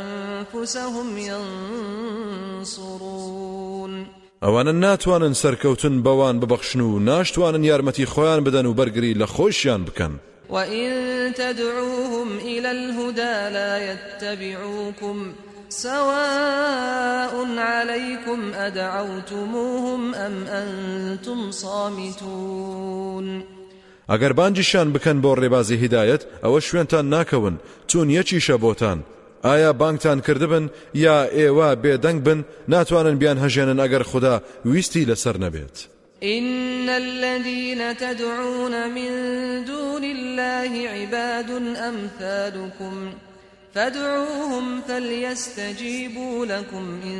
أنفسهم ينصرون ئەوانە ناتوانن سەرکەوتن بەوان ببەخشن و ناشتوانن یارمەتی خۆیان بدەن و بەرگری لە خۆشیان بکەن وإن تدعوهم إلى الهدى لا يتبعوكم سواء عليكم أدعوتموهم أم أنتم صامتون ئەگەر بانجیشان بکەن بۆ ڕێبازی هدایەت ئەوە شوێنتان ناکەون چون یەکیشە بۆتان ئایا بانکتان کردبن یا ئێوە بێدەنگ بن ناتوانن بیان هەژێنن ئەگەر خوددا ویستی لەسەر نەبێت. إن الذين تدعون من دون الله عباد أمثالكم فادعوهم فليستجيبوا لكم إن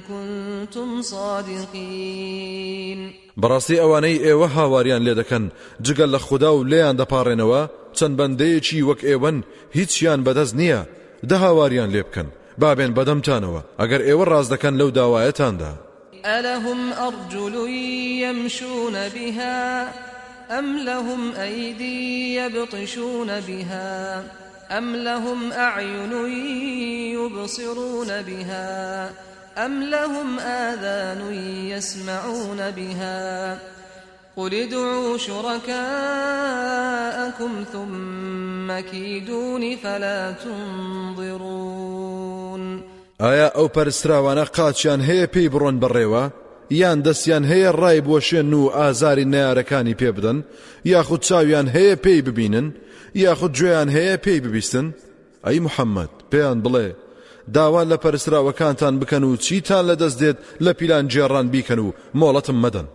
كنتم صادقين بەڕاستی ئەوانەی ئێوە هاواریان لێ دەکەن جگەل لە خوددا و لێیان دەپارڕێنەوە چەند بەندەیەکی وەک ئێوەن هیچیان بەدەست نییە ده هاواریان لێ بکەن بابێن بەدەمتانەوە ئەگەر ئێوە ڕاز دەکەن لەو داوایەتاندا ئەلهم ئەرجلو يمشونە بها أم لهم أيدي يبطشون بها أم لهم أعين يبصرون بها أم لهم آذان يسمعون بها قل ادعوا شركاءكم ثم كيدون فلا تنظرون ئایا ئەو پەرسراوانە قاچیان هەیە پێی بڕۆن بڕێوە یان دەستیان هەیە ڕای بۆشێن و ئازاری نارەکانی پێ بدەن یاخود چاویان هەیە پێی ببینن یاخود گوێیان هەیە پێی ببیستن ئەی محەممەد پێیان بڵێ داوا لە پەرسراوەکانتان بکەن و چیتان لەدەست دێت لە پیلان جێڕان بیکەن و مۆڵەتم مەدەن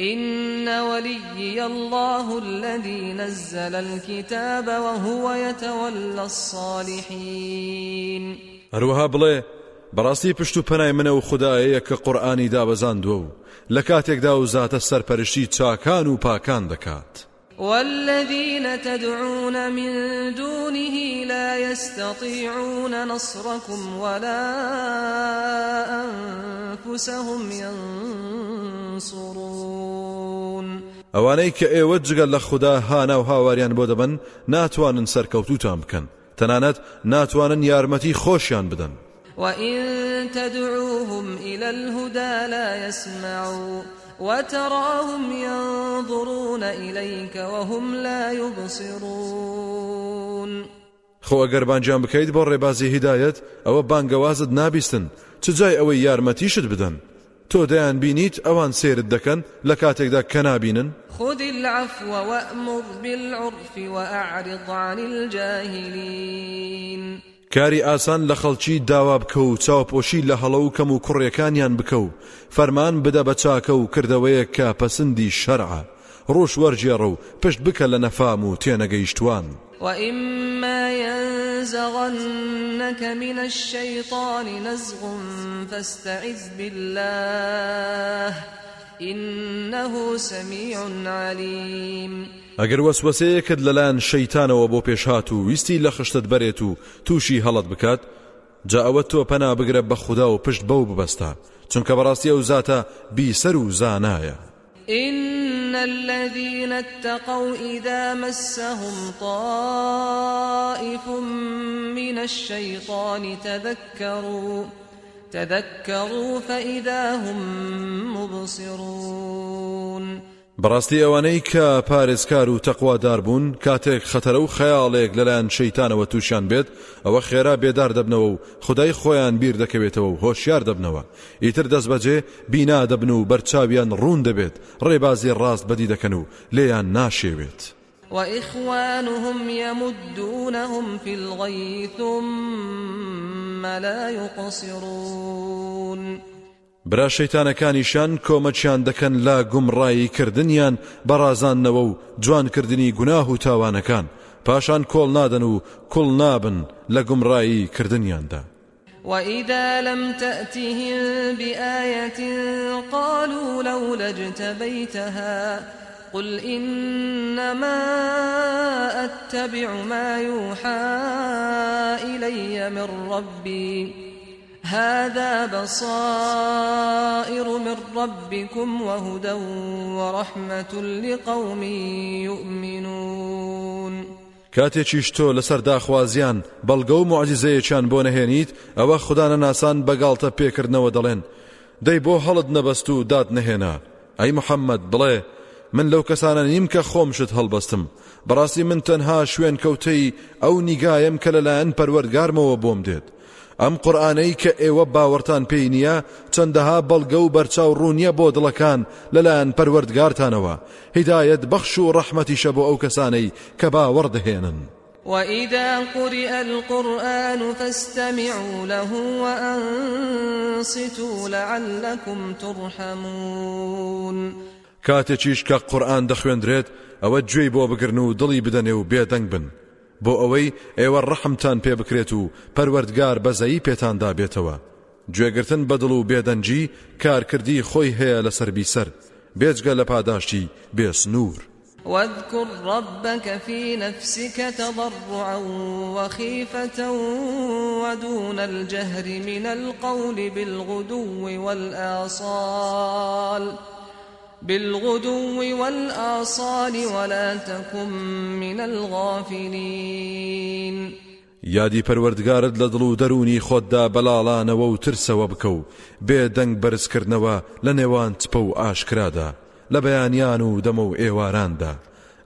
إن وليي الله الذي نزل الكتاب وهو يتولى الصالحين هەروەها بڵێ بەڕاستی پشت و پەنای منە و خدایەیە کە قورآانی دابەزاندووە و لە کاتێکدا و زاتە سەرپەرشتی چاکان و پاکان دەکات. والذين تدعون من دونه لا يستطيعون نصركم ولا أنفسهم ينصرون ئەوانەی کە ئێوە جگەل لە خوددا هانا و هاواریان بۆ دەبن ناتوانن سەرکەوتوتان بکەن تەنانەت ناتوانن یارمەتی خۆشیان بدەن وئین تدعوهم إلى الهدى لا يسمعون وتراهم ينظرون إليك وهم لا يبصرون خۆ ئەگەر بانجیان بکەیت بۆ ڕێبازی هیدایەت ئەوە بانگەوازت نابیستن چ جای ئەوەی یارمەتیشت بدەن تۆ دەیان بینیت ئەوان سێرت دەکەن لە کاتێکدا کەنابینن خودی العفوە وەمر بالعرف وەعرض عن الجاهلین کاری ئاسان لە خەڵکی داوا بکە و چاوپۆشی لە هەڵە و کەم و کوڕیەکانیان بکە و فەرمان بدە بە چاکە و کردەوەیە کە پەسەندی شەرعە ڕۆژ وەرجێڕە و پشت بکە لە نەفام و تێنەگەیشتوان وإما ينزغنك من الشيطان نزغ فاستعذ بالله إنه سميع عليم ئەگەر وەسوەسەیەکت لەلایەن شەیتانەوە بۆ پێشهات و ویستی لە خشتت بەرێت و تووشی هەڵت بکات جا ئەوە تۆ پەنا بگرە بە خوددا و پشت بەو ببەستە چونکە بەڕاستی ئەو زاتە بیسەر و زانایە إن الذين اتقوا إذا مسهم طائف من الشيطان تذكروا تذكروا فإذا هم مبصرون بەڕاستی ئەوانەی کە پارێزکار و تەقوادار بوون کاتێک خەتەرە و خەیاڵێک لەلایەن شەیتانەوە تووشیان بێت ئەوە خێرا بێدار دەبنەوە و خدای خۆیان بیر دەکەوێتەوە و هۆشیار دەبنەوە ئیتر دەست بەجێ بینا دەبن و بەرچاویان ڕوون دەبێت ڕێبازی ڕاست بەدی دەکەن و لێیان ناشێوێت وإخوانهم يمدونهم في الغي ثم لا يقصرون برا شەیتانەکانیشان کۆمەچیان دەکەن لا گومڕایی کردنیان بەڕازاننەوە و جوانکردنی گوناه و تاوانەکان پاشان کۆڵ نادەن و کوڵ نابن لە گومڕایی کردنیاندا وإذا لم تأتهم بآية قالوا لولا اجتبيتها قل إنما أتبع ما يوحى إلي من ربي هذا بصائر من ربكم وهدى ورحمة لقوم يؤمنون کاتێکیش تۆ لەسەر داخوازیان بەڵگە و معجززەیەکیان بۆ نەهێنیت ئەوە خوددانە ناسان بەگاڵتە پێکردنەوە دەڵێن دەی بۆ هەڵت نەبەست و داد نەهێنا ئەی محەممەد بڵێ من لەو کەسانە نیم کە خۆمشت هەڵبەستم بەڕاستی من تەنها شوێن کەوتەی ئەو نیگایم کە لەلایەن پەروەرگارمەوە بۆم دێت ئەم قورآانەی کە ئێوە باوەرتان پێی نییە چەندەها بەڵگە و بەرچاو ڕوونیە بۆ دڵەکان لەلایەن پەروەردگارتانەوە هیدایەت بەخش و ڕەحمەتیشە بۆ ئەو کەسانەی کە باوەڕدەهێنن وإذا قرئ القرآن فاستمعوا له وأنصتوا لعلكم ترحمون كاتشيش كقرآن دخوين دريت أوجي بو بقرنو دلي بدنيو بيدنگ بن بۆ ئەوەی ئێوە ڕەحمتان پێ بکرێت و پەروەردگار بەزایی پێتان دابێتەوە گوێگرتن بەدڵ و بێدەنجی کارکردی خۆی هەیە لەسەر بیسەر بێجگە لە پاداشتی بێسنوور واذكر ربك في نفسك تضرعا وخيفة ودون الجهر من القول بالغدو والآصال بالغدو والآصال ولا تكن من الغافلين یادی پەروەردگارت لە دڵ و دەرونی خۆتدا بەلاڵانەوە و ترسەوە بکە و بێدەنگ بەرزکردنەوە لە نێوان چپە و ئاشکرادا لە بەیانیان و دەمە و ئێواراندا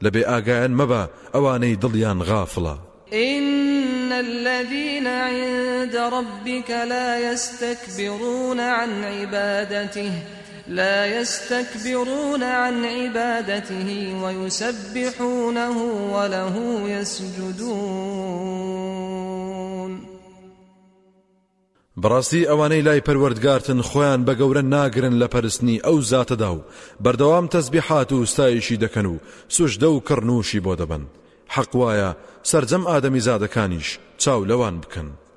لە بێ ئاگایان مەبە ئەوانەی دڵیان غافڵە إن الذين عند ربك لا يستكبرون عن عبادته لا يستكبرون عن عبادته ويسبحونه وله يسجدون بەڕاستی ئەوانەی لای پەروەردگارتن خۆیان بە گەورە ناگرن لە پەرستنی ئەو زاتەدا و بەردەوام تەزبیحات و ستایشی دەکەن و سوشدە و کڕنووشی بۆ دەبن حەقوایە سرجەم ئادەمی زادەکانیش چاو لەوان بکەن